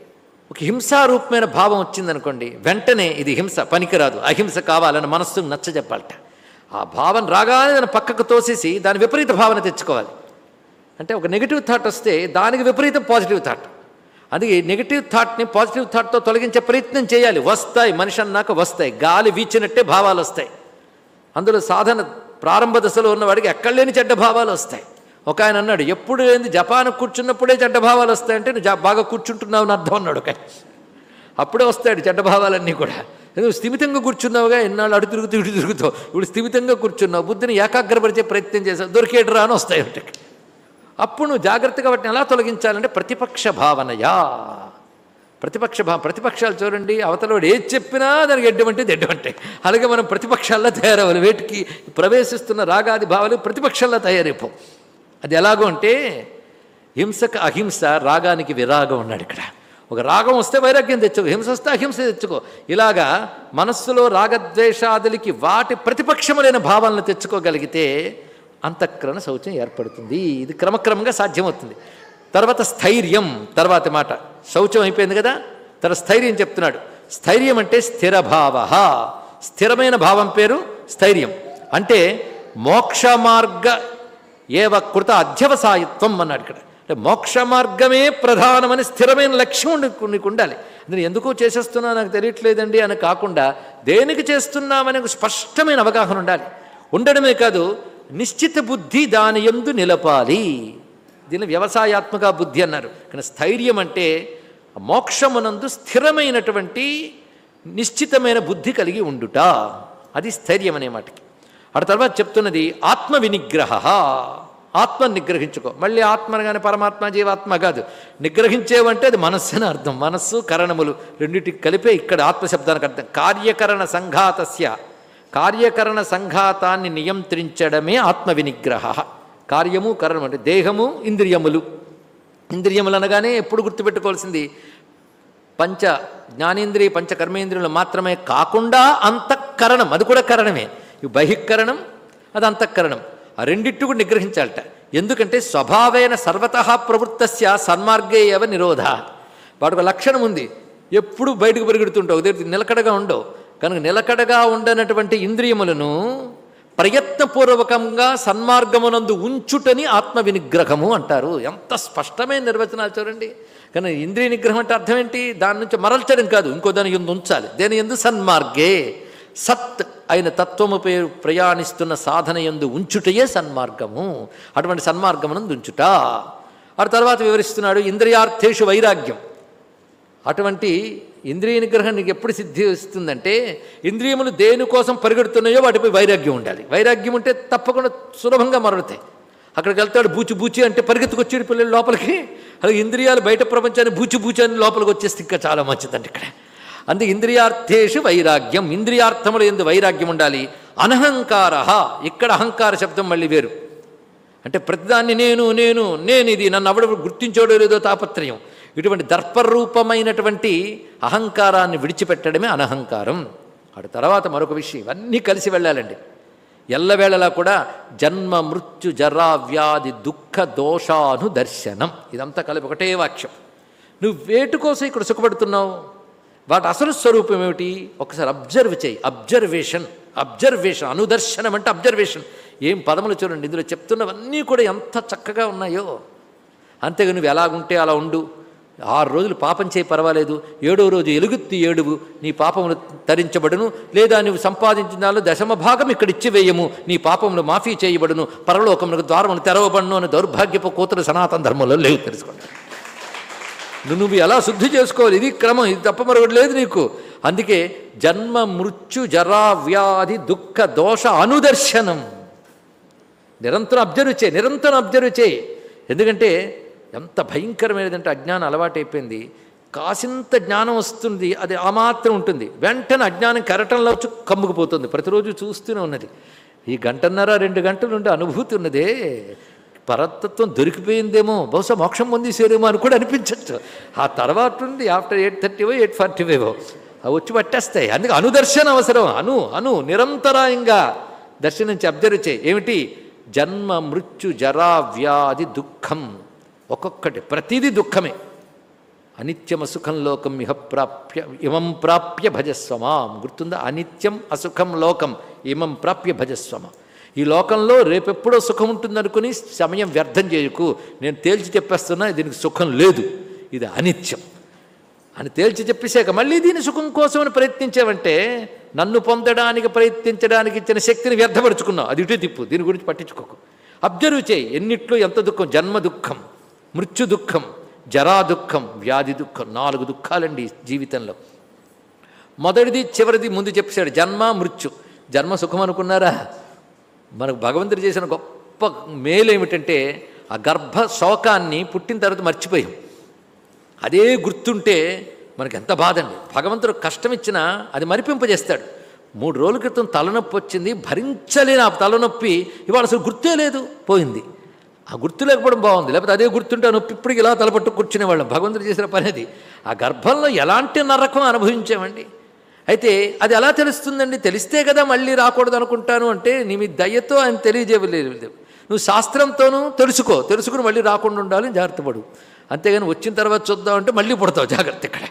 ఒక హింసారూపమైన భావం వచ్చిందనుకోండి వెంటనే ఇది హింస పనికిరాదు అహింస కావాలని మనస్సుకు నచ్చ చెప్పాలట. ఆ భావన రాగానే దాన్ని పక్కకు తోసేసి దాని విపరీత భావన తెచ్చుకోవాలి. అంటే ఒక నెగిటివ్ థాట్ వస్తే దానికి విపరీతం పాజిటివ్ థాట్ అందుకే నెగిటివ్ థాట్ని పాజిటివ్ థాట్తో తొలగించే ప్రయత్నం చేయాలి. వస్తాయి మనిషి అన్నాక వస్తాయి గాలి వీచినట్టే భావాలు వస్తాయి. అందులో సాధన ప్రారంభ దశలో ఉన్నవాడికి ఎక్కడ లేని చెడ్డ భావాలు వస్తాయి. ఒక ఆయన అన్నాడు ఎప్పుడు ఏంది జపాన్ కూర్చున్నప్పుడే చెడ్డ భావాలు వస్తాయంటే నువ్వు బాగా కూర్చుంటున్నావు అని అర్థం అన్నాడు ఒక అప్పుడే వస్తాడు చెడ్డ భావాలన్నీ కూడా. నువ్వు స్థిమితంగా కూర్చున్నావుగా ఎన్నాళ్ళు అడు తిరుగుతూ ఇటు తిరుగుతావు ఇప్పుడు స్థిమితంగా కూర్చున్నావు బుద్ధిని ఏకాగ్రపరిచే ప్రయత్నం చేసావు దొరికేటరా అని వస్తాయి ఒకటి. అప్పుడు నువ్వు జాగ్రత్తగా వాటిని ఎలా తొలగించాలంటే ప్రతిపక్ష భావనయా. ప్రతిపక్ష భావ ప్రతిపక్షాలు చూడండి అవతలవాడు ఏది చెప్పినా దానికి ఎడ్డమంటే ఎడ్డమంటే అలాగే మనం ప్రతిపక్షాల్లో తయారవ్వాలి. వేటికి ప్రవేశిస్తున్న రాగాది భావాలు ప్రతిపక్షాల్లో తయారైపో అది ఎలాగో అంటే హింసకు అహింస రాగానికి విరాగం ఉన్నాడు ఇక్కడ. ఒక రాగం వస్తే వైరాగ్యం తెచ్చుకో హింస వస్తే అహింస తెచ్చుకో. ఇలాగా మనస్సులో రాగద్వేషాదులకి వాటి ప్రతిపక్షములైన భావాలను తెచ్చుకోగలిగితే అంతఃకరణ శౌచం ఏర్పడుతుంది. ఇది క్రమక్రమంగా సాధ్యమవుతుంది. తర్వాత స్థైర్యం తర్వాత మాట. శౌచం అయిపోయింది కదా? తన స్థైర్యం చెప్తున్నాడు. స్థైర్యం అంటే స్థిర భావ స్థిరమైన భావం పేరు స్థైర్యం. అంటే మోక్ష మార్గ ఏవ కృత అధ్యవసాయత్వం అన్నాడు ఇక్కడ. అంటే మోక్ష మార్గమే ప్రధానమని స్థిరమైన లక్ష్యం నీకు ఉండాలి. నేను ఎందుకు చేసేస్తున్నా నాకు తెలియట్లేదండి అని కాకుండా దేనికి చేస్తున్నామని ఒక స్పష్టమైన అవగాహన ఉండాలి. ఉండడమే కాదు నిశ్చిత బుద్ధి దాని ఎందు నిలపాలి. దీన్ని వ్యవసాయాత్మక బుద్ధి అన్నారు. కానీ స్థైర్యం అంటే మోక్షమునందు స్థిరమైనటువంటి నిశ్చితమైన బుద్ధి కలిగి ఉండుట. అది స్థైర్యం అనే మాటకి. ఆ తర్వాత చెప్తున్నది ఆత్మ వినిగ్రహ ఆత్మ నిగ్రహించుకో. మళ్ళీ ఆత్మ అనగానే పరమాత్మ జీవాత్మ కాదు. నిగ్రహించేవంటే అది మనస్సు అని అర్థం. మనస్సు కరణములు రెండింటికి కలిపే ఇక్కడ ఆత్మశబ్దానికి అర్థం. కార్యకరణ సంఘాతస్య. కార్యకరణ సంఘాతాన్ని నియంత్రించడమే ఆత్మ వినిగ్రహ కార్యము కరణం అంటే దేహము ఇంద్రియములు. ఇంద్రియములు అనగానే ఎప్పుడు గుర్తుపెట్టుకోవాల్సింది? పంచ జ్ఞానేంద్రియ పంచ కర్మేంద్రియులు మాత్రమే కాకుండా అంతఃకరణం. అది కూడా కరణమే. ఇవి బహిఃకరణం అది అంతఃకరణం. ఆ రెండిట్టు కూడా నిగ్రహించాలట. ఎందుకంటే స్వభావేన సర్వత ప్రవృత్తస్య సన్మార్గే ఏవ నిరోధ. వాడికి లక్షణం ఉంది. ఎప్పుడు బయటకు పరిగెడుతుంటావు. దగ్గర నిలకడగా ఉండవు. కనుక నిలకడగా ఉండనటువంటి ఇంద్రియములను ప్రయత్నపూర్వకంగా సన్మార్గమునందు ఉంచుటని ఆత్మ వినిగ్రహము అంటారు. ఎంత స్పష్టమైన నిర్వచనాలు చూడండి. కానీ ఇంద్రియ నిగ్రహం అంటే అర్థం ఏంటి? దాని నుంచి మరల్చడం కాదు. ఇంకో దాని ఎందు ఉంచాలి? దేని ఎందు సన్మార్గే? సత్ అయిన తత్వము పేరు ప్రయాణిస్తున్న సాధన ఎందు ఉంచుటయే సన్మార్గము. అటువంటి సన్మార్గమునందు ఉంచుట. ఆ తర్వాత వివరిస్తున్నాడు ఇంద్రియార్థేషు వైరాగ్యం. అటువంటి ఇంద్రియ నిగ్రహం నీకు ఎప్పుడు సిద్ధిస్తుందంటే ఇంద్రియములు దేనికోసం పరిగెడుతున్నాయో వాటిపై వైరాగ్యం ఉండాలి. వైరాగ్యం ఉంటే తప్పకుండా సులభంగా మరలుతాయి. అక్కడికి వెళ్తాడు బూచి బూచి అంటే పరిగెత్తుకొచ్చేడు పిల్లలు లోపలికి. అలాగే ఇంద్రియాలు బయట ప్రపంచాన్ని బూచి బూచి అని లోపలికి వచ్చేస్తే ఇంకా చాలా మంచిదండి ఇక్కడ. అందుకే ఇంద్రియార్థేషు వైరాగ్యం. ఇంద్రియార్థములు ఎందు వైరాగ్యం ఉండాలి. అనహంకార ఇక్కడ అహంకార శబ్దం మళ్ళీ వేరు. అంటే ప్రతిదాన్ని నేను నేను నేను ఇది నన్ను అవడ గుర్తించోడో లేదో తాపత్రయం. ఇటువంటి దర్పరూపమైనటువంటి అహంకారాన్ని విడిచిపెట్టడమే అనహంకారం. అటు తర్వాత మరొక విషయం. ఇవన్నీ కలిసి వెళ్ళాలండి. ఎల్లవేళలా కూడా జన్మ మృత్యు జరా వ్యాధి దుఃఖ దోషాను దర్శనం ఇదంతా కలిపి ఒకటే వాక్యం. నువ్వు వేటుకోసం ఇక్కడ సుఖపడుతున్నావు? వాటి అసలు స్వరూపం ఏమిటి? ఒకసారి అబ్జర్వ్ చేయి. అబ్జర్వేషన్ అబ్జర్వేషన్ అనుదర్శనం అంటే అబ్జర్వేషన్ ఏం పదములు చూడండి. ఇందులో చెప్తున్నవన్నీ కూడా ఎంత చక్కగా ఉన్నాయో. అంతేగా నువ్వు ఎలాగుంటే అలా ఉండు. ఆరు రోజులు పాపం చేయి పర్వాలేదు. ఏడో రోజు ఎలుగుత్తి ఏడువు. నీ పాపములు తరించబడును. లేదా నువ్వు సంపాదించిన దానిలో దశమ భాగం ఇక్కడ ఇచ్చివేయము నీ పాపములు మాఫీ చేయబడును. పరలోకములకు ద్వారములు తెరవబడును అని దౌర్భాగ్యపు కూతురు సనాతన ధర్మంలో లేవు తెలుసుకోండి. నువ్వు ఎలా శుద్ధి చేసుకోవాలి? ఇది క్రమం ఇది తప్ప మరొకటి లేదు నీకు. అందుకే జన్మ మృత్యు జరా వ్యాధి దుఃఖ దోష అనుదర్శనం. నిరంతరం అబ్జర్వ్ చేయి నిరంతరం అబ్జర్వ్ చేయి. ఎందుకంటే ఎంత భయంకరమైనదంటే అజ్ఞానం అలవాటైపోయింది. కాసింత జ్ఞానం వస్తుంది అది ఆ మాత్రం ఉంటుంది. వెంటనే అజ్ఞానం కరటంలో కమ్ముకుపోతుంది. ప్రతిరోజు చూస్తూనే ఉన్నది. ఈ గంటన్నర రెండు గంటలు ఉండే అనుభూతి ఉన్నదే. పరతత్వం దొరికిపోయిందేమో బహుశా మోక్షం పొందేసేరేమో అని కూడా అనిపించవచ్చు ఆ తర్వాత ఉంది after eight thirty or eight forty అవి వచ్చి పట్టేస్తాయి. అందుకే అనుదర్శన అవసరం. అను అను నిరంతరాయంగా దర్శనించి అబ్జర్వ్ చేయి. ఏమిటి? జన్మ మృత్యు జరా వ్యాధి దుఃఖం. ఒక్కొక్కటి. ప్రతిదీ దుఃఖమే. అనిత్యం అసుఖం లోకం ఇహ ప్రాప్య ఇమం ప్రాప్య భజస్వమాం గుర్తుందా? అనిత్యం అసుఖం లోకం ఇమం ప్రాప్య భజస్వమాం ఈ లోకంలో రేపెప్పుడో సుఖం ఉంటుందనుకుని సమయం వ్యర్థం చేయకు. నేను తేల్చి చెప్పేస్తున్నా దీనికి సుఖం లేదు. ఇది అనిత్యం. అని తేల్చి చెప్పేశాక మళ్ళీ దీని సుఖం కోసమని ప్రయత్నించావంటే నన్ను పొందడానికి ప్రయత్నించడానికి ఇచ్చిన శక్తిని వ్యర్థపరుచుకున్నావు. అది ఇటే తిప్పు దీని గురించి పట్టించుకోకు. అబ్జర్వ్ చేయి ఎన్నిట్లో ఎంత దుఃఖం? జన్మ దుఃఖం మృత్యు దుఃఖం జరా దుఃఖం వ్యాధి దుఃఖం నాలుగు దుఃఖాలండి జీవితంలో. మొదటిది చివరిది ముందు చెప్పాడు జన్మ మృత్యు. జన్మ సుఖం అనుకున్నారా? మనకు భగవంతుడు చేసిన గొప్ప మేలు ఏమిటంటే ఆ గర్భ శోకాన్ని పుట్టిన తర్వాత మర్చిపోయాం. అదే గుర్తుంటే మనకి ఎంత బాధండి భగవంతుడు కష్టం ఇచ్చినా అది మరిపింపజేస్తాడు. మూడు రోజుల క్రితం తలనొప్పి వచ్చింది భరించలేని ఆ తలనొప్పి ఇవాళ అసలు గుర్తే లేదు పోయింది. ఆ గుర్తు లేకపోవడం బాగుంది. లేకపోతే అదే గుర్తుంటే నొప్పి ఇప్పటికి ఇలా తలపట్టు కూర్చునేవాళ్ళం. భగవంతుడు చేసిన పని అది. ఆ గర్భంలో ఎలాంటి నరకం అనుభవించామండి? అయితే అది ఎలా తెలుస్తుందండి? తెలిస్తే కదా మళ్ళీ రాకూడదు అనుకుంటాను అంటే నీ మీ దయ్యతో ఆయన తెలియజేయలేదు. నువ్వు శాస్త్రంతోనూ తెలుసుకో. తెలుసుకుని మళ్ళీ రాకుండా ఉండాలని జాగ్రత్త పడు. అంతేగాని వచ్చిన తర్వాత చూద్దాం అంటే మళ్ళీ పుడతావు జాగ్రత్త ఇక్కడ.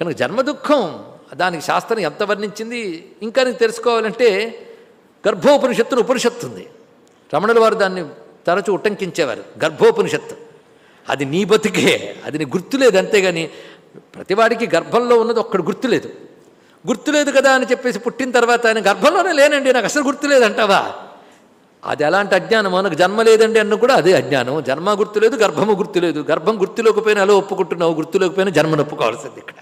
కనుక జన్మ దుఃఖం దానికి శాస్త్రం ఎంత వర్ణించింది? ఇంకా నీకు తెలుసుకోవాలంటే గర్భోపనిషత్తును ఉపనిషత్తు ఉంది. రమణుల వారు దాన్ని తరచు ఉటంకించేవారు గర్భోపనిషత్తు. అది నీ బతికే అది నీ గుర్తులేదు అంతేగాని ప్రతివాడికి గర్భంలో ఉన్నది ఒక్కడు గుర్తులేదు. గుర్తులేదు కదా అని చెప్పేసి పుట్టిన తర్వాత ఆయన గర్భంలోనే లేనండి. నాకు అసలు గుర్తులేదు అంటావా అది ఎలాంటి అజ్ఞానం మనకు జన్మ లేదండి అన్న కూడా అదే అజ్ఞానం. జన్మ గుర్తులేదు గర్భము గుర్తులేదు. గర్భం గుర్తులేకపోయినా అలా ఒప్పుకుంటున్నావు గుర్తులేకపోయినా జన్మను ఒప్పుకోవాల్సింది ఇక్కడ.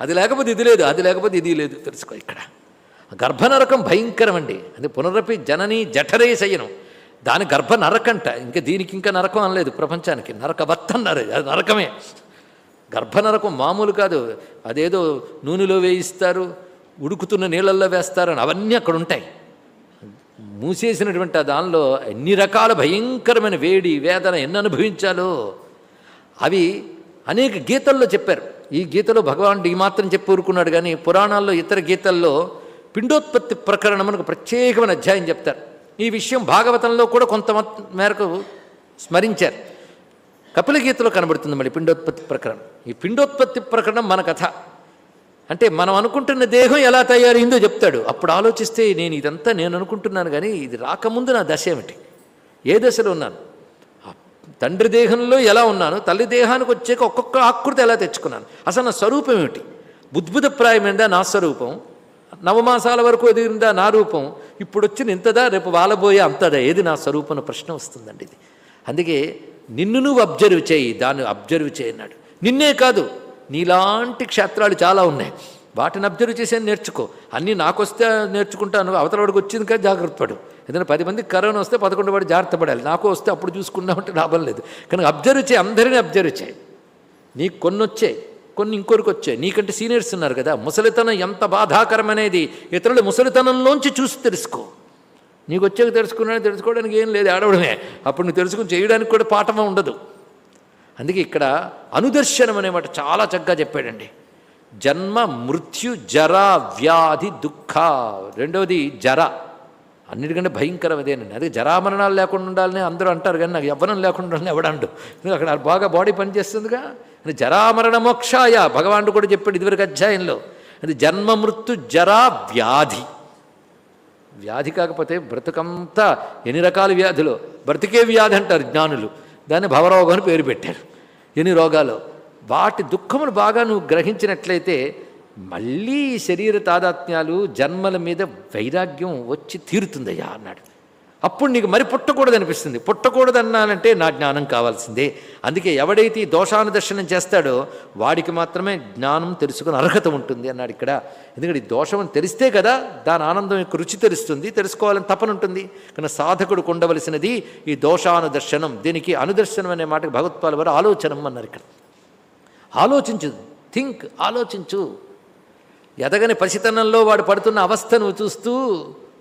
అది లేకపోతే ఇది లేదు అది లేకపోతే ఇది లేదు తెలుసుకో ఇక్కడ. గర్భనరకం భయంకరం అండి. అది పునరపి జనని జఠరే శయనం. దాని గర్భ నరకంట. ఇంకా దీనికి ఇంకా నరకం అనలేదు ప్రపంచానికి. నరకవత్ అన్నారు అది నరకమే. గర్భనరకం మామూలు కాదు. అదేదో నూనెలో వేయిస్తారు ఉడుకుతున్న నీళ్ళల్లో వేస్తారని అవన్నీ అక్కడ ఉంటాయి. మూసేసినటువంటి ఆ దానిలో ఎన్ని రకాల భయంకరమైన వేడి వేదన ఎన్ని అనుభవించాలో అవి అనేక గీతల్లో చెప్పారు. ఈ గీతలో భగవానుడు ఈ మాత్రం చెప్పి ఊరుకున్నాడు కానీ పురాణాల్లో ఇతర గీతల్లో పిండోత్పత్తి ప్రకరణం మనకు ప్రత్యేకమైన అధ్యాయం చెప్తారు. ఈ విషయం భాగవతంలో కూడా కొంత మేరకు స్మరించారు. కపిల గీతలో కనబడుతుంది మళ్ళీ పిండోత్పత్తి ప్రకరణం. ఈ పిండోత్పత్తి ప్రకరణం మన కథ. అంటే మనం అనుకుంటున్న దేహం ఎలా తయారైందో చెప్తాడు. అప్పుడు ఆలోచిస్తే నేను ఇదంతా నేను అనుకుంటున్నాను కానీ ఇది రాకముందు నా దశ ఏమిటి? ఏ దశలో ఉన్నాను? తండ్రి దేహంలో ఎలా ఉన్నాను? తల్లి దేహానికి వచ్చాక ఒక్కొక్క ఆకృతి ఎలా తెచ్చుకున్నాను? అసలు నా స్వరూపం ఏమిటి? బుద్భుతప్రాయమైందా నా స్వరూపం? నవమాసాల వరకు ఎదిగిందా నా రూపం? ఇప్పుడు వచ్చిన ఇంతదా రేపు వాలబోయే అంతదా? ఏది నా స్వరూపం ప్రశ్న వస్తుందండి ఇది. అందుకే నిన్ను నువ్వు అబ్జర్వ్ చేయి దాన్ని అబ్జర్వ్ చేయన్నాడు నిన్నే కాదు నీలాంటి క్షేత్రాలు చాలా ఉన్నాయి. వాటిని అబ్జర్వ్ చేసేది నేర్చుకో. అన్నీ నాకొస్తే నేర్చుకుంటాను అవతల వాడికి వచ్చింది కదా జాగ్రత్త పడు. ఏదైనా పది మందికి కరోనా వస్తే పదకొండు వాడు జాగ్రత్త పడాలి. నాకు వస్తే అప్పుడు చూసుకున్నామంటే లాభం లేదు. కానీ అబ్జర్వ్ చేయి అందరినీ అబ్జర్వ్ చేయి. నీకు కొన్ని వచ్చాయి కొన్ని ఇంకొరికి వచ్చాయి. నీకంటే సీనియర్స్ ఉన్నారు కదా. ముసలితనం ఎంత బాధాకరమనేది ఇతరుల ముసలితనంలోంచి చూసి తెలుసుకో. నీకు వచ్చాక తెలుసుకున్నాను తెలుసుకోవడానికి ఏం లేదు ఆడవడమే అప్పుడు నువ్వు తెలుసుకుని చేయడానికి కూడా పాఠం ఉండదు. అందుకే ఇక్కడ అనుదర్శనం అనే మాట చాలా చక్కగా చెప్పాడండి. జన్మ మృత్యు జర వ్యాధి దుఃఖ రెండవది జర. అన్నిటికంటే భయంకరం అదేనండి. అదే జరామరణాలు లేకుండా ఉండాలని అందరూ అంటారు కానీ నాకు యవ్వనం లేకుండా ఉండాలని ఎవడండు అక్కడ బాగా బాడీ పనిచేస్తుందిగా. అది జరామరణ మోక్షాయ భగవానుడు కూడా చెప్పాడు ఇదివరకు అధ్యాయంలో. అది జన్మ మృత్యు జరా వ్యాధి. వ్యాధి కాకపోతే బ్రతుకంతా ఎన్ని రకాల వ్యాధులు? బ్రతికే వ్యాధి అంటారు జ్ఞానులు. దాన్ని భవరోగం అని పేరు పెట్టారు. ఎన్ని రోగాలు? వాటి దుఃఖములు బాగా నువ్వు గ్రహించినట్లయితే మళ్ళీ శరీర తాదాత్మ్యాలు జన్మల మీద వైరాగ్యం వచ్చి తీరుతుందయ్యా అన్నాడు. అప్పుడు నీకు మరి పుట్టకూడదు అనిపిస్తుంది. పుట్టకూడదు అన్నానంటే నా జ్ఞానం కావాల్సిందే. అందుకే ఎవడైతే ఈ దోషానుదర్శనం చేస్తాడో వాడికి మాత్రమే జ్ఞానం తెలుసుకుని అర్హత ఉంటుంది అన్నాడు ఇక్కడ. ఎందుకంటే ఈ దోషం అని తెలిస్తే కదా దాని ఆనందం యొక్క రుచి తెలుస్తుంది తెలుసుకోవాలని తపన ఉంటుంది. కానీ సాధకుడు ఉండవలసినది ఈ దోషానుదర్శనం దీనికి అనుదర్శనం అనే మాటకి భగవత్పాల వారు ఆలోచనం అన్నారు ఇక్కడ. ఆలోచించు థింక్ ఆలోచించు. ఎదగని పసితనంలో వాడు పడుతున్న అవస్థను చూస్తూ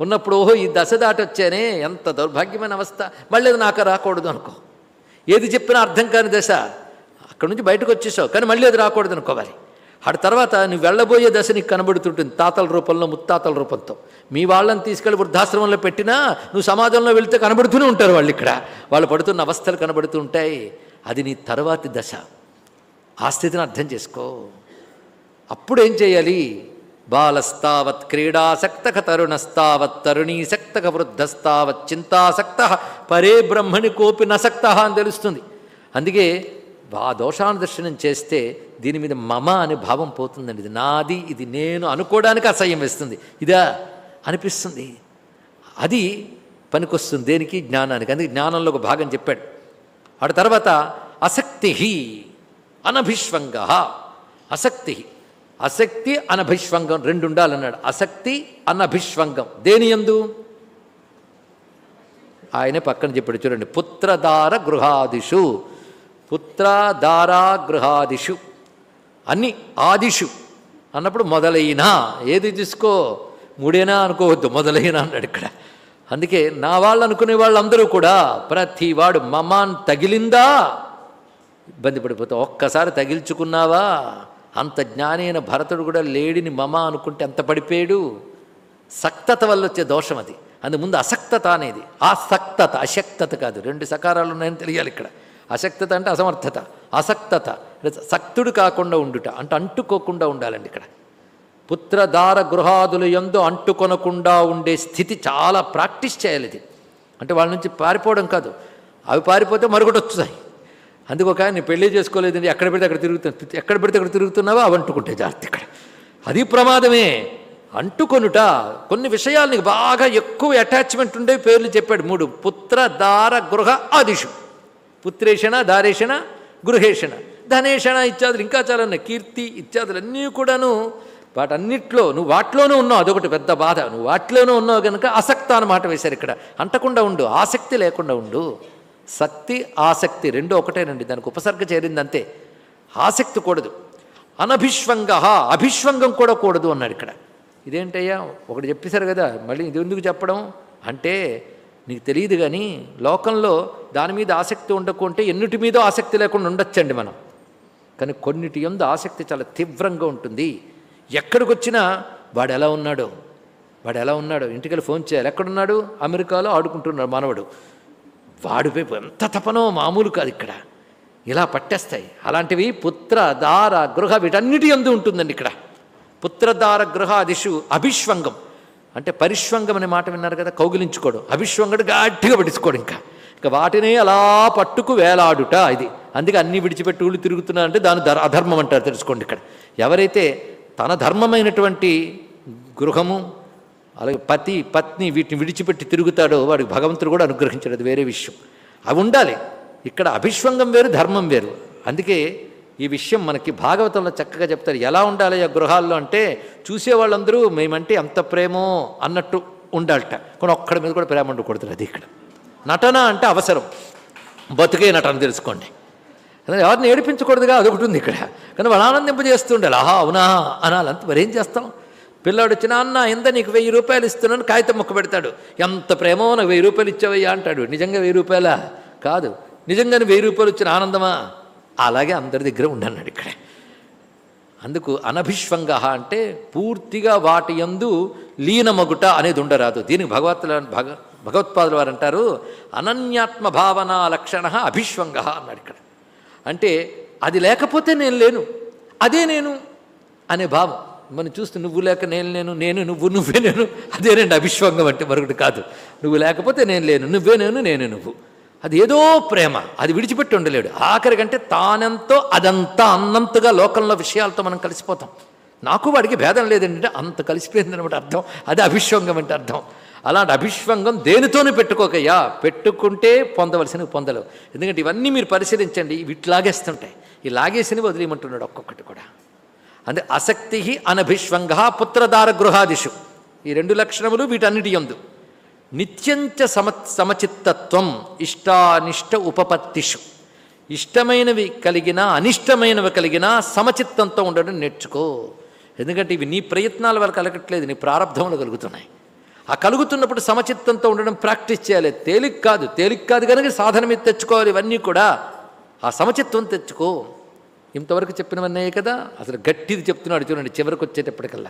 ఉన్నప్పుడు ఓహో ఈ దశ దాటొచ్చానే ఎంత దౌర్భాగ్యమైన అవస్థ. మళ్ళీ అది నాకు రాకూడదు అనుకో. ఏది చెప్పినా అర్థం కాని దశ. అక్కడి నుంచి బయటకు వచ్చేసావు కానీ మళ్ళీ అది రాకూడదు అనుకోవాలి. ఆడ తర్వాత నువ్వు వెళ్ళబోయే దశ నీకు కనబడుతుంటుంది తాతల రూపంలో ముత్తాతల రూపంతో. మీ వాళ్ళని తీసుకెళ్ళి వృద్ధాశ్రమంలో పెట్టినా నువ్వు సమాజంలో వెళితే కనబడుతూనే ఉంటారు వాళ్ళు ఇక్కడ. వాళ్ళు పడుతున్న అవస్థలు కనబడుతూ ఉంటాయి. అది నీ తర్వాతి దశ. ఆ స్థితిని అర్థం చేసుకో. అప్పుడు ఏం చేయాలి? బాలస్తావత్ క్రీడాసక్తక తరుణస్తావత్ తరుణీసక్తక వృద్ధస్తావత్ చింతాసక్త పరే బ్రహ్మణి కోపి నసక్త అని తెలుస్తుంది. అందుకే ఆ దోషానుదర్శనం చేస్తే దీని మీద మమ అనే భావం పోతుందండి. ఇది నాది ఇది నేను అనుకోవడానికి అసహ్యం వేస్తుంది. ఇదా అనిపిస్తుంది. అది పనికొస్తుంది దేనికి? జ్ఞానానికి. అందుకే జ్ఞానంలో ఒక భాగం చెప్పాడు. ఆడ తర్వాత అసక్తి అనభిష్వంగ. అసక్తి అసక్తి అనభిష్వంగం రెండు ఉండాలన్నాడు అసక్తి అనభిష్వంగం. దేని ఎందు ఆయనే పక్కన చెప్పాడు చూడండి. పుత్రధార గృహాదిషు. పుత్రధారా గృహాదిషు అన్ని ఆదిషు. అన్నప్పుడు మొదలైనా. ఏది తీసుకో? మూడేనా అనుకోవద్దు. మొదలైన అన్నాడు ఇక్కడ. అందుకే నా వాళ్ళు అనుకునే వాళ్ళందరూ కూడా ప్రతి వాడు మమాన్ తగిలిందా? ఇబ్బంది పడిపోతావు. ఒక్కసారి తగిల్చుకున్నావా? అంత జ్ఞాని అయిన భరతుడు కూడా లేడిని మమ అనుకుంటే అంత పడిపోయాడు. సక్తత వల్ల వచ్చే దోషం అది. అందు ముందు అసక్తత అనేది. ఆసక్తత అశక్తత కాదు. రెండు సకారాలు ఉన్నాయని తెలియాలి ఇక్కడ. అశక్తత అంటే అసమర్థత. అసక్తత. సక్తుడు కాకుండా ఉండుట. అంటే అంటుకోకుండా ఉండాలండి ఇక్కడ. పుత్రధార గృహాదులు ఎందు అంటుకొనకుండా ఉండే స్థితి చాలా ప్రాక్టీస్ చేయాలి ఇది. అంటే వాళ్ళ నుంచి పారిపోవడం కాదు. అవి పారిపోతే మరొకటి వచ్చాయి అందుకు ఒక ఆయన పెళ్ళి చేసుకోలేదండి ఎక్కడ పెడితే అక్కడ తిరుగుతు ఎక్కడ పెడితే అక్కడ తిరుగుతున్నావా? అవంటుకుంటే అంటుకుంటే జాగ్రత్త ఇక్కడ. అది ప్రమాదమే. అంటుకొనుట కొన్ని విషయాలు బాగా ఎక్కువ అటాచ్మెంట్ ఉండే పేర్లు చెప్పాడు. మూడు పుత్ర దార గృహ ఆదిషు పుత్రేషణ దారేషణ గృహేషణ. ధనేషణ ఇత్యాదులు ఇంకా చాలా ఉన్నాయి. కీర్తి ఇత్యాదులన్నీ కూడాను వాటన్నిట్లో నువ్వు వాటిలోనూ ఉన్నావు. అదొకటి పెద్ద బాధ. నువ్వు వాటిలోనూ ఉన్నావు కనుక అసక్త అన్నమాట వేశారు ఇక్కడ. అంటకుండా ఉండు ఆసక్తి లేకుండా ఉండు. శక్తి ఆసక్తి రెండు ఒకటేనండి. దానికి ఉపసర్గ చేరింది అంతే ఆసక్తి కూడదు. అనభిష్వంగ అభిష్వంగం కూడా కూడదు అన్నాడు ఇక్కడ. ఇదేంటయ్యా? ఒకటి చెప్పేశారు కదా మళ్ళీ ఇది ఎందుకు చెప్పడం? అంటే నీకు తెలియదు కానీ లోకంలో దాని మీద ఆసక్తి ఉండకుంటే ఎన్నిటి మీద ఆసక్తి లేకుండా ఉండొచ్చండి మనం. కానీ కొన్నిటి ఎందు ఆసక్తి చాలా తీవ్రంగా ఉంటుంది. ఎక్కడికి వచ్చినా వాడు ఎలా ఉన్నాడో? వాడు ఎలా ఉన్నాడు? ఇంటికెళ్ళి ఫోన్ చేయాలి. ఎక్కడున్నాడు? అమెరికాలో ఆడుకుంటున్నాడు మనవడు. వాడిపై ఎంత తపనో మామూలు కాదు ఇక్కడ. ఇలా పట్టేస్తాయి. అలాంటివి పుత్ర దార గృహ వీటన్నిటి ఎందు ఉంటుందండి ఇక్కడ. పుత్రదార గృహ అభిష్వంగం. అంటే పరిష్వంగం అనే మాట విన్నారు కదా కౌగిలించుకోవడం అభిష్వంగడు గట్టిగా పట్టించుకోడు ఇంకా. ఇంకా వాటినే అలా పట్టుకు వేలాడుట ఇది. అందుకే అన్ని విడిచిపెట్టి ఊళ్ళు తిరుగుతున్నారంటే దాని ధర్ అధర్మం అంటారు తెలుసుకోండి ఇక్కడ. ఎవరైతే తన ధర్మమైనటువంటి గృహము అలాగే పతి పత్ని వీటిని విడిచిపెట్టి తిరుగుతాడో వాడికి భగవంతుడు కూడా అనుగ్రహించాడు. అది వేరే విషయం. అవి ఉండాలి. ఇక్కడ అభిష్వంగం వేరు ధర్మం వేరు. అందుకే ఈ విషయం మనకి భాగవతంలో చక్కగా చెప్తారు. ఎలా ఉండాలి ఆ గృహాల్లో అంటే చూసే వాళ్ళందరూ మేమంటే ఎంత ప్రేమో అన్నట్టు ఉండాలట. కొన్ని ఒక్కడి మీద కూడా ప్రేమ ఉండకూడదు అది ఇక్కడ. నటన అంటే అవసరం. బతుకే నటన తెలుసుకోండి. ఎవరిని ఏడిపించకూడదుగా? అదొకటి ఉంది ఇక్కడ. కానీ వాళ్ళు ఆనందింపజేస్తుండాలి. ఆహా అవునా? అనాలి. అంత మరేం చేస్తాం? పిల్లాడు వచ్చిన అన్న ఎంత నీకు వెయ్యి రూపాయలు ఇస్తున్నాను కాగితం మొక్క పెడతాడు. ఎంత ప్రేమో నాకు వెయ్యి రూపాయలు ఇచ్చావయ్యా అంటాడు. నిజంగా వెయ్యి రూపాయలా? కాదు. నిజంగానే వెయ్యి రూపాయలు వచ్చిన ఆనందమా? అలాగే అందరి దగ్గర ఉండన్నాడు ఇక్కడ. అందుకు అనభిష్వంగ అంటే పూర్తిగా వాటి యందు లీనమగుట అనేది ఉండరాదు. దీనికి భగవత్తుల భగ భగవత్పాదులు వారు అంటారు అనన్యాత్మ భావన లక్షణ అభిష్వంగ అన్నాడు ఇక్కడ. అంటే అది లేకపోతే నేను లేను అదే నేను అనే భావం. మనం చూస్తూ నువ్వు లేక నేను లేను నేను నువ్వు నువ్వే నేను. అదేనండి అభిశ్వంగం అంటే మరొకటి కాదు. నువ్వు లేకపోతే నేను లేను నువ్వే నేను నేను నువ్వు. అది ఏదో ప్రేమ అది విడిచిపెట్టి ఉండలేడు. ఆఖరికంటే తానెంతో అదంతా అన్నంతగా లోకంలో విషయాలతో మనం కలిసిపోతాం. నాకు వాడికి భేదం లేదండి అంత కలిసిపోయింది అనమాట అర్థం. అది అభిశ్వంగం అంటే అర్థం. అలాంటి అభిశ్వంగం దేనితోనూ పెట్టుకోకయ్యా. పెట్టుకుంటే పొందవలసినవి పొందలేవు. ఎందుకంటే ఇవన్నీ మీరు పరిశీలించండి వీటి లాగేస్తుంటాయి ఈ లాగేసినవి వదిలేయమంటున్నాడు ఒక్కొక్కటి కూడా. అంటే అసక్తి అనభిష్వంగ పుత్రదార గృహాదిషు. ఈ రెండు లక్షణములు వీటన్నిటి యందు. నిత్యంచ సమ సమచిత్తత్వం ఇష్టానిష్ట ఉపపత్తిషు. ఇష్టమైనవి కలిగినా అనిష్టమైనవి కలిగినా సమచిత్తంతో ఉండడం నేర్చుకో. ఎందుకంటే ఇవి నీ ప్రయత్నాల వల్ల కలగట్లేదు నీ ప్రారంభంలో కలుగుతున్నాయి. ఆ కలుగుతున్నప్పుడు సమచిత్తంతో ఉండడం ప్రాక్టీస్ చేయాలి. తేలిక కాదు. తేలిక కాదు కనుక సాధన మీద తెచ్చుకోవాలి. ఇవన్నీ కూడా ఆ సమచిత్వం తెచ్చుకో. ఇంతవరకు చెప్పినవన్నీ కదా? అసలు గట్టిది చెప్తున్నాడు చూడండి చివరికి వచ్చేటప్పటికల్లా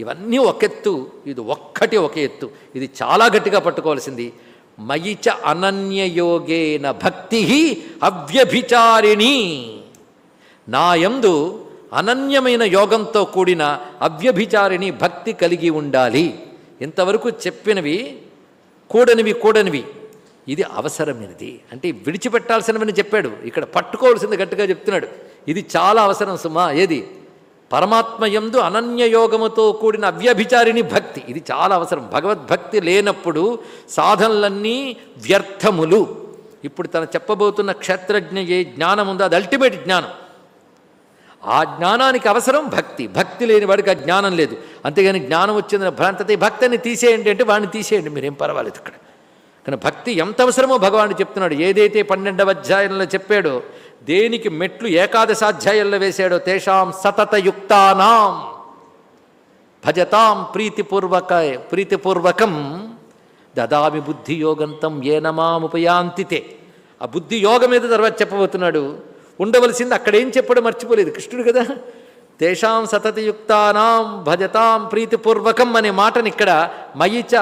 ఇవన్నీ ఒక ఎత్తు ఇది ఒక్కటి ఒక ఎత్తు. ఇది చాలా గట్టిగా పట్టుకోవాల్సింది. మయిచ అనన్యయోగేన భక్తి అవ్యభిచారిణి. నాయందు అనన్యమైన యోగంతో కూడిన అవ్యభిచారిణి భక్తి కలిగి ఉండాలి. ఇంతవరకు చెప్పినవి కూడనివి కూడనివి. ఇది అవసరమైనది. అంటే విడిచిపెట్టాల్సినవని చెప్పాడు. ఇక్కడ పట్టుకోవాల్సింది గట్టిగా చెప్తున్నాడు. ఇది చాలా అవసరం సుమా. ఏది? పరమాత్మయందు అనన్యయోగముతో కూడిన అవ్యభిచారిణి భక్తి. ఇది చాలా అవసరం. భగవద్భక్తి లేనప్పుడు సాధనలన్నీ వ్యర్థములు. ఇప్పుడు తను చెప్పబోతున్న క్షేత్రజ్ఞ ఏ జ్ఞానం ఉందో అది అల్టిమేట్ జ్ఞానం. ఆ జ్ఞానానికి అవసరం భక్తి. భక్తి లేని వాడికి ఆ జ్ఞానం లేదు. అంతేగాని జ్ఞానం వచ్చిందని భ్రాంతత భక్తిని తీసేయండి అంటే వాడిని తీసేయండి. మీరేం పర్వాలేదు ఇక్కడ. కానీ భక్తి ఎంత అవసరమో భగవానుడు చెప్తున్నాడు. ఏదైతే పన్నెండవ అధ్యాయంలో చెప్పాడో దేనికి మెట్లు ఏకాదశాధ్యాయంలో వేశాడో తేషాం సతతయుక్తానాం. భజతాం ప్రీతిపూర్వక ప్రీతిపూర్వకం దదామి బుద్ధియోగంతం ఏనమాముపయాంతితే ఆ బుద్ధి యోగం మీద తర్వాత చెప్పబోతున్నాడు. ఉండవలసింది అక్కడేం చెప్పడం మర్చిపోలేదు. కృష్ణుడు కదా. తేషాం సతతయుక్తానాం భజతాం ప్రీతిపూర్వకం అనే మాటని ఇక్కడ మయిచ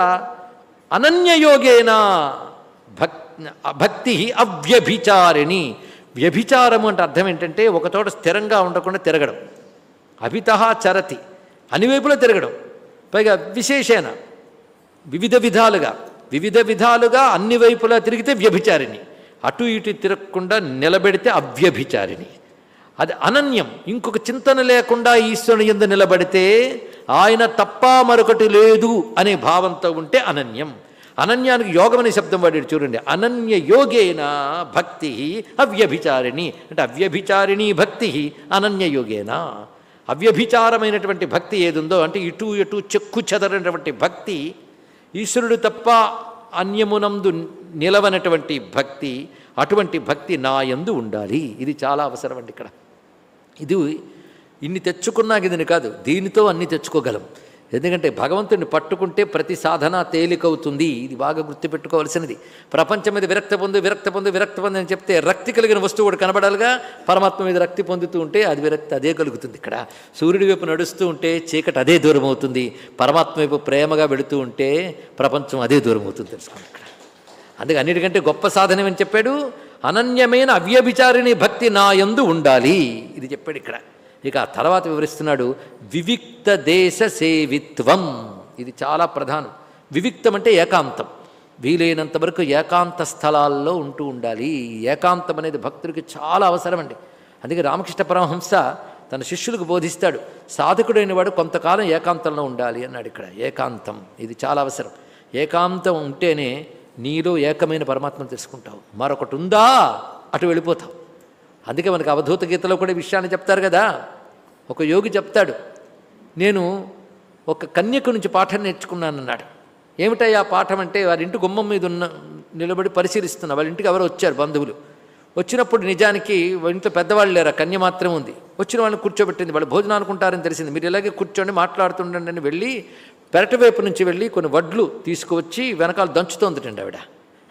అనన్యయోగేనా భక్ భక్తి అవ్యభిచారిణి. వ్యభిచారము అంటే అర్థం ఏంటంటే ఒకచోట స్థిరంగా ఉండకుండా తిరగడం. అభిత చరతి. అన్ని వైపులా తిరగడం. పైగా విశేషేణ. వివిధ విధాలుగా. వివిధ విధాలుగా అన్ని వైపులా తిరిగితే వ్యభిచారిణి. అటు ఇటు తిరగకుండా నిలబెడితే అవ్యభిచారిణి. అది అనన్యం. ఇంకొక చింతన లేకుండా ఈశ్వరుని ఎందు నిలబడితే ఆయన తప్ప మరొకటి లేదు అనే భావంతో ఉంటే అనన్యం. అనన్యానికి యోగం అనే శబ్దం వాడాడు చూడండి. అనన్య యోగేన భక్తి అవ్యభిచారిణి. అంటే అవ్యభిచారిణి భక్తి అనన్య యోగేనా. అవ్యభిచారమైనటువంటి భక్తి ఏదుందో అంటే ఇటు ఇటు చెక్కు చెదరినటువంటి భక్తి ఈశ్వరుడు తప్ప అన్యమునందు నిలవనటువంటి భక్తి అటువంటి భక్తి నా యందు ఉండాలి. ఇది చాలా అవసరం అండి ఇక్కడ. ఇది ఇన్ని తెచ్చుకున్నాక ఇదని కాదు. దీనితో అన్ని తెచ్చుకోగలం. ఎందుకంటే భగవంతుడిని పట్టుకుంటే ప్రతి సాధన తేలికవుతుంది. ఇది బాగా గుర్తుపెట్టుకోవాల్సినది. ప్రపంచం మీద విరక్త పొందు విరక్త పొందు విరక్త పొందు అని చెప్తే రక్తి కలిగిన వస్తువు కూడా కనబడాలిగా. పరమాత్మ మీద రక్తి పొందుతూ ఉంటే అది విరక్తి అదే కలుగుతుంది ఇక్కడ. సూర్యుడి వైపు నడుస్తూ ఉంటే చీకటి అదే దూరం అవుతుంది. పరమాత్మ వైపు ప్రేమగా వెళుతూ ఉంటే ప్రపంచం అదే దూరం అవుతుంది తెలుసుకోండి ఇక్కడ. అందుకే అన్నిటికంటే గొప్ప సాధనం అని చెప్పాడు? అనన్యమైన అవ్యభిచారిణి భక్తి నా యందు ఉండాలి. ఇది చెప్పాడు ఇక్కడ. ఇక ఆ తర్వాత వివరిస్తున్నాడు వివిక్త దేశ సేవిత్వం. ఇది చాలా ప్రధానం. వివిక్తం అంటే ఏకాంతం. వీలైనంత వరకు ఏకాంత స్థలాల్లో ఉంటూ ఉండాలి. ఈ ఏకాంతం అనేది భక్తుడికి చాలా అవసరం అండి అందుకే రామకృష్ణ పరమహంస తన శిష్యులకు బోధిస్తాడు సాధకుడైన వాడు కొంతకాలం ఏకాంతంలో ఉండాలి అన్నాడు ఇక్కడ. ఏకాంతం ఇది చాలా అవసరం. ఏకాంతం ఉంటేనే నీలో ఏకమైన పరమాత్మను తెలుసుకుంటావు. మరొకటి ఉందా? అటు వెళ్ళిపోతావు. అందుకే మనకు అవధూత గీతలో కూడా విషయాన్ని చెప్తారు కదా. ఒక యోగి చెప్తాడు నేను ఒక కన్యకు నుంచి పాఠం నేర్చుకున్నానన్నాడు. ఏమిటయ్యా పాఠం అంటే? వారి ఇంటి గుమ్మం మీద ఉన్న నిలబడి పరిశీలిస్తున్నా వాళ్ళ ఇంటికి ఎవరో వచ్చారు బంధువులు. వచ్చినప్పుడు నిజానికి ఇంట్లో పెద్దవాళ్ళు లేరు కన్య మాత్రం ఉంది. వచ్చిన వాళ్ళని కూర్చోబెట్టింది వాళ్ళు భోజనం అనుకుంటారని తెలిసింది. మీరు ఇలాగే కూర్చొని మాట్లాడుతుండండి అని వెళ్ళి పెరటవైపు నుంచి వెళ్ళి కొన్ని వడ్లు తీసుకువచ్చి వెనకాల దంచుతోందిటండి ఆవిడ.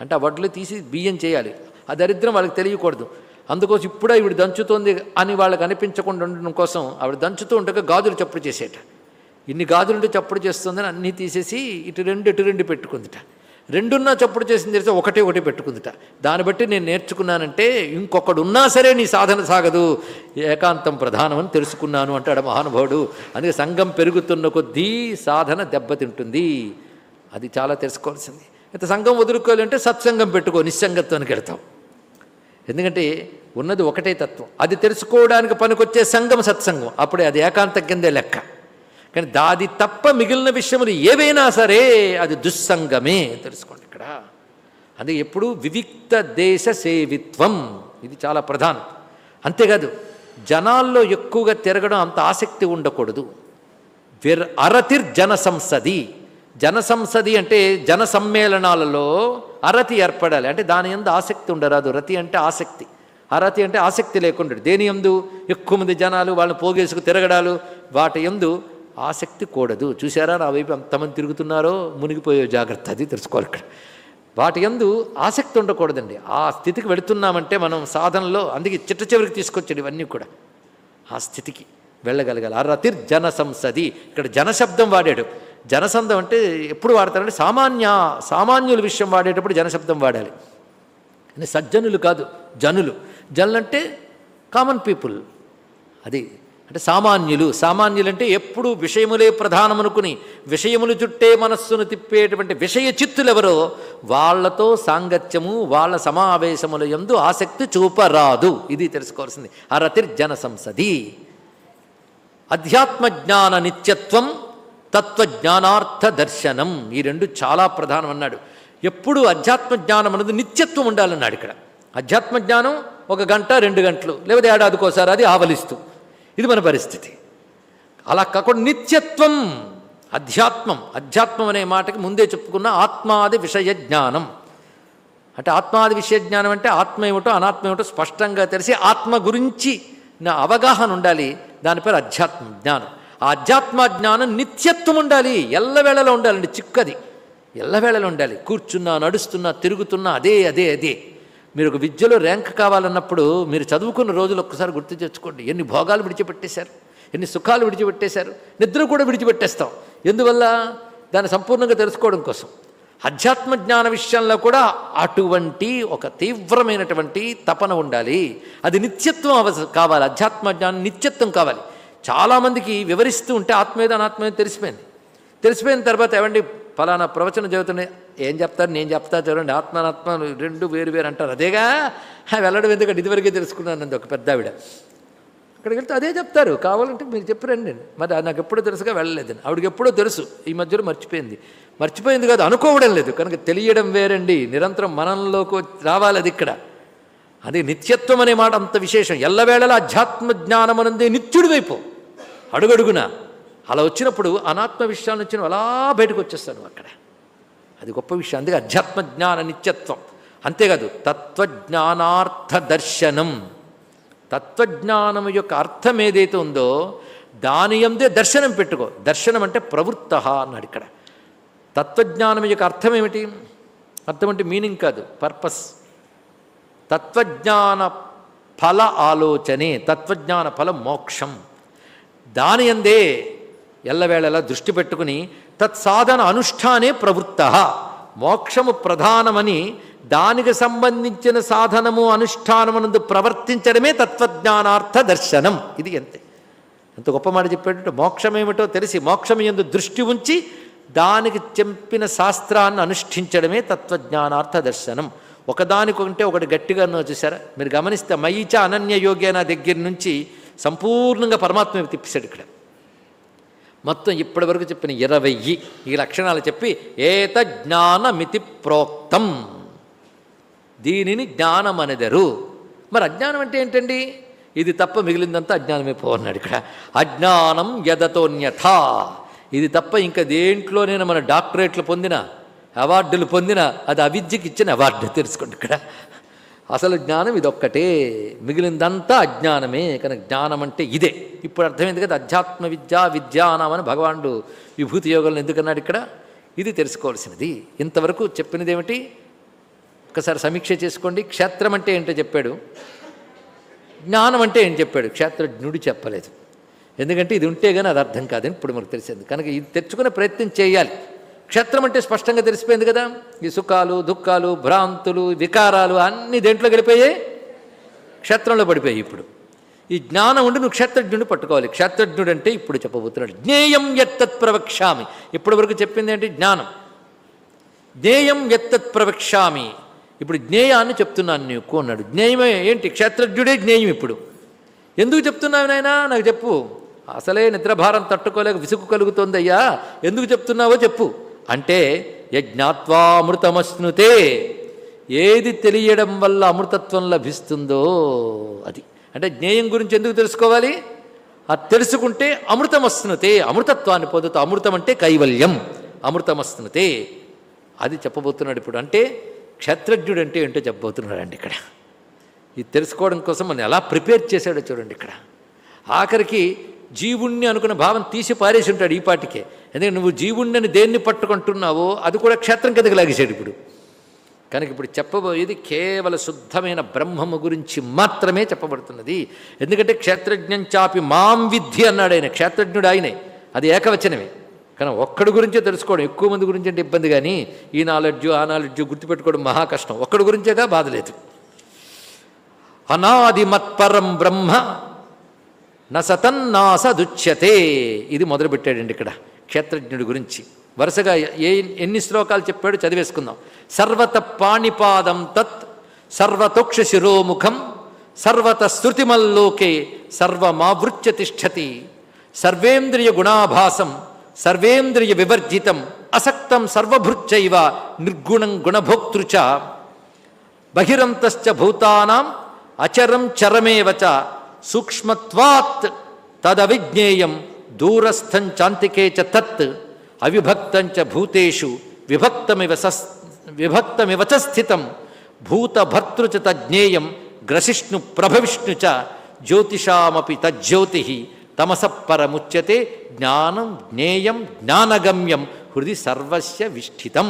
అంటే ఆ వడ్లు తీసి బియ్యం చేయాలి. ఆ దరిద్రం వాళ్ళకి తెలియకూడదు. అందుకోసం ఇప్పుడే ఇవి దంచుతోంది అని వాళ్ళకి అనిపించకుండా ఉండడం కోసం ఆవిడ దంచుతూ ఉండగా గాజులు చప్పుడు చేసేట. ఇన్ని గాజులుంటే చప్పుడు చేస్తుందని అన్నీ తీసేసి ఇటు రెండు ఇటు రెండు పెట్టుకుందిట. రెండున్నా చప్పుడు చేసింది తెలిసి ఒకటే ఒకటి పెట్టుకుందిట. దాన్ని బట్టి నేను నేర్చుకున్నానంటే ఇంకొకడు ఉన్నా సరే నీ సాధన సాగదు. ఏకాంతం ప్రధానమని తెలుసుకున్నాను అంటాడు మహానుభావుడు. అందుకే సంఘం పెరుగుతున్న కొద్దీ సాధన దెబ్బతింటుంది. అది చాలా తెలుసుకోవాల్సింది. అయితే సంఘం వదులుకోవాలంటే సత్సంగం పెట్టుకో నిస్సంగత్వానికి వెళ్తావు. ఎందుకంటే ఉన్నది ఒకటే తత్వం. అది తెలుసుకోవడానికి పనికొచ్చే సంఘం సత్సంగం. అప్పుడే అది ఏకాంత కిందే లెక్క. కానీ దాది తప్ప మిగిలిన విషయములు ఏవైనా సరే అది దుస్సంగమే తెలుసుకోండి ఇక్కడ. అది ఎప్పుడు వివిక్త దేశ సేవిత్వం. ఇది చాలా ప్రధానం. అంతేకాదు జనాల్లో ఎక్కువగా తిరగడం అంత ఆసక్తి ఉండకూడదు. విర్ అరతిర్ జన సంసది. జనసంసది అంటే జన సమ్మేళనాలలో అరతి ఏర్పడాలి. అంటే దాని ఎందు ఆసక్తి ఉండరాదు. రతి అంటే ఆసక్తి. అరతి అంటే ఆసక్తి లేకుండా దేని ఎందు? ఎక్కువ మంది జనాలు వాళ్ళని పోగేసుకు తిరగడాలు. వాటి ఎందు ఆసక్తి కూడదు. చూసారా నా వైపు ఎంతమంది తిరుగుతున్నారో? మునిగిపోయే జాగ్రత్త అది తెలుసుకోవాలి ఇక్కడ. వాటి ఎందు ఆసక్తి ఉండకూడదండి. ఆ స్థితికి వెళుతున్నామంటే మనం సాధనలో అందుకే చిట్ట చివరికి తీసుకొచ్చాడు ఇవన్నీ కూడా. ఆ స్థితికి వెళ్ళగలగాలి. అరతిర్ జన సంసది ఇక్కడ జనశబ్దం వాడాడు. జనసంధం అంటే ఎప్పుడు వాడతారంటే సామాన్య సామాన్యుల విషయం వాడేటప్పుడు జనశబ్దం వాడాలి. అంటే సజ్జనులు కాదు జనులు. జనులు అంటే కామన్ పీపుల్ అది అంటే సామాన్యులు. సామాన్యులు అంటే ఎప్పుడు విషయములే ప్రధానమనుకుని విషయములు చుట్టే మనస్సును తిప్పేటువంటి విషయ చిత్తులు ఎవరో వాళ్ళతో సాంగత్యము వాళ్ళ సమావేశముల యందు ఆసక్తి చూపరాదు. ఇది తెలుసుకోవాల్సింది. అరతిర్జన సంసది అధ్యాత్మ జ్ఞాన నిత్యత్వం తత్వజ్ఞానార్థ దర్శనం ఈ రెండు చాలా ప్రధానం అన్నాడు ఎప్పుడు అధ్యాత్మ జ్ఞానం అన్నది నిత్యత్వం ఉండాలన్నాడు ఇక్కడ. అధ్యాత్మ జ్ఞానం ఒక గంట రెండు గంటలు లేకపోతే ఏడాదికోసారి అది ఆవలిస్తూ. ఇది మన పరిస్థితి. అలా కాకుండా నిత్యత్వం అధ్యాత్మం. అధ్యాత్మం అనే మాటకి ముందే చెప్పుకున్న ఆత్మాది విషయ జ్ఞానం అంటే ఆత్మాది విషయ జ్ఞానం అంటే ఆత్మ ఏమిటో అనాత్మ ఏమిటో స్పష్టంగా తెలిసి ఆత్మ గురించి నా అవగాహన ఉండాలి. దాని పేరు అధ్యాత్మ జ్ఞానం ఆ అధ్యాత్మ జ్ఞానం నిత్యత్వం ఉండాలి. ఎల్లవేళలో ఉండాలండి చిక్కది. ఎల్లవేళలో ఉండాలి. కూర్చున్నా నడుస్తున్నా తిరుగుతున్నా అదే అదే అదే. మీరు ఒక విద్యలో ర్యాంక్ కావాలన్నప్పుడు మీరు చదువుకున్న రోజులు ఒక్కసారి గుర్తు తెచ్చుకోండి. ఎన్ని భోగాలు విడిచిపెట్టేశారు ఎన్ని సుఖాలు విడిచిపెట్టేశారు నిద్ర కూడా విడిచిపెట్టేస్తాం. ఎందువల్ల? దాన్ని సంపూర్ణంగా తెలుసుకోవడం కోసం. అధ్యాత్మ జ్ఞాన విషయంలో కూడా అటువంటి ఒక తీవ్రమైనటువంటి తపన ఉండాలి. అది నిత్యత్వం అవసరం కావాలి. అధ్యాత్మ జ్ఞానం నిత్యత్వం కావాలి. చాలామందికి వివరిస్తూ ఉంటే ఆత్మీయత అనాత్మీయత తెలిసిపోయింది. తెలిసిపోయిన తర్వాత ఏమండి ఫలానా ప్రవచనం చదువుతుండే ఏం చెప్తారు నేను చెప్తా చూడండి ఆత్మానాత్మ రెండు వేరు వేరు అంటారు. అదేగా వెళ్ళడం ఎందుకంటే ఇదివరకే తెలుసుకున్నాను అంది ఒక పెద్ద ఆవిడ. అక్కడికి వెళ్తే అదే చెప్తారు కావాలంటే మీరు చెప్పరండి మరి అది నాకు ఎప్పుడో తెలుసుగా వెళ్ళలేదండి ఆవిడకి ఎప్పుడో తెలుసు ఈ మధ్యలో మర్చిపోయింది. మర్చిపోయింది కాదు అనుకోవడం లేదు. కనుక తెలియడం వేరండి నిరంతరం మనంలోకి రావాలి అది ఇక్కడ. అది నిత్యత్వం అనే మాట అంత విశేషం. ఎల్లవేళలా అధ్యాత్మ జ్ఞానం అనందే నిత్యుడి వైపు. అడుగడుగున. అలా వచ్చినప్పుడు అనాత్మ విషయాల నుంచి అలా బయటకు వచ్చేస్తాను అక్కడ. అది గొప్ప విషయం. అందుకే అధ్యాత్మ జ్ఞాన నిత్యత్వం. అంతేకాదు తత్వజ్ఞానార్థ దర్శనం తత్వజ్ఞానం యొక్క అర్థం ఏదైతే ఉందో దాని ఎందే దర్శనం పెట్టుకో. దర్శనం అంటే ప్రవృత్త అన్నాడు ఇక్కడ. తత్వజ్ఞానం యొక్క అర్థం ఏమిటి? అర్థం అంటే మీనింగ్ కాదు పర్పస్. తత్వజ్ఞాన ఫల ఆలోచనే తత్వజ్ఞాన ఫల మోక్షం. దాని అందే ఎల్లవేళలా దృష్టి పెట్టుకుని తత్సాధన అనుష్ఠానే ప్రవృత్త. మోక్షము ప్రధానమని దానికి సంబంధించిన సాధనము అనుష్ఠానమునందు ప్రవర్తించడమే తత్వజ్ఞానార్థ దర్శనం. ఇది అంతే ఎంత గొప్ప మాట చెప్పేటంటే మోక్షమేమిటో తెలిసి మోక్షం ఎందు దృష్టి ఉంచి దానికి చెంపిన శాస్త్రాన్ని అనుష్ఠించడమే తత్వజ్ఞానార్థ దర్శనం. ఒకదానికొంటే ఒకటి గట్టిగా చూసారా? మీరు గమనిస్తే మయిచ అనన్య యోగ్యన దగ్గర నుంచి సంపూర్ణంగా పరమాత్మ తిప్పిశాడు ఇక్కడ. మొత్తం ఇప్పటి వరకు చెప్పిన ఇరవై ఈ లక్షణాలు చెప్పి ఏత జ్ఞానమితి ప్రోక్తం. దీనిని జ్ఞానం అనెదరు. మరి అజ్ఞానం అంటే ఏంటండి? ఇది తప్ప మిగిలిందంతా అజ్ఞానమే పోన్నాడు ఇక్కడ. అజ్ఞానం యదతోన్యథ ఇది తప్ప ఇంకా దేంట్లోనైనా మన డాక్టరేట్లు పొందిన అవార్డులు పొందిన అది అవిద్యకి ఇచ్చిన అవార్డు తెలుసుకోండి ఇక్కడ. అసలు జ్ఞానం ఇదొక్కటే. మిగిలిందంతా అజ్ఞానమే. కనుక జ్ఞానం అంటే ఇదే. ఇప్పుడు అర్థమైంది కదా అధ్యాత్మ విద్య విద్యానామని భగవానుడు విభూతి యోగంలో ఎందుకన్నాడు ఇక్కడ? ఇది తెలుసుకోవాల్సినది. ఇంతవరకు చెప్పినదేమిటి? ఒకసారి సమీక్ష చేసుకోండి. క్షేత్రం అంటే ఏంటో చెప్పాడు. జ్ఞానం అంటే ఏం చెప్పాడు? క్షేత్రజ్ఞుడు చెప్పలేదు. ఎందుకంటే ఇది ఉంటే కానీ అది అర్థం కాదని ఇప్పుడు మనకు తెలిసింది. కనుక ఇది తెచ్చుకునే ప్రయత్నం చేయాలి. క్షేత్రం అంటే స్పష్టంగా తెలిసిపోయింది కదా. ఈ సుఖాలు దుఃఖాలు భ్రాంతులు వికారాలు అన్నీ దేంట్లో గడిపోయాయి క్షేత్రంలో పడిపోయాయి ఇప్పుడు. ఈ జ్ఞానం ఉండి నువ్వు క్షేత్రజ్ఞుడిని పట్టుకోవాలి. క్షేత్రజ్ఞుడు అంటే ఇప్పుడు చెప్పబోతున్నాడు. జ్ఞేయం ఎత్తత్ ప్రవక్ష్యామి. ఇప్పటి వరకు చెప్పింది ఏంటి? జ్ఞానం. జ్ఞేయం ఎత్తత్ ప్రవక్ష్యామి. ఇప్పుడు జ్ఞేయాన్ని చెప్తున్నాను నీకు అన్నాడు. జ్ఞేయమే ఏంటి? క్షేత్రజ్ఞుడే జ్ఞేయం ఇప్పుడు. ఎందుకు చెప్తున్నావు నాయనా? నాకు చెప్పు. అసలే నిద్రభారం తట్టుకోలేక విసుగు కలుగుతోందయ్యా. ఎందుకు చెప్తున్నావో చెప్పు. అంటే యజ్ఞాత్వామృతమశ్నుతే. ఏది తెలియడం వల్ల అమృతత్వం లభిస్తుందో అది. అంటే జ్ఞేయం గురించి ఎందుకు తెలుసుకోవాలి? అది తెలుసుకుంటే అమృతమస్నుతే అమృతత్వాన్ని పొందుతా. అమృతం అంటే కైవల్యం అమృతమస్నుతే అది చెప్పబోతున్నాడు ఇప్పుడు. అంటే క్షేత్రజ్ఞుడు అంటే ఏంటో చెప్పబోతున్నాడు అండి ఇక్కడ. ఇది తెలుసుకోవడం కోసం మనం ఎలా ప్రిపేర్ చేశాడో చూడండి ఇక్కడ. ఆఖరికి జీవుణ్ణి అనుకున్న భావం తీసి పారేసి ఉంటాడు ఈ పాటికే. ఎందుకంటే నువ్వు జీవుణ్ణని దేన్ని పట్టుకుంటున్నావో అది కూడా క్షేత్రం కిందకి లాగేశాడు ఇప్పుడు. కనుక ఇప్పుడు చెప్పబోయేది కేవల శుద్ధమైన బ్రహ్మము గురించి మాత్రమే చెప్పబడుతున్నది. ఎందుకంటే క్షేత్రజ్ఞం చాపి మాం విద్ధి అన్నాడు ఆయన. క్షేత్రజ్ఞుడు ఆయనే. అది ఏకవచనమే. కానీ ఒక్కడి గురించే తెలుసుకోవడం ఎక్కువ మంది గురించి అంటే ఇబ్బంది కానీ ఈ నాలెడ్జు ఆ నాలెడ్జు గుర్తుపెట్టుకోవడం మహా కష్టం. ఒక్కడి గురించేగా బాధ లేదు. అనాది మత్పరం బ్రహ్మ న సతన్నాసదుచ్యతే ఇది మొదలుపెట్టాడండి ఇక్కడ. క్షేత్రజ్ఞుడి గురించి. వరుసగా ఏ ఎన్ని శ్లోకాలు చెప్పాడో చదివేసుకుందాం. సర్వత పాణిపాదం తత్ సర్వతోక్ష శిరోముఖం సర్వత శృతిమల్లోకే సర్వమావృత్య తిష్టతి సర్వేంద్రియ గుణాభాసం సర్వేంద్రియ వివర్జితం అసక్తం సర్వభృచ్చైవ నిర్గుణం గుణభోక్తృచ బహిరంతశ్చ భూతానాం అచరం చరమేవ సూక్ష్మత్వాత్ తదవిజ్ఞేయం దూరస్థం చాంతికే చ తత్ అవిభక్తం చ భూతేషు విభక్తమివ సస్ విభక్తమివ చ స్థితం భూతభర్తృ చ తజ్ఞేయం గ్రసిష్ణు ప్రభవిష్ణు చ జ్యోతిషామపి తజ్జ్యోతి తమస పరముచ్యతే జ్ఞానం జ్ఞేయం జ్ఞానగమ్యం హృది సర్వస్య విష్ఠితం.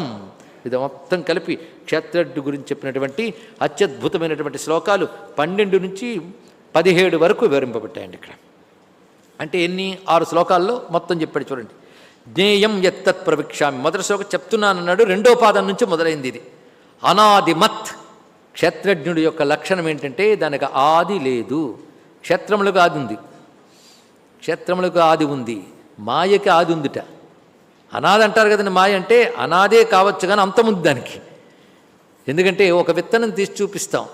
ఇది మొత్తం కలిపి క్షేత్రజ్ఞు గురించి చెప్పినటువంటి అత్యద్భుతమైనటువంటి శ్లోకాలు పన్నెండు నుంచి పదిహేడు వరకు వివరింపబడ్డాయండి ఇక్కడ. అంటే ఎన్ని? ఆరు శ్లోకాల్లో మొత్తం చెప్పాడు చూడండి. జ్ఞేయం ఎత్తత్ ప్రవిక్షామి. మొదటి శ్లోకం చెప్తున్నానన్నాడు. రెండో పాదం నుంచి మొదలైంది ఇది. అనాదిమత్ క్షేత్రజ్ఞుడి యొక్క లక్షణం ఏంటంటే దానికి ఆది లేదు. క్షేత్రములకు ఆది ఉంది. క్షేత్రములకు ఆది ఉంది. మాయకి ఆది ఉందిట. అనాది అంటారు కదండి మాయ అంటే అనాదే కావచ్చు కానీ అంతముంది దానికి. ఎందుకంటే ఒక విత్తనం తీసి చూపిస్తాం.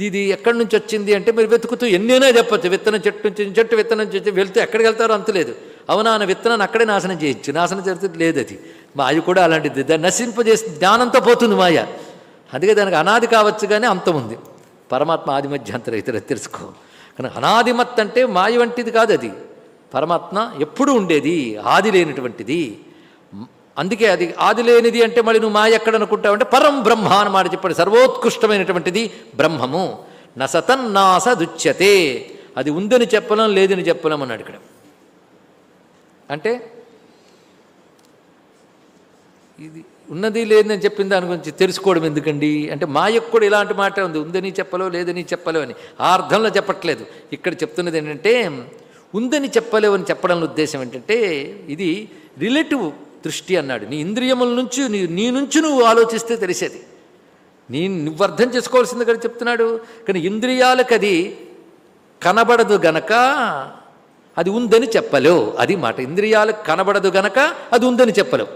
ఇది ఎక్కడి నుంచి వచ్చింది అంటే మీరు వెతుకుతూ ఎన్నైనా చెప్పచ్చు. విత్తనం చెట్టు నుంచి చెట్టు విత్తనం నుంచి వెళ్తే ఎక్కడికి వెళ్తారో అంతలేదు అవునా అన్న విత్తనాన్ని అక్కడే నాశనం చేయొచ్చు నాశనం చేస్తే లేదు అది. మాయ కూడా అలాంటిది. దాన్ని నశింపజేసి జ్ఞానంతో పోతుంది మాయ. అందుకే దానికి అనాది కావచ్చు కానీ అంతం ఉంది. పరమాత్మ ఆది మధ్యాంతర ఇతర తెలుసుకో. కానీ అనాదిమత్ అంటే మాయ వంటిది కాదు అది. పరమాత్మ ఎప్పుడూ ఉండేది. ఆది లేనటువంటిది. అందుకే అది ఆది లేనిది అంటే మళ్ళీ నువ్వు మాయ ఎక్కడనుకుంటావంటే పరం బ్రహ్మ అని మాట చెప్పాడు. సర్వోత్కృష్టమైనటువంటిది బ్రహ్మము. నసతన్నాసదుచ్యతే అది ఉందని చెప్పలేం లేదని చెప్పలేం అన్నాడు ఇక్కడ. అంటే ఇది ఉన్నది లేదని చెప్పిన దాని గురించి తెలుసుకోవడం ఎందుకండి? అంటే మాయకు కూడా ఇలాంటి మాట ఉంది. ఉందని చెప్పలో లేదని చెప్పలేవు అని. ఆ అర్థంలో చెప్పట్లేదు. ఇక్కడ చెప్తున్నది ఏంటంటే ఉందని చెప్పలేవు అని చెప్పడంలో ఉద్దేశం ఏంటంటే ఇది రిలేటివ్ దృష్టి అన్నాడు. నీ ఇంద్రియముల నుంచి నీ నీ నుంచి నువ్వు ఆలోచిస్తే తెలిసేది. నీ నువ్వు అర్థం చేసుకోవాల్సింది కదా చెప్తున్నాడు. కానీ ఇంద్రియాలకు అది కనబడదు గనక అది ఉందని చెప్పలేవు. అది మాట. ఇంద్రియాలకు కనబడదు గనక అది ఉందని చెప్పలేవు.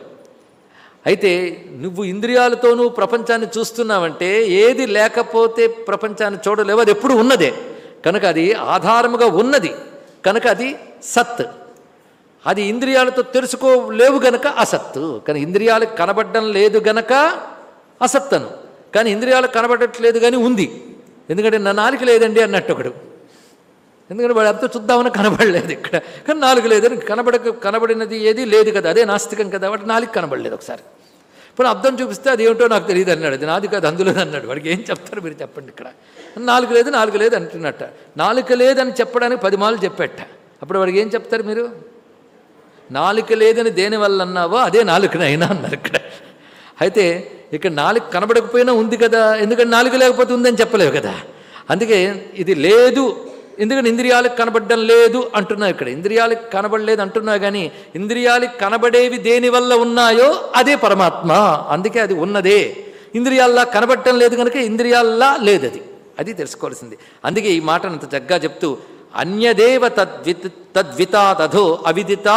అయితే నువ్వు ఇంద్రియాలతో నువ్వు ప్రపంచాన్ని చూస్తున్నావంటే ఏది లేకపోతే ప్రపంచాన్ని చూడలేవు. అది ఎప్పుడు ఉన్నదే. కనుక అది ఆధారముగా ఉన్నది. కనుక అది సత్. అది ఇంద్రియాలతో తెలుసుకోలేవు గనక అసత్తు. కానీ ఇంద్రియాలకు కనబడడం లేదు గనక అసత్తను. కానీ ఇంద్రియాలకు కనబడట్లేదు కానీ ఉంది. ఎందుకంటే నా నాలుగు లేదండి అన్నట్టు ఒకడు. ఎందుకంటే వాడు అంతా చూద్దామని కనబడలేదు ఇక్కడ. కానీ నాలుగు లేదని కనబడక కనబడినది ఏది లేదు కదా. అదే నాస్తికం కదా. వాటి నాలుగు కనబడలేదు ఒకసారి. ఇప్పుడు అర్థం చూపిస్తే అది ఏమిటో నాకు తెలియదు అన్నాడు. అది నాది కాదు అందులోది అన్నాడు. వాడికి ఏం చెప్తారు మీరు చెప్పండి ఇక్కడ. నాలుగు లేదు నాలుగు లేదు అంటున్నట్ట. నాలుగు లేదని చెప్పడానికి పది మాలు చెప్పేట. అప్పుడు వాడికి ఏం చెప్తారు మీరు? నాలుక లేదని దేనివల్ల అన్నావో అదే నాలుకనైనా అన్నారు ఇక్కడ. అయితే ఇక్కడ నాలుక కనబడకపోయినా ఉంది కదా ఎందుకంటే నాలుక లేకపోతే ఉందని చెప్పలేవు కదా. అందుకే ఇది లేదు ఎందుకంటే ఇంద్రియాలకు కనబడడం లేదు అంటున్నావు ఇక్కడ. ఇంద్రియాలకు కనబడలేదు అంటున్నావు కానీ ఇంద్రియాలకు కనబడేవి దేని వల్ల ఉన్నాయో అదే పరమాత్మ. అందుకే అది ఉన్నదే. ఇంద్రియాల్లా కనబడటం లేదు కనుక ఇంద్రియాల్లా లేదు అది అది తెలుసుకోవాల్సింది. అందుకే ఈ మాటను అంత చక్కగా చెప్తూ అన్యదేవ తద్విత్ తద్వితాదధో అవిదిత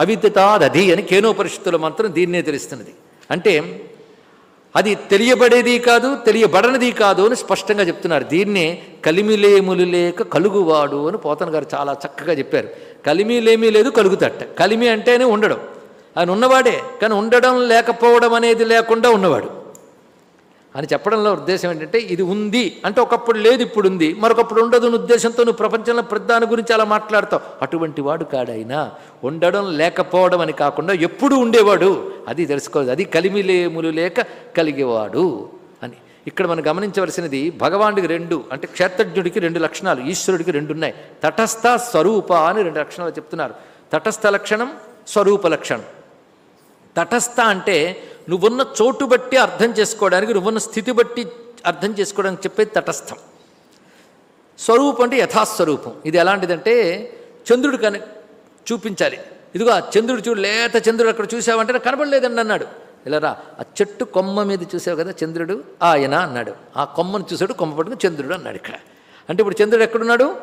అవిద్యతాదధి అని కేనోపరిషత్తుల మంత్రం దీన్నే తెలుస్తున్నది. అంటే అది తెలియబడేది కాదు తెలియబడనిది కాదు అని స్పష్టంగా చెప్తున్నారు. దీన్నే కలిమిలేములు లేక కలుగువాడు అని పోతన గారు చాలా చక్కగా చెప్పారు. కలిమిలేమీ లేదు కలుగుతట కలిమి అంటేనే ఉండడం. ఆయన ఉన్నవాడే కానీ ఉండడం లేకపోవడం అనేది లేకుండా ఉన్నవాడు. అని చెప్పడంలో ఉద్దేశం ఏంటంటే ఇది ఉంది అంటే ఒకప్పుడు లేదు ఇప్పుడు ఉంది. మరొకప్పుడు ఉండదు అని ఉద్దేశంతో నువ్వు ప్రపంచంలో ప్రధాని గురించి అలా మాట్లాడతావు. అటువంటి వాడు కాడైనా ఉండడం లేకపోవడం అని కాకుండా ఎప్పుడు ఉండేవాడు. అది తెలుసుకోవాలి. అది కలిమిలేములు లేక కలిగేవాడు అని. ఇక్కడ మనం గమనించవలసినది భగవానుడికి రెండు అంటే క్షేత్రజ్ఞుడికి రెండు లక్షణాలు ఈశ్వరుడికి రెండు ఉన్నాయి. తటస్థ స్వరూప అని రెండు లక్షణాలు చెప్తున్నారు. తటస్థ లక్షణం స్వరూప లక్షణం. తటస్థ అంటే నువ్వున్న చోటు బట్టి అర్థం చేసుకోవడానికి నువ్వున్న స్థితి బట్టి అర్థం చేసుకోవడానికి చెప్పేది తటస్థం. స్వరూపం అంటే యథాస్వరూపం. ఇది ఎలాంటిదంటే చంద్రుడు కను చూపించాలి. ఇదిగో ఆ చంద్రుడు చూడు లేత చంద్రుడు అక్కడ చూసావంటే కనబడలేదండి అన్నాడు. ఇలారా ఆ చెట్టు కొమ్మ మీద చూసావు కదా చంద్రుడు? ఆయన అన్నాడు. ఆ కొమ్మను చూసాడు కొమ్మ పట్టుకుని చంద్రుడు అన్నాడు ఇక్కడ. అంటే ఇప్పుడు చంద్రుడు ఎక్కడున్నాడు?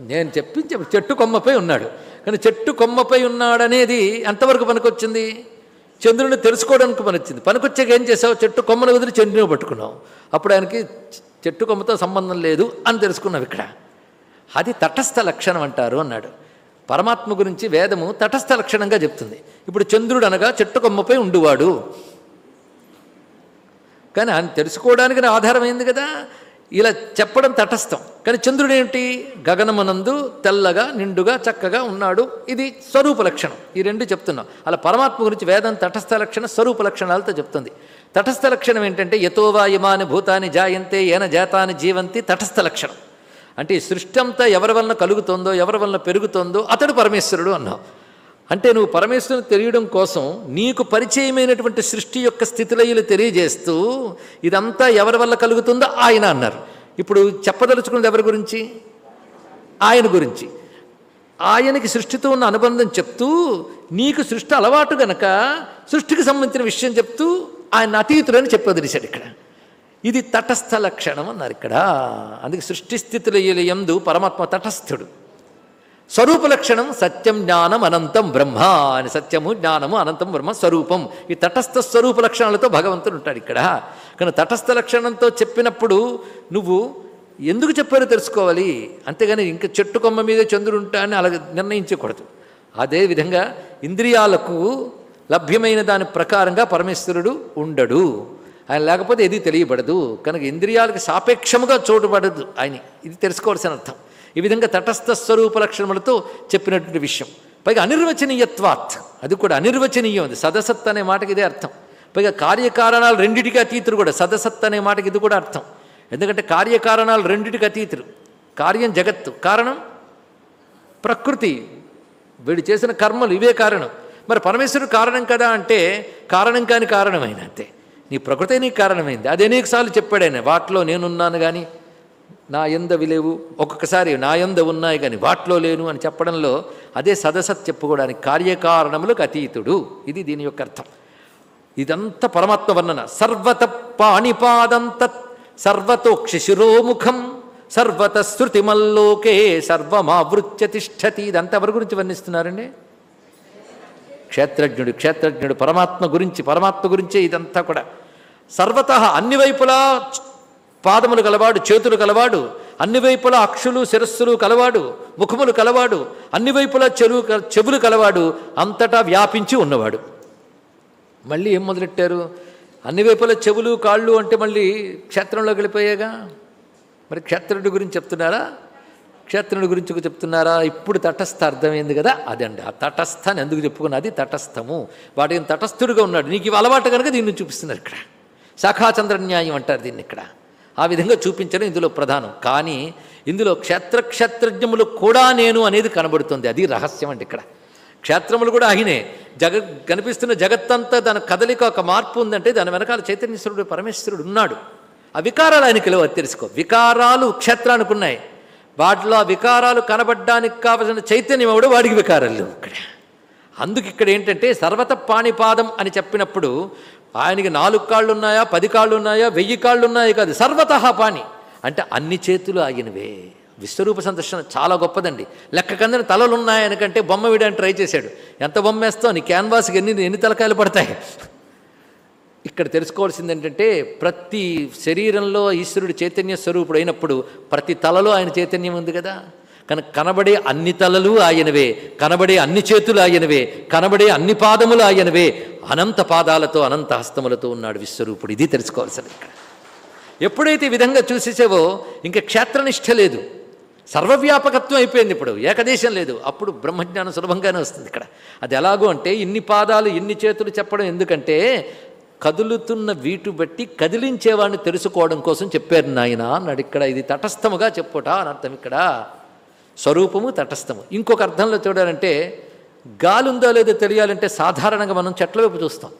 నేను చెప్పించి చెట్టు కొమ్మపై ఉన్నాడు. కానీ చెట్టు కొమ్మపై ఉన్నాడనేది ఎంతవరకు పనికొచ్చింది చంద్రుని తెలుసుకోవడానికి పనికొచ్చింది పనికొచ్చాక ఏం చేసావు? చెట్టు కొమ్మను వదిలి చంద్రుని పట్టుకున్నావు. అప్పుడు ఆయనకి చెట్టు కొమ్మతో సంబంధం లేదు అని తెలుసుకున్నావు ఇక్కడ. అది తటస్థ లక్షణం అంటారు అన్నాడు. పరమాత్మ గురించి వేదము తటస్థ లక్షణంగా చెప్తుంది. ఇప్పుడు చంద్రుడు అనగా చెట్టు కొమ్మపై ఉండువాడు. కానీ ఆయన తెలుసుకోవడానికి నా ఆధారమైంది కదా? ఇలా చెప్పడం తటస్థం. కానీ చంద్రుడు ఏంటి గగనమనందు తెల్లగా నిండుగా చక్కగా ఉన్నాడు. ఇది స్వరూప లక్షణం. ఈ రెండు చెప్తున్నాం. అలా పరమాత్మ గురించి వేదం తటస్థ లక్షణ స్వరూప లక్షణాలతో చెప్తుంది. తటస్థ లక్షణం ఏంటంటే యతోవా ఇమాని భూతాని జాయంతే ఏన జాతాని జీవంతి తటస్థ లక్షణం. అంటే ఈ సృష్టి అంతా ఎవరి వలన కలుగుతుందో ఎవరి వలన పెరుగుతుందో అతడు పరమేశ్వరుడు అన్నావు. అంటే నువ్వు పరమేశ్వరుని తెలియడం కోసం నీకు పరిచయమైనటువంటి సృష్టి యొక్క స్థితిలయ్యలు తెలియజేస్తూ ఇదంతా ఎవరి వల్ల కలుగుతుందో ఆయన అన్నారు. ఇప్పుడు చెప్పదలుచుకున్నది ఎవరి గురించి? ఆయన గురించి. ఆయనకి సృష్టితో ఉన్న అనుబంధం చెప్తూ నీకు సృష్టి అలవాటు గనక సృష్టికి సంబంధించిన విషయం చెప్తూ ఆయన అతీతులని చెప్పదలిశాడు ఇక్కడ. ఇది తటస్థ లక్షణం అన్నారు ఇక్కడ. అందుకే సృష్టి స్థితుల ఎందు పరమాత్మ తటస్థుడు. స్వరూప లక్షణం సత్యం జ్ఞానం అనంతం బ్రహ్మ అని సత్యము జ్ఞానము అనంతం బ్రహ్మ స్వరూపం ఈ తటస్థ స్వరూప లక్షణాలతో భగవంతుడు ఉంటాడు ఇక్కడ కానీ తటస్థ లక్షణంతో చెప్పినప్పుడు నువ్వు ఎందుకు చెప్పారో తెలుసుకోవాలి. అంతేగాని ఇంకా చెట్టు కొమ్మ మీద చంద్రుడు ఉంటా అని అలా నిర్ణయించకూడదు. అదేవిధంగా ఇంద్రియాలకు లభ్యమైన దాని ప్రకారంగా పరమేశ్వరుడు ఉండడు. ఆయన లేకపోతే ఏది తెలియబడదు. కనుక ఇంద్రియాలకు సాపేక్షముగా చోటుపడదు ఆయన ఇది తెలుసుకోవాల్సిన అర్థం. ఈ విధంగా తటస్థ స్వరూప లక్షణములతో చెప్పినటువంటి విషయం. పైగా అనిర్వచనీయత్వాత్. అది కూడా అనిర్వచనీయం అది. సదసత్ అనే మాటకి ఇదే అర్థం. పైగా కార్యకారణాలు రెండిటికి అతీతులు కూడా. సదసత్ అనే మాటకి ఇది కూడా అర్థం. ఎందుకంటే కార్యకారణాలు రెండిటికి అతీతులు. కార్యం జగత్తు. కారణం? ప్రకృతి. వీడు చేసిన కర్మలు ఇవే కారణం. మరి పరమేశ్వరుడు కారణం కదా అంటే కారణం కాని కారణమైన అంతే. నీ ప్రకృతే నీకు కారణమైంది. అది అనేకసార్లు చెప్పాడు ఆయన వాటిలో నేనున్నాను కానీ నా ఎందవి లేవు ఒక్కొక్కసారి నా ఎంద ఉన్నాయి కానీ వాటిలో లేను అని చెప్పడంలో అదే సదసత్ చెప్పుకోవడానికి కార్యకారణములకు అతీతుడు. ఇది దీని యొక్క అర్థం. ఇదంతా పరమాత్మ వర్ణన. సర్వత పాణిపాదంత తత్ సర్వతోక్షి శిరోముఖం సర్వత శృతిమల్లోకే సర్వమావృత్య తిష్టతి. ఇదంతా ఎవరి గురించి వర్ణిస్తున్నారండి? క్షేత్రజ్ఞుడు క్షేత్రజ్ఞుడు పరమాత్మ గురించి పరమాత్మ గురించే ఇదంతా కూడా. సర్వత అన్ని వైపులా పాదములు కలవాడు చేతులు కలవాడు అన్ని వైపులా అక్షులు శిరస్సులు కలవాడు ముఖములు కలవాడు అన్ని వైపులా చెరువు చెవులు కలవాడు అంతటా వ్యాపించి ఉన్నవాడు. మళ్ళీ ఏం మొదలెట్టారు? అన్ని వైపుల చెవులు కాళ్ళు అంటే మళ్ళీ క్షేత్రంలోకి వెళ్ళిపోయాగా? మరి క్షేత్రుడి గురించి చెప్తున్నారా? క్షేత్రుడి గురించి చెప్తున్నారా? ఇప్పుడు తటస్థ అర్థమైంది కదా అదండి. ఆ తటస్థని ఎందుకు చెప్పుకున్నది? తటస్థము. వాటి తటస్థుడిగా ఉన్నాడు. నీకు ఇవి అలవాటు కనుక దీన్ని చూపిస్తున్నారు ఇక్కడ. శాఖాచంద్ర న్యాయం అంటారు దీన్ని ఇక్కడ. ఆ విధంగా చూపించడం ఇందులో ప్రధానం. కానీ ఇందులో క్షేత్ర క్షేత్రజ్ఞములు కూడా నేను అనేది కనబడుతుంది. అది రహస్యం అండి ఇక్కడ. క్షేత్రములు కూడా ఆయనే జగ కనిపిస్తున్న జగత్తంతా దాని కదలిక ఒక మార్పు ఉందంటే దాని వెనకాల చైతన్యశ్వరుడు పరమేశ్వరుడు ఉన్నాడు. ఆ వికారాలు ఆయనకి లేవు తెలుసుకో. వికారాలు క్షేత్రానికి ఉన్నాయి. వాటిలో ఆ వికారాలు కనబడ్డానికి కావలసిన చైతన్యం ఎవడు వాడికి వికారాలు లేవు ఇక్కడ. అందుకు ఇక్కడ ఏంటంటే సర్వత పాణిపాదం అని చెప్పినప్పుడు ఆయనకి నాలుగు కాళ్ళు ఉన్నాయా పది కాళ్ళు ఉన్నాయా వెయ్యి కాళ్ళు ఉన్నాయా కాదు సర్వతహ పాణి. అంటే అన్ని చేతులు ఆగినవే. విశ్వరూప సందర్శన చాలా గొప్పదండి. లెక్క కందని తలలు ఉన్నాయనకంటే బొమ్మ వేయడానికి ట్రై చేశాడు. ఎంత బొమ్మ వేస్తావు? నీ క్యాన్వాస్కి ఎన్ని ఎన్ని తలకాయలు పడతాయి? ఇక్కడ తెలుసుకోవాల్సింది ఏంటంటే ప్రతి శరీరంలో ఈశ్వరుడు చైతన్య స్వరూపుడు అయినప్పుడు ప్రతి తలలో ఆయన చైతన్యం ఉంది కదా? కనుక కనబడే అన్ని తలలు ఆయనవే కనబడే అన్ని చేతులు ఆయనవే కనబడే అన్ని పాదములు ఆయనవే. అనంత పాదాలతో అనంత హస్తములతో ఉన్నాడు విశ్వరూపుడు. ఇది తెలుసుకోవాల్సింది ఇక్కడ. ఎప్పుడైతే ఈ విధంగా చూసేసావో ఇంకా క్షేత్రనిష్ట లేదు. సర్వవ్యాపకత్వం అయిపోయింది ఇప్పుడు. ఏకదేశం లేదు. అప్పుడు బ్రహ్మజ్ఞానం సులభంగానే వస్తుంది ఇక్కడ. అది ఎలాగో అంటే ఇన్ని పాదాలు ఇన్ని చేతులు చెప్పడం ఎందుకంటే కదులుతున్న వీటు బట్టి కదిలించేవాడిని తెలుసుకోవడం కోసం చెప్పారు నాయన అన్నాడు ఇక్కడ. ఇది తటస్థముగా చెప్పుట అని అర్థం ఇక్కడ. స్వరూపము తటస్థము. ఇంకొక అర్థంలో చూడాలంటే గాలి ఉందో లేదో తెలియాలంటే సాధారణంగా మనం చెట్ల వైపు చూస్తాం.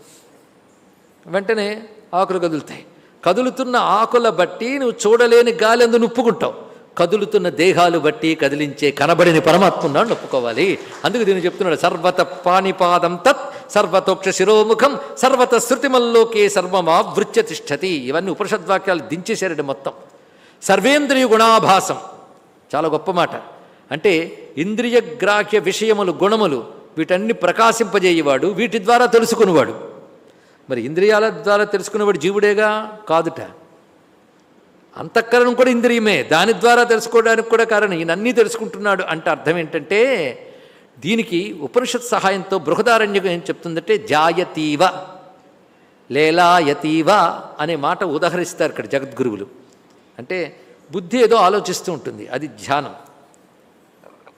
వెంటనే ఆకులు కదులుతాయి. కదులుతున్న ఆకుల బట్టి నువ్వు చూడలేని గాలి అందు నొప్పుకుంటావు. కదులుతున్న దేహాలు బట్టి కదిలించే కనబడిన పరమాత్మున్నాడు నొప్పుకోవాలి. అందుకు దీన్ని చెప్తున్నాడు సర్వత పాణిపాదం తత్ సర్వతోక్ష శిరోముఖం సర్వత శృతిమల్లోకే సర్వమా వృత్య తిష్టతి. ఇవన్నీ ఉపనిషద్వాక్యాలు దించేశారండి మొత్తం. సర్వేంద్రియ గుణాభాసం. చాలా గొప్ప మాట. అంటే ఇంద్రియగ్రాహ్య విషయములు గుణములు వీటన్ని ప్రకాశింపజేయవాడు వీటి ద్వారా తెలుసుకునేవాడు. మరి ఇంద్రియాల ద్వారా తెలుసుకునేవాడు జీవుడేగా? కాదుట. అంతఃకరణం కూడా ఇంద్రియమే. దాని ద్వారా తెలుసుకోవడానికి కూడా కారణం. ఈయనన్నీ తెలుసుకుంటున్నాడు అంటే అర్థం ఏంటంటే దీనికి ఉపనిషత్ సహాయంతో బృహదారణ్యకం ఏం చెప్తుందంటే జాయతీవ లేలాయతీవ అనే మాట ఉదహరిస్తారు ఇక్కడ జగద్గురువులు. అంటే బుద్ధి ఏదో ఆలోచిస్తూ ఉంటుంది. అది ధ్యానం.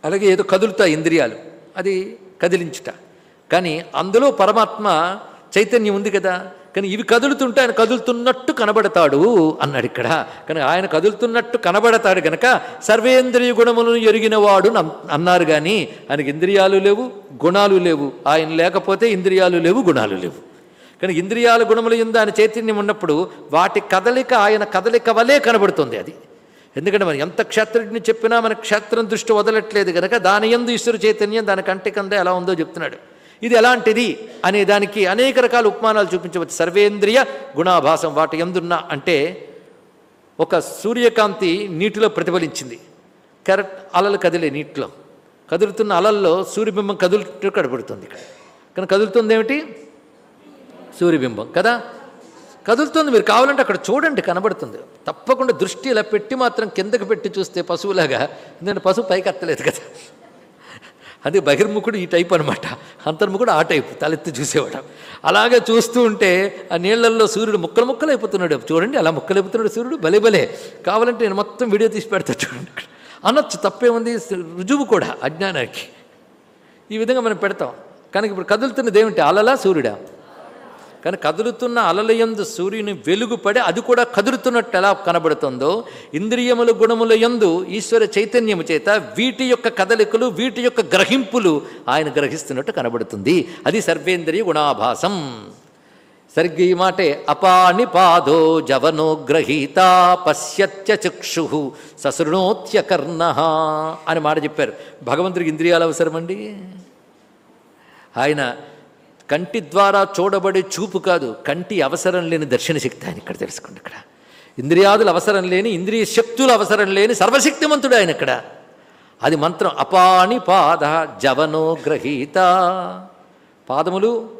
అలాగే ఏదో కదులుతాయి ఇంద్రియాలు. అది కదిలించుట. కానీ అందులో పరమాత్మ చైతన్యం ఉంది కదా. కానీ ఇవి కదులుతుంటే ఆయన కదులుతున్నట్టు కనబడతాడు అన్నాడు ఇక్కడ. కానీ ఆయన కదులుతున్నట్టు కనబడతాడు గనక సర్వేంద్రియ గుణములను ఎరిగినవాడు నమ్- అన్నారు కానీ ఆయనకి ఇంద్రియాలు లేవు గుణాలు లేవు. ఆయన లేకపోతే ఇంద్రియాలు లేవు గుణాలు లేవు. కానీ ఇంద్రియాల గుణములు ఎందు ఆయన చైతన్యం ఉన్నప్పుడు వాటి కదలిక ఆయన కదలిక వలే కనబడుతుంది అది. ఎందుకంటే మనం ఎంత క్షేత్రజ్ఞుని చెప్పినా మన క్షేత్రం దృష్టి వదలట్లేదు కనుక దాని ఎందు ఈశ్వర చైతన్యం దాని కంటి కంద ఎలా ఉందో చెప్తున్నాడు. ఇది ఎలాంటిది అనే దానికి అనేక రకాల ఉపమానాలు చూపించవచ్చు. సర్వేంద్రియ గుణాభాసం వాటి ఎందున్న అంటే ఒక సూర్యకాంతి నీటిలో ప్రతిఫలించింది. కరెక్ట్ అలలు కదిలే నీటిలో. కదులుతున్న అలల్లో సూర్యబింబం కదులుతూ కనబడుతుంది ఇక్కడ. కానీ కదులుతుంది ఏమిటి సూర్యబింబం కదా? కదులుతుంది. మీరు కావాలంటే అక్కడ చూడండి కనబడుతుంది. తప్పకుండా దృష్టి ఇలా పెట్టి మాత్రం కిందకి పెట్టి చూస్తే పశువులాగా. ఎందుకంటే పశువు పైకి అత్తలేదు కదా. అది బహిర్ముఖుడు ఈ టైప్ అనమాట అంతర్ముఖుడు ఆ టైపు తలెత్తి చూసేవాడు. అలాగే చూస్తూ ఉంటే ఆ నీళ్ళలో సూర్యుడు ముక్కలు ముక్కలు అయిపోతున్నాడు చూడండి అలా ముక్కలు అయిపోతున్నాడు సూర్యుడు. భలే భలే. కావాలంటే నేను మొత్తం వీడియో తీసి పెడతా చూడండి అనొచ్చు తప్పేముంది? రుజువు కూడా అజ్ఞానానికి. ఈ విధంగా మనం పెడతాం. కానీ ఇప్పుడు కదులుతున్నది ఏమిటి? అలలా సూర్యుడా? కానీ కదులుతున్న అలలయందు సూర్యుని వెలుగుపడి అది కూడా కదులుతున్నట్టు ఎలా కనబడుతుందో ఇంద్రియముల గుణముల యందు ఈశ్వర చైతన్యము చేత వీటి యొక్క కదలికలు వీటి యొక్క గ్రహింపులు ఆయన గ్రహిస్తున్నట్టు కనబడుతుంది. అది సర్వేంద్రియ గుణాభాసం. సరిగ్గా ఈ మాటే అపాని పాదో జవనో గ్రహీత పశ్యత్య చక్షు సశృణోత్య కర్ణ అని మాట చెప్పారు. భగవంతుడికి ఇంద్రియాలు అవసరమండి? ఆయన కంటి ద్వారా చూడబడే చూపు కాదు కంటి అవసరం లేని దర్శన శక్తి ఆయన ఇక్కడ తెలుసుకోండి ఇక్కడ. ఇంద్రియాదులు అవసరం లేని ఇంద్రియ శక్తులు అవసరం లేని సర్వశక్తిమంతుడు ఆయన ఇక్కడ. అది మంత్రం అపాని పాద జవనో గ్రహీత. పాదములు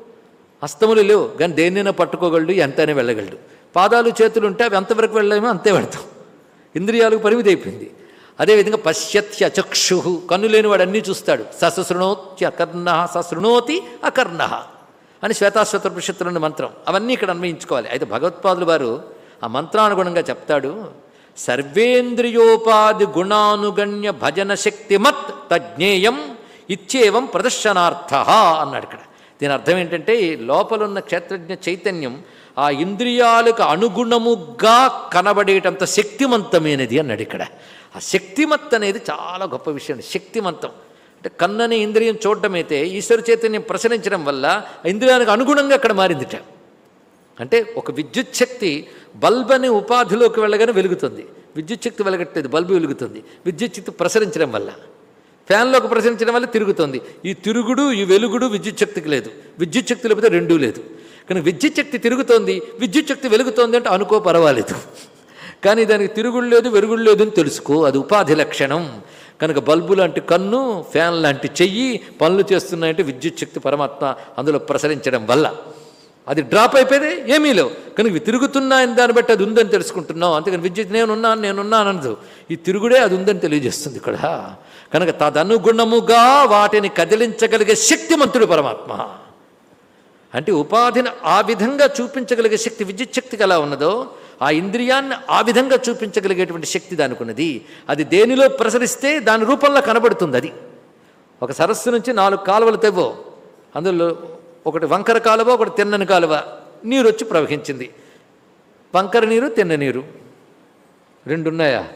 హస్తములు లేవు కానీ దేన్నైనా పట్టుకోగలడు ఎంతైనా వెళ్ళగలడు. పాదాలు చేతులు ఉంటే అవి ఎంతవరకు వెళ్ళలేమో అంతే వెళ్తాం. ఇంద్రియాలకు పరిమితి అయిపోయింది. అదేవిధంగా పశ్యత్య చక్షు కన్ను లేనివాడు అన్నీ చూస్తాడు. సశృణోత్య అకర్ణ సశృణోతి అకర్ణ. అని శ్వేతాశ్వత మంత్రం. అవన్నీ ఇక్కడ అన్వయించుకోవాలి. అయితే భగవత్పాదులు వారు ఆ మంత్రానుగుణంగా చెప్తాడు సర్వేంద్రియోపాధి గుణానుగణ్య భజన శక్తిమత్ తజ్ఞేయం ఇచ్చేవం ప్రదర్శనార్థ అన్నాడు ఇక్కడ. దీని అర్థం ఏంటంటే లోపలున్న క్షేత్రజ్ఞ చైతన్యం ఆ ఇంద్రియాలకు అనుగుణముగా కనబడేటంత శక్తిమంతమైనది అన్నాడు ఇక్కడ. ఆ శక్తిమత్ అనేది చాలా గొప్ప విషయం. శక్తిమంతం. అంటే కన్నని ఇంద్రియం చూడటమైతే ఈశ్వర చైతన్యం ప్రసరించడం వల్ల ఇంద్రియానికి అనుగుణంగా అక్కడ మారిందిట. అంటే ఒక విద్యుత్ శక్తి బల్బ్ అనే ఉపాధిలోకి వెళ్ళగానే వెలుగుతుంది. విద్యుత్ శక్తి వెలగట్టేది బల్బు వెలుగుతుంది. విద్యుత్ శక్తి ప్రసరించడం వల్ల. ఫ్యాన్లోకి ప్రసరించడం వల్ల తిరుగుతుంది. ఈ తిరుగుడు ఈ వెలుగుడు విద్యుత్ శక్తికి లేదు. విద్యుత్ శక్తి లేకపోతే రెండూ లేదు. కానీ విద్యుత్ శక్తి తిరుగుతోంది విద్యుత్ శక్తి వెలుగుతోంది అంటే అనుకో పర్వాలేదు. కానీ దానికి తిరుగుడు లేదు వెలుగుడు లేదు అని తెలుసుకో అది ఉపాధి లక్షణం. కనుక బల్బు లాంటి కన్ను ఫ్యాన్ లాంటి చెయ్యి పనులు చేస్తున్నాయంటే విద్యుత్ శక్తి పరమాత్మ అందులో ప్రసరించడం వల్ల. అది డ్రాప్ అయిపోయేది ఏమీ లేవు. కనుక తిరుగుతున్నాయని దాన్ని బట్టి అది ఉందని తెలుసుకుంటున్నావు అంతేకాని విద్యుత్ నేనున్నాను నేనున్నాను అనదు. ఈ తిరుగుడే అది ఉందని తెలియజేస్తుంది ఇక్కడ. కనుక తదనుగుణముగా వాటిని కదిలించగలిగే శక్తిమంతుడు పరమాత్మ. అంటే ఉపాధిని ఆ విధంగా చూపించగలిగే శక్తి విద్యుత్ శక్తికి ఎలా ఉన్నదో ఆ ఇంద్రియాన్ని ఆ విధంగా చూపించగలిగేటువంటి శక్తి దానికి ఉన్నది అది దేనిలో ప్రసరిస్తే దాని రూపంలో కనబడుతుంది అది. ఒక సరస్సు నుంచి నాలుగు కాలువలు తెవ్వో. అందులో ఒకటి వంకర కాలువ ఒకటి తిన్నని కాలువ. నీరు వచ్చి ప్రవహించింది. వంకర నీరు తిన్న నీరు. రెండు ఉన్నాయా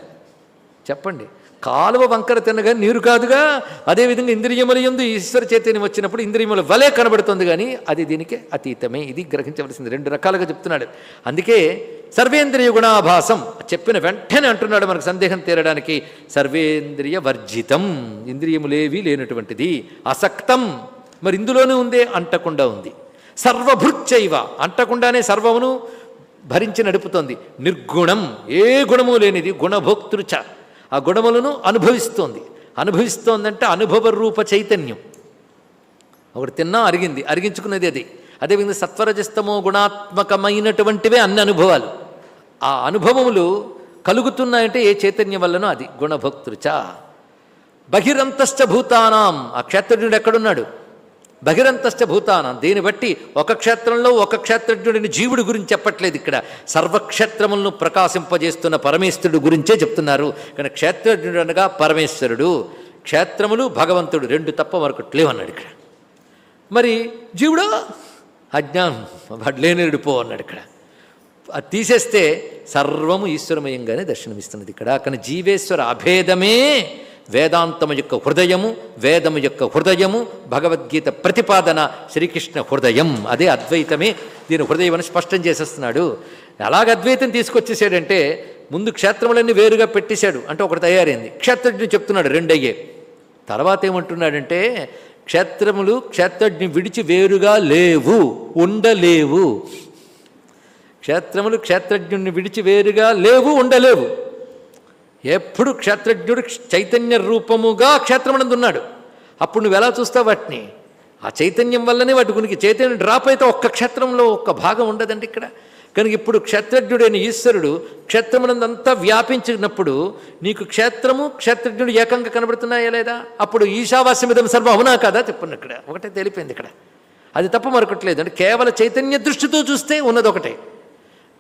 చెప్పండి. కాలువ వంకర తిన్నగా నీరు కాదుగా. అదేవిధంగా ఇంద్రియముల ఎందు ఈశ్వర చైతన్యం వచ్చినప్పుడు ఇంద్రియముల వలే కనబడుతుంది కానీ అది దీనికి అతీతమే. ఇది గ్రహించవలసింది. రెండు రకాలుగా చెప్తున్నాడు. అందుకే సర్వేంద్రియ గుణాభాసం చెప్పిన వెంటనే అంటున్నాడు మనకు సందేహం తీరడానికి. సర్వేంద్రియ వర్జితం. ఇంద్రియములేవి లేనటువంటిది. అసక్తం. మరి ఇందులోనే ఉందే అంటకుండా ఉంది. సర్వభృచ్చైవ. అంటకుండానే సర్వమును భరించి నడుపుతోంది. నిర్గుణం. ఏ గుణము లేనిది. గుణభోక్తృచ. ఆ గుణములను అనుభవిస్తోంది. అనుభవిస్తోందంటే అనుభవ రూప చైతన్యం. ఒకటి తిన్నా అరిగింది అరిగించుకున్నది అది. అదేవిధంగా సత్వరజస్తమో గుణాత్మకమైనటువంటివే అన్ని అనుభవాలు. ఆ అనుభవములు కలుగుతున్నాయంటే ఏ చైతన్యం వల్లనో అది. గుణభక్తృచ బహిరంతశ్చ భూతానాం. ఆ క్షేత్రజ్ఞుడు ఎక్కడున్నాడు? బహిరంతశ్చ భూతానం. దీన్ని బట్టి ఒక క్షేత్రంలో ఒక క్షేత్రజ్ఞుడిని జీవుడి గురించి చెప్పట్లేదు ఇక్కడ. సర్వక్షేత్రములను ప్రకాశింపజేస్తున్న పరమేశ్వరుడు గురించే చెప్తున్నారు. కానీ క్షేత్రజ్ఞుడు అనగా పరమేశ్వరుడు. క్షేత్రములు భగవంతుడు. రెండు తప్ప మరొకటి లేవన్నాడు ఇక్కడ. మరి జీవుడా? అజ్ఞానం. వాడు లేనిడు పో అన్నాడు ఇక్కడ. అది తీసేస్తే సర్వము ఈశ్వరమయంగానే దర్శనమిస్తున్నది ఇక్కడ. కానీ జీవేశ్వర అభేదమే వేదాంతము యొక్క హృదయము వేదము యొక్క హృదయము భగవద్గీత ప్రతిపాదన శ్రీకృష్ణ హృదయం. అదే అద్వైతమే. దీని హృదయం అని స్పష్టం చేసేస్తున్నాడు. అలాగ అద్వైతం తీసుకొచ్చేసాడంటే ముందు క్షేత్రములన్నీ వేరుగా పెట్టేశాడు. అంటే ఒకటి తయారైంది. క్షేత్రజ్ఞుడు చెప్తున్నాడు రెండయ్యే. తర్వాత ఏమంటున్నాడంటే క్షేత్రములు క్షేత్రజ్ఞి విడిచి వేరుగా లేవు ఉండలేవు. క్షేత్రములు క్షేత్రజ్ఞుడిని విడిచి వేరుగా లేవు ఉండలేవు. ఎప్పుడు క్షేత్రజ్ఞుడు చైతన్య రూపముగా క్షేత్రమునందు ఉన్నాడు అప్పుడు నువ్వు ఎలా చూస్తావు వాటిని? ఆ చైతన్యం వల్లనే వాటి గురికి చైతన్యం డ్రాప్ అయితే ఒక్క క్షేత్రంలో ఒక్క భాగం ఉండదండి ఇక్కడ. కనుక ఇప్పుడు క్షేత్రజ్ఞుడైన ఈశ్వరుడు క్షేత్రమునందంతా వ్యాపించినప్పుడు నీకు క్షేత్రము క్షేత్రజ్ఞుడు ఏకంగా కనబడుతున్నాయా లేదా? అప్పుడు ఈశావాస్యమిదం సర్వం అవునా కదా? చెప్పండి ఇక్కడ. ఒకటే తెలిపింది ఇక్కడ. అది తప్ప మరొకట్లేదు అంటే కేవల చైతన్య దృష్టితో చూస్తే ఉన్నది ఒకటే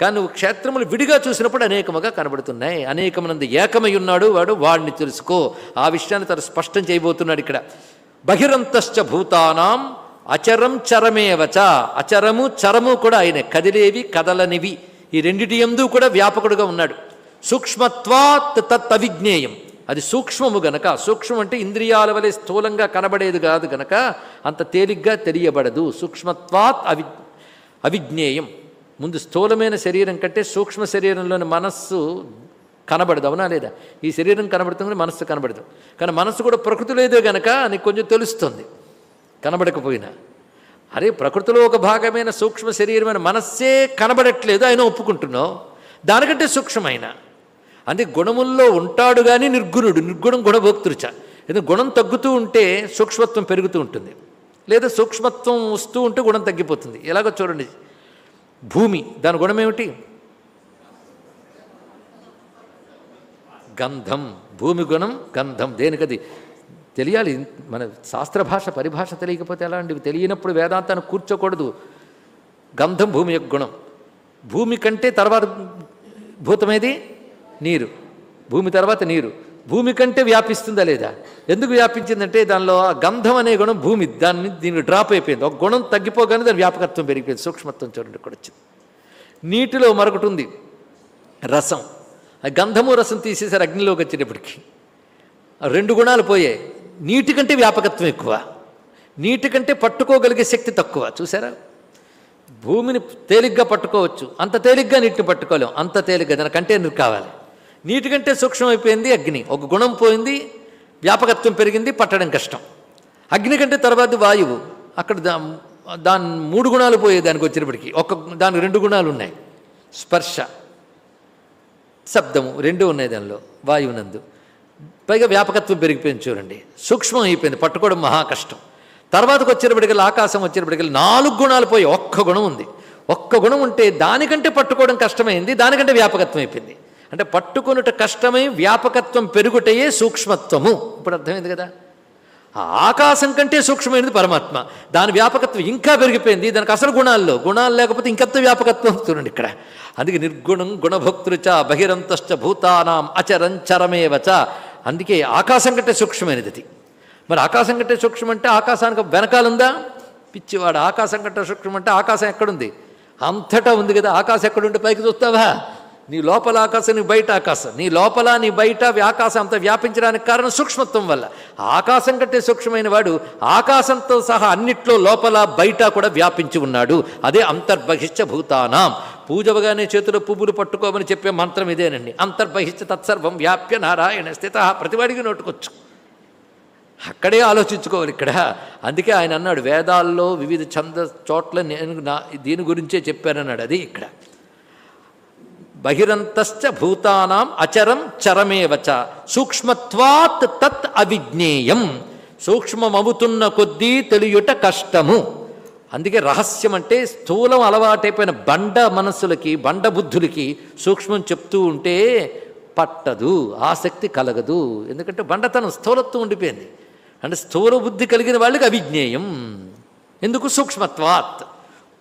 కానీ నువ్వు క్షేత్రములు విడిగా చూసినప్పుడు అనేకముగా కనబడుతున్నాయి. అనేకమునందు ఏకమై ఉన్నాడు వాడు వాడిని తెలుసుకో. ఆ విషయాన్ని తను స్పష్టం చేయబోతున్నాడు ఇక్కడ. బహిరంతశ్చ భూతానాం అచరం చరమేవచ అచరము చరము కూడా ఆయన. కదిలేవి కదలనివి. ఈ రెండిటి ఎందు కూడా వ్యాపకుడుగా ఉన్నాడు. సూక్ష్మత్వాత్ తత్ అవిజ్ఞేయం. అది సూక్ష్మము గనక. సూక్ష్మం అంటే ఇంద్రియాల వలె స్థూలంగా కనబడేది కాదు గనక అంత తేలిగ్గా తెలియబడదు. సూక్ష్మత్వాత్ అవి అవిజ్ఞేయం. ముందు స్థూలమైన శరీరం కంటే సూక్ష్మ శరీరంలోని మనస్సు కనబడదు అవునా లేదా? ఈ శరీరం కనబడుతుంది మనస్సు కనబడదు. కానీ మనస్సు కూడా ప్రకృతి లేదే గనక నీకు కొంచెం తెలుస్తుంది కనబడకపోయినా. అరే ప్రకృతిలో ఒక భాగమైన సూక్ష్మ శరీరమైన మనస్సే కనబడట్లేదు ఆయన ఒప్పుకుంటున్నావు? దానికంటే సూక్ష్మమైన? అందుకే గుణముల్లో ఉంటాడు కానీ నిర్గుణుడు నిర్గుణం గుణభోక్తృచ. ఎందుకంటే గుణం తగ్గుతూ ఉంటే సూక్ష్మత్వం పెరుగుతూ ఉంటుంది. లేదా సూక్ష్మత్వం వస్తూ ఉంటే గుణం తగ్గిపోతుంది. ఎలాగో చూడండి భూమి. దాని గుణం ఏమిటి గంధం. భూమి గుణం గంధం. దేనికది? తెలియాలి. మన శాస్త్ర భాష పరిభాష తెలియకపోతే ఎలా అండి? తెలియనప్పుడు వేదాంతాన్ని కూర్చోకూడదు. గంధం భూమి యొక్క గుణం. భూమి కంటే తర్వాత భూతమేది నీరు. భూమి తర్వాత నీరు. భూమి కంటే వ్యాపిస్తుందా లేదా? ఎందుకు వ్యాపించిందంటే దానిలో ఆ గంధం అనే గుణం భూమి దాన్ని దీనికి డ్రాప్ అయిపోయింది. ఒక గుణం తగ్గిపోగానే దాని వ్యాపకత్వం పెరిగిపోయింది సూక్ష్మత్వం చూడండి ఇక్కడ వచ్చింది. నీటిలో మరొకటి ఉంది రసం. ఆ గంధము రసం తీసేసారు అగ్నిలోకి వచ్చేటప్పటికి. రెండు గుణాలు పోయాయి. నీటి కంటే వ్యాపకత్వం ఎక్కువ నీటి కంటే పట్టుకోగలిగే శక్తి తక్కువ. చూసారా? భూమిని తేలిగ్గా పట్టుకోవచ్చు. అంత తేలిగ్గా నీటిని పట్టుకోలేం. అంత తేలిగ్గా దాని కంటైనర్ కావాలి. నీటి కంటే సూక్ష్మమైపోయింది అగ్ని. ఒక గుణం పోయింది వ్యాపకత్వం పెరిగింది పట్టడం కష్టం. అగ్ని కంటే తర్వాత వాయువు అక్కడ దా దాని మూడు గుణాలు పోయే దానికి వచ్చినప్పటికీ ఒక దానికి రెండు గుణాలు ఉన్నాయి. స్పర్శ శబ్దము రెండు ఉన్నాయి దానిలో వాయువునందు. పైగా వ్యాపకత్వం పెరిగిపోయింది చూడండి. సూక్ష్మం అయిపోయింది పట్టుకోవడం మహా కష్టం. తర్వాతకు వచ్చేటప్పటికల్లా ఆకాశం వచ్చేటప్పటికల్లా నాలుగు గుణాలు పోయి ఒక్క గుణం ఉంది. ఒక్క గుణం ఉంటే దానికంటే పట్టుకోవడం కష్టమైంది దానికంటే వ్యాపకత్వం అయిపోయింది. అంటే పట్టుకొనుట కష్టమై వ్యాపకత్వం పెరుగుటయే సూక్ష్మత్వము. ఇప్పుడు అర్థమైంది కదా? ఆకాశం కంటే సూక్ష్మమైనది పరమాత్మ. దాని వ్యాపకత్వం ఇంకా పెరిగిపోయింది. దానికి అసలు గుణాల్లో గుణాలు లేకపోతే ఇంకంత వ్యాపకత్వం? చూడండి ఇక్కడ. అందుకే నిర్గుణం గుణభోక్తృచ బహిరంతశ్చ భూతానాం అచరంచరమేవచ అందుకే ఆకాశం కంటే సూక్ష్మమైనది అది. మరి ఆకాశం కంటే సూక్ష్మం అంటే ఆకాశానికి వెనకాలుందా? పిచ్చివాడు ఆకాశం కంటే సూక్ష్మం అంటే ఆకాశం ఎక్కడుంది? అంతటా ఉంది కదా. ఆకాశం ఎక్కడుంటే పైకి చూస్తావా? నీ లోపల ఆకాశం నీ బయట ఆకాశం. నీ లోపల నీ బయట ఆకాశం అంతా వ్యాపించడానికి కారణం సూక్ష్మత్వం వల్ల. ఆకాశం కంటే సూక్ష్మమైన వాడు ఆకాశంతో సహా అన్నిట్లో లోపల బయట కూడా వ్యాపించి ఉన్నాడు. అదే అంతర్బహిష్ట భూతానాం పూజవగానే చేతిలో పువ్వులు పట్టుకోమని చెప్పే మంత్రం ఇదేనండి. అంతర్బహిష్ట తత్సర్వం వ్యాప్య నారాయణ స్థిత ప్రతివాడికి నోటుకొచ్చు. అక్కడే ఆలోచించుకోవాలి ఇక్కడ. అందుకే ఆయన అన్నాడు వేదాల్లో వివిధ ఛంద చోట్ల నేను నా దీని గురించే చెప్పానన్నాడు. అది ఇక్కడ. బహిరంతశ్చ భూతానాం అచరం చరమేవచ సూక్ష్మత్వాత్ తత్ అవిజ్ఞేయం. సూక్ష్మమవుతున్న కొద్దీ తెలియుట కష్టము. అందుకే రహస్యం అంటే స్థూలం అలవాటైపోయిన బండ మనస్సులకి బండ బుద్ధులకి సూక్ష్మం చెప్తూ ఉంటే పట్టదు ఆసక్తి కలగదు. ఎందుకంటే బండతనం స్థూలత్వం ఉండిపోయింది. అంటే స్థూల బుద్ధి కలిగిన వాళ్ళకి అవిజ్ఞేయం. ఎందుకు? సూక్ష్మత్వాత్.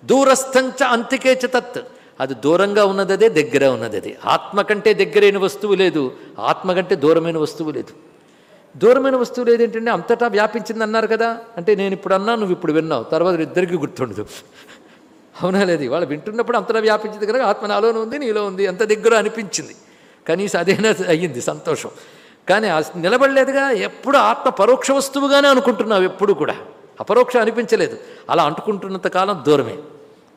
దూరస్థంచ అంతికే చ తత్. అది దూరంగా ఉన్నదదే దగ్గర ఉన్నదదే. ఆత్మ కంటే దగ్గరైన వస్తువు లేదు. ఆత్మ కంటే దూరమైన వస్తువు లేదు. దూరమైన వస్తువు లేదేంటంటే అంతటా వ్యాపించింది అన్నారు కదా. అంటే నేను ఇప్పుడు అన్నా నువ్వు ఇప్పుడు విన్నావు. తర్వాత ఇద్దరికి గుర్తుండదు. అవునా లేదు? వాళ్ళు వింటున్నప్పుడు అంతటా వ్యాపించింది కనుక ఆత్మ నాలోనే ఉంది నీలో ఉంది. అంత దగ్గర అనిపించింది. కనీసం అదేనా అయ్యింది సంతోషం. కానీ నిలబడలేదుగా. ఎప్పుడు ఆత్మ పరోక్ష వస్తువుగానే అనుకుంటున్నావు ఎప్పుడు కూడా. అపరోక్ష అనిపించలేదు. అలా అంటుకుంటున్నంత కాలం దూరమే.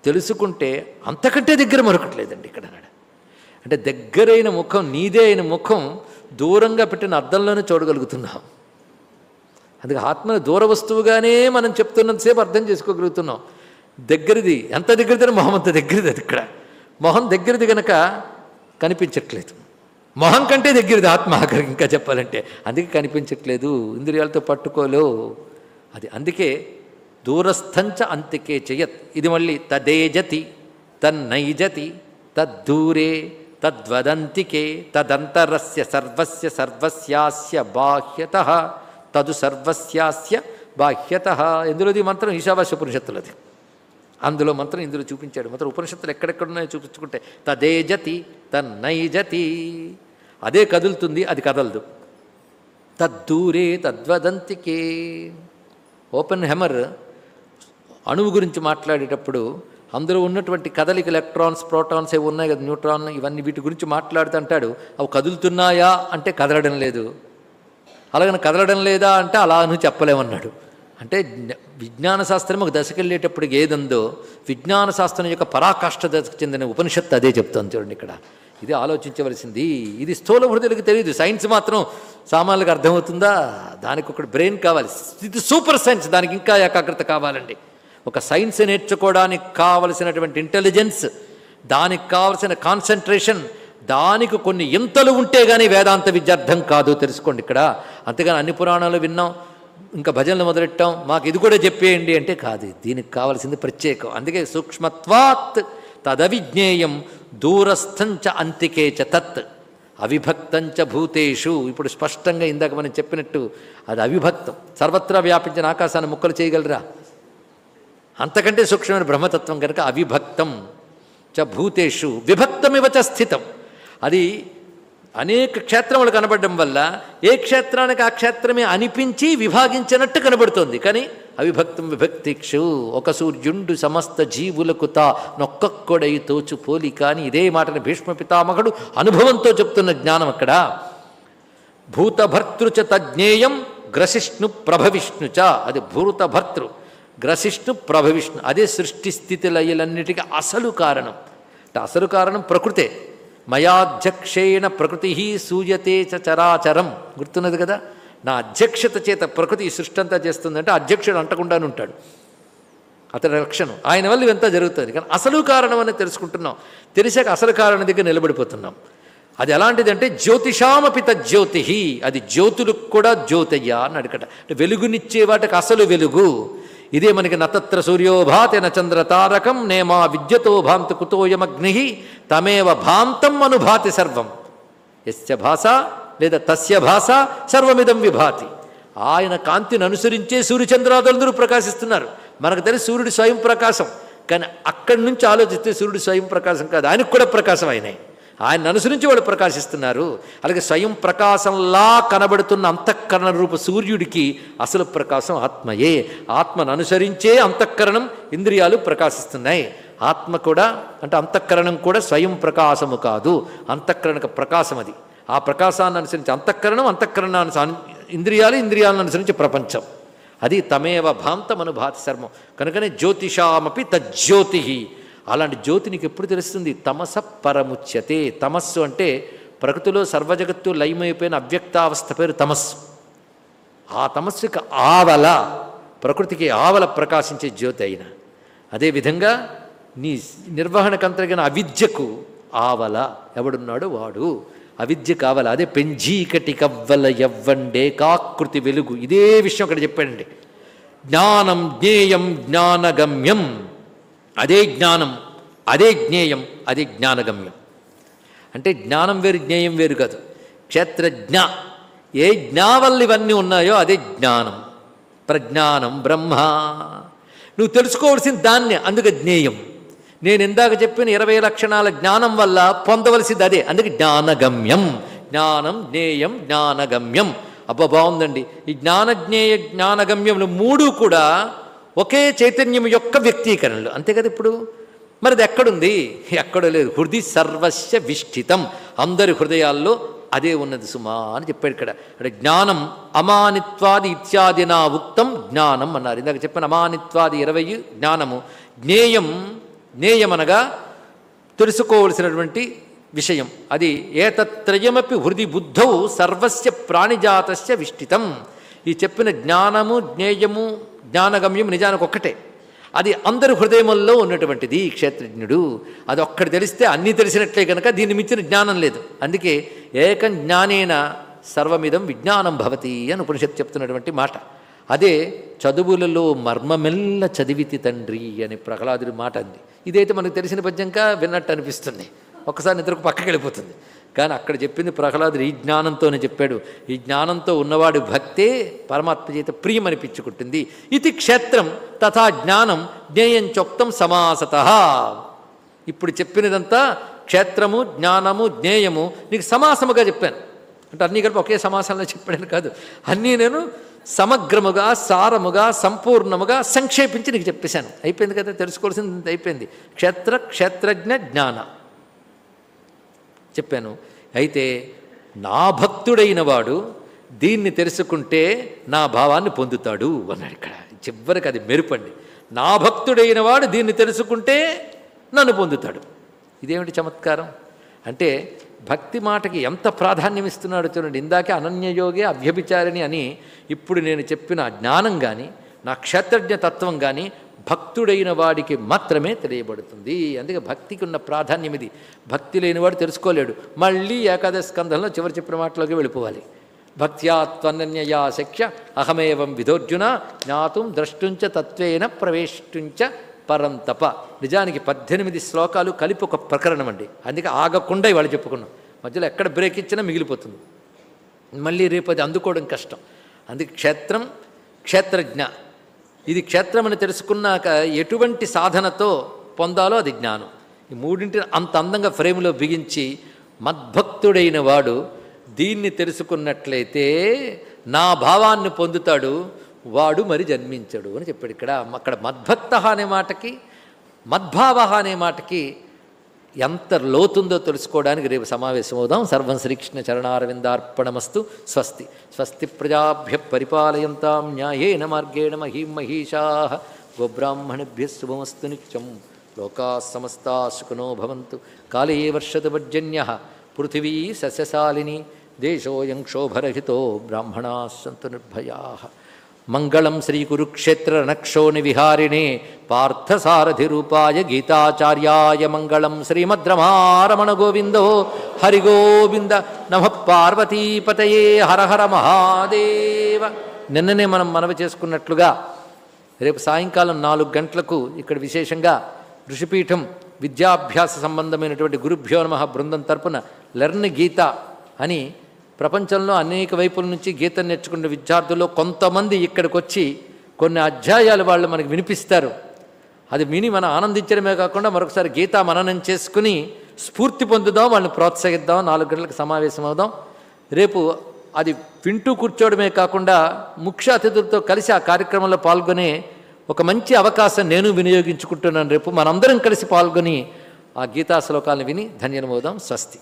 తెలుసుకుంటే అంతకంటే దగ్గర మరొకట్లేదండి ఇక్కడ అన్నాడు. అంటే దగ్గరైన ముఖం నీదే అయిన ముఖం దూరంగా పెట్టిన అద్దంలోనే చూడగలుగుతున్నాం. అందుకే ఆత్మని దూర వస్తువుగానే మనం చెప్తున్నంతసేపు అర్థం చేసుకోగలుగుతున్నాం. దగ్గరిది ఎంత దగ్గరిది మొహం అంత దగ్గరది అది ఇక్కడ. మొహం దగ్గరది గనక కనిపించట్లేదు. మొహం కంటే దగ్గరది ఆత్మ ఇంకా చెప్పాలంటే. అందుకే కనిపించట్లేదు. ఇంద్రియాలతో పట్టుకోలేవు అది అందుకే దూరస్థంచ అంతికే చెయ్యత్ ఇది మళ్ళీ తదేజతి తన్నైజతి తద్దూరే తద్వదంతికే తదంతరస్య సర్వస్య సర్వస్యాస్య బాహ్యత తదు సర్వస్యాస్య బాహ్యత. ఎందులోది మంత్రం ఈశావాస్య ఉపనిషత్తులది. అందులో మంత్రం ఇందులో చూపించాడు. మంత్రం ఉపనిషత్తులు ఎక్కడెక్కడున్నాయో చూపించుకుంటే తదేజతి తన్నైజతి. అదే కదులుతుంది అది కదలదు. తద్దూరే తద్వదంతికే. Oppenheimer. అణువు గురించి మాట్లాడేటప్పుడు అందులో ఉన్నటువంటి కదలిక ఎలక్ట్రాన్స్ ప్రోటాన్స్ ఏవి ఉన్నాయి కదా న్యూట్రాన్ ఇవన్నీ వీటి గురించి మాట్లాడుతూ అంటాడు అవి కదులుతున్నాయా? అంటే కదలడం లేదు. అలాగని కదలడం లేదా అంటే అలా అని చెప్పలేమన్నాడు. అంటే విజ్ఞాన శాస్త్రం ఒక దశకి వెళ్ళేటప్పుడు ఏదందో విజ్ఞాన శాస్త్రం యొక్క పరాకాష్ఠ దశకు చెందిన ఉపనిషత్తు అదే చెప్తాను చూడండి ఇక్కడ. ఇది ఆలోచించవలసింది. ఇది స్థూల హృదయలకు తెలియదు. సైన్స్ మాత్రం సామాన్యులకు అర్థమవుతుందా? దానికి ఒకటి బ్రెయిన్ కావాలి. ఇది సూపర్ సైన్స్. దానికి ఇంకా ఏకాగ్రత కావాలండి. ఒక సైన్స్ నేర్చుకోవడానికి కావలసినటువంటి ఇంటెలిజెన్స్ దానికి కావలసిన కాన్సన్ట్రేషన్ దానికి కొన్ని ఇంతలు ఉంటే కానీ వేదాంత విద్యార్థం కాదు తెలుసుకోండి ఇక్కడ. అంతేగాని అన్ని పురాణాలు విన్నాం ఇంకా భజనలు మొదలెట్టాం మాకు ఇది కూడా చెప్పేయండి అంటే కాదు దీనికి కావాల్సింది ప్రత్యేకం. అందుకే సూక్ష్మత్వాత్ తదవిజ్ఞేయం దూరస్థంచ అంతికే చ తత్ అవిభక్తంచ భూతేషు. ఇప్పుడు స్పష్టంగా ఇందాక మనం చెప్పినట్టు అది అవిభక్తం. సర్వత్రా వ్యాపించిన ఆకాశాన్ని ముక్కలు చేయగలరా? అంతకంటే సూక్ష్మమైన బ్రహ్మతత్వం కనుక అవిభక్తం చ భూతేషు విభక్తమివ చ స్థితం. అది అనేక క్షేత్రములు కనబడడం వల్ల ఏ క్షేత్రానికి ఆ క్షేత్రమే అనిపించి విభాగించినట్టు కనబడుతోంది. కానీ అవిభక్తం విభక్తిక్షు ఒక సూర్యుండు సమస్త జీవులకు తా నొక్కొక్కడై తోచు పోలి కానీ ఇదే మాటని భీష్మ పితామహుడు అనుభవంతో చెప్తున్న జ్ఞానం అక్కడ. భూతభర్తృ చ తజ్ఞేయం గ్రసిష్ణు ప్రభవిష్ణు చ అది భూతభర్తృ. గ్రసిష్ణు ప్రభవిష్ణు. అదే సృష్టి స్థితి లయలన్నిటికీ అసలు కారణం. అంటే అసలు కారణం ప్రకృతే. మయాధ్యక్షేణ ప్రకృతి సూయతే చరాచరం. గుర్తున్నది కదా? నా అధ్యక్షత చేత ప్రకృతి ఈ సృష్టి అంతా చేస్తుందంటే అధ్యక్షుడు అంటకుండానే ఉంటాడు. అతడి లక్షణం ఆయన వల్ల ఇవంతా జరుగుతుంది. కానీ అసలు కారణం అని తెలుసుకుంటున్నాం. తెలిసాక అసలు కారణం దగ్గర నిలబడిపోతున్నాం. అది ఎలాంటిదంటే జ్యోతిషామపిత జ్యోతి. అది జ్యోతులకు కూడా జ్యోతయ్య అని అడగట. అంటే వెలుగునిచ్చే వాటికి అసలు వెలుగు. ఇదే మనకి నతత్ర సూర్యోభాతి న చంద్ర తారకం నేమా విద్యతో భాంతి కుతోయమగ్ని తమేవ భాంతం అనుభాతి సర్వం. యస్య భాష లేదా తస్య భాష సర్వమిదం విభాతి. ఆయన కాంతిని అనుసరించే సూర్యచంద్రాదులందరూ ప్రకాశిస్తున్నారు. మనకు తెలిసి సూర్యుడు స్వయం ప్రకాశం కానీ అక్కడి నుంచి ఆలోచిస్తే సూర్యుడు స్వయం ప్రకాశం కాదు. ఆయనకు కూడా ప్రకాశం అయినాయి. ఆయన అనుసరించి వాళ్ళు ప్రకాశిస్తున్నారు. అలాగే స్వయం ప్రకాశంలా కనబడుతున్న అంతఃకరణ రూప సూర్యుడికి అసలు ప్రకాశం ఆత్మయే. ఆత్మను అనుసరించే అంతఃకరణం ఇంద్రియాలు ప్రకాశిస్తున్నాయి. ఆత్మ కూడా అంటే అంతఃకరణం కూడా స్వయం ప్రకాశము కాదు. అంతఃకరణకు ప్రకాశం అది. ఆ ప్రకాశాన్ని అనుసరించి అంతఃకరణం అంతఃకరణాన్ని ఇంద్రియాలు ఇంద్రియాలను అనుసరించి ప్రపంచం. అది తమేవ భాంతమను భాతి శర్మం కనుకనే జ్యోతిషామపి తజ్జ్యోతి. అలాంటి జ్యోతి నీకు ఎప్పుడు తెలుస్తుంది? తమస పరముచ్యతే. తమస్సు అంటే ప్రకృతిలో సర్వజగత్తు లయమైపోయిన అవ్యక్తావస్థ పేరు తమస్సు. ఆ తమస్సుకి ఆవల ప్రకృతికి ఆవల ప్రకాశించే జ్యోతి అయిన. అదేవిధంగా నీ నిర్వహణకంతగిన అవిద్యకు ఆవల. ఎవడున్నాడు వాడు. అవిద్య కావాలి అదే పెంజీకటి కవ్వల ఎవ్వండే కాకృతి వెలుగు. ఇదే విషయం అక్కడ చెప్పాడండి. జ్ఞానం జ్ఞేయం జ్ఞానగమ్యం. అదే జ్ఞానం అదే జ్ఞేయం అదే జ్ఞానగమ్యం. అంటే జ్ఞానం వేరు జ్ఞేయం వేరు కాదు. క్షేత్రజ్ఞ ఏ జ్ఞా వల్ల ఇవన్నీ ఉన్నాయో అదే జ్ఞానం. ప్రజ్ఞానం బ్రహ్మ. నువ్వు తెలుసుకోవాల్సిన దాన్ని అందుకే జ్ఞేయం. నేను ఇందాక చెప్పిన ఇరవై లక్షణాల జ్ఞానం వల్ల పొందవలసింది అదే అందుకే జ్ఞానగమ్యం. జ్ఞానం జ్ఞేయం జ్ఞానగమ్యం. అబ్బా బాగుందండి. ఈ జ్ఞాన జ్ఞేయ జ్ఞానగమ్యములు మూడు కూడా ఒకే చైతన్యం యొక్క వ్యక్తీకరణలు. అంతే కదా ఇప్పుడు? మరి అది ఎక్కడుంది? ఎక్కడ లేదు. హృది సర్వస్య విష్ఠితం. అందరి హృదయాల్లో అదే ఉన్నది సుమా అని చెప్పాడు ఇక్కడ. అంటే జ్ఞానం అమానిత్వాది ఇత్యాది నా ఉక్తం జ్ఞానం అన్నారు. ఇందాక చెప్పిన అమానిత్వాది ఇరవై జ్ఞానము. జ్ఞేయం జ్ఞేయమనగా తెలుసుకోవలసినటువంటి విషయం. అది ఏతత్రయమపి హృది బుద్ధౌ సర్వస్య ప్రాణిజాతస్య విష్ఠితం. ఈ చెప్పిన జ్ఞానము జ్ఞేయము జ్ఞానగమ్యం నిజానికి ఒక్కటే. అది అందరి హృదయముల్లో ఉన్నటువంటిది ఈ క్షేత్రజ్ఞుడు. అది ఒక్కటి తెలిస్తే అన్నీ తెలిసినట్లే కనుక దీన్ని మించిన జ్ఞానం లేదు. అందుకే ఏకం జ్ఞానేన సర్వమిదం విజ్ఞానం భవతి అని ఉపనిషత్తు చెప్తున్నటువంటి మాట. అదే చదువులలో మర్మమెల్ల చదివితి తండ్రి అని ప్రహ్లాదుడి మాట అంది. ఇదైతే మనకు తెలిసిన పద్యంగా విన్నట్టు అనిపిస్తుంది. ఒక్కసారి నిద్రకు పక్కకి వెళ్ళిపోతుంది. కానీ అక్కడ చెప్పింది ప్రహ్లాదుడు ఈ జ్ఞానంతోనే చెప్పాడు. ఈ జ్ఞానంతో ఉన్నవాడు భక్తే పరమాత్మ చేత ప్రియమనిపించుకుంటుంది. ఇది క్షేత్రం తథా జ్ఞానం జ్ఞేయం చొక్తం సమాసత. ఇప్పుడు చెప్పినదంతా క్షేత్రము జ్ఞానము జ్ఞేయము నీకు సమాసముగా చెప్పాను. అంటే అన్నీ కలిపి ఒకే సమాసంలో చెప్పాను కాదు. అన్నీ నేను సమగ్రముగా సారముగా సంపూర్ణముగా సంక్షేపించి నీకు చెప్పేశాను. అయిపోయింది కదా తెలుసుకోవాల్సింది అయిపోయింది. క్షేత్ర క్షేత్రజ్ఞ జ్ఞాన. చెప్పాను. అయితే నా భక్తుడైన వాడు దీన్ని తెలుసుకుంటే నా భావాన్ని పొందుతాడు అన్నాడు ఇక్కడ. చివరికి అది మెరుపండి. నా భక్తుడైన వాడు దీన్ని తెలుసుకుంటే నన్ను పొందుతాడు. ఇదేమిటి చమత్కారం? అంటే భక్తి మాటకి ఎంత ప్రాధాన్యం ఇస్తున్నాడో చూడండి. ఇందాకే అనన్యయోగే అభ్యభిచారిణి అని ఇప్పుడు నేను చెప్పిన జ్ఞానం కానీ నా క్షేత్రజ్ఞ తత్వం కానీ భక్తుడైన వాడికి మాత్రమే తెలియబడుతుంది. అందుకే భక్తికి ఉన్న ప్రాధాన్యం ఇది. భక్తి లేనివాడు తెలుసుకోలేడు. మళ్ళీ ఏకాదశ స్కంధంలో చివరి చెప్పిన మాటలోకి వెళ్ళిపోవాలి. భక్త్యా శిక్ష అహమేవం విధోర్జున జ్ఞాతుం ద్రష్టుంచ తత్వేన ప్రవేష్టుంచ పరంతప. నిజానికి పద్దెనిమిది శ్లోకాలు కలిపి ఒక ప్రకరణం అండి. అందుకే ఆగకుండా ఇవాళ చెప్పుకున్నాం. మధ్యలో ఎక్కడ బ్రేక్ ఇచ్చినా మిగిలిపోతుంది. మళ్ళీ రేపు అది అందుకోవడం కష్టం. అందుకే క్షేత్రం క్షేత్రజ్ఞ. ఇది క్షేత్రమని తెలుసుకున్నాక ఎటువంటి సాధనతో పొందాలో అది జ్ఞానం. ఈ మూడింటిని అంత అందంగా ఫ్రేమ్లో బిగించి మద్భక్తుడైన వాడు దీన్ని తెలుసుకున్నట్లయితే నా భావాన్ని పొందుతాడు వాడు మరి జన్మించడు అని చెప్పాడు. ఇక్కడ అక్కడ మద్భక్త అనే మాటకి మద్భావ అనే మాటకి ఎంత లోతుందో తెలుసుకోవడానికి రేపు సమావేశం అవుదాం. సర్వం శ్రీకృష్ణ చరణారవిందార్పణమస్తు. స్వస్తి. స్వస్తి ప్రజాభ్య పరిపాలయంతాం. న్యాయేన మార్గేణ మహీం మహిషా గోబ్రాహ్మణిభ్య శుభమస్తు నిత్యం. లోకా సమస్తా సుఖనో భవంతు. కాళే వర్షతు పర్జన్య పృథివీ సస్యశాలిని. దేశోయం క్షోభరహితో బ్రాహ్మణా సంతు నిర్భయా. మంగళం శ్రీ కురుక్షేత్ర నక్షోని విహారిణే పార్థసారథిరూపాయ గీతాచార్యాయ మంగళం శ్రీమద్రమారమణ గోవిందో హరిగోవింద నమ పార్వతీపతయే హర హర మహాదేవ. నిన్ననే మనం మనవి చేసుకున్నట్లుగా రేపు సాయంకాలం నాలుగు గంటలకు ఇక్కడ విశేషంగా ఋషిపీఠం విద్యాభ్యాస సంబంధమైనటువంటి గురుభ్యో నమ బృందం తరపున లెర్న్ గీత అని ప్రపంచంలో అనేక వైపుల నుంచి గీత నేర్చుకున్న విద్యార్థుల్లో కొంతమంది ఇక్కడికి వచ్చి కొన్ని అధ్యాయాలు వాళ్ళు మనకు వినిపిస్తారు. అది విని మనం ఆనందించడమే కాకుండా మరొకసారి గీతా మననం చేసుకుని స్ఫూర్తి పొందుదాం వాళ్ళని ప్రోత్సహిద్దాం నాలుగు గంటలకు సమావేశం అవుదాం. రేపు అది వింటూ కూర్చోవడమే కాకుండా ముఖ్య అతిథులతో కలిసి ఆ కార్యక్రమంలో పాల్గొనే ఒక మంచి అవకాశం నేను వినియోగించుకుంటున్నాను. రేపు మనందరం కలిసి పాల్గొని ఆ గీతా శ్లోకాలను విని ధన్యనమవుదాం స్వస్తి.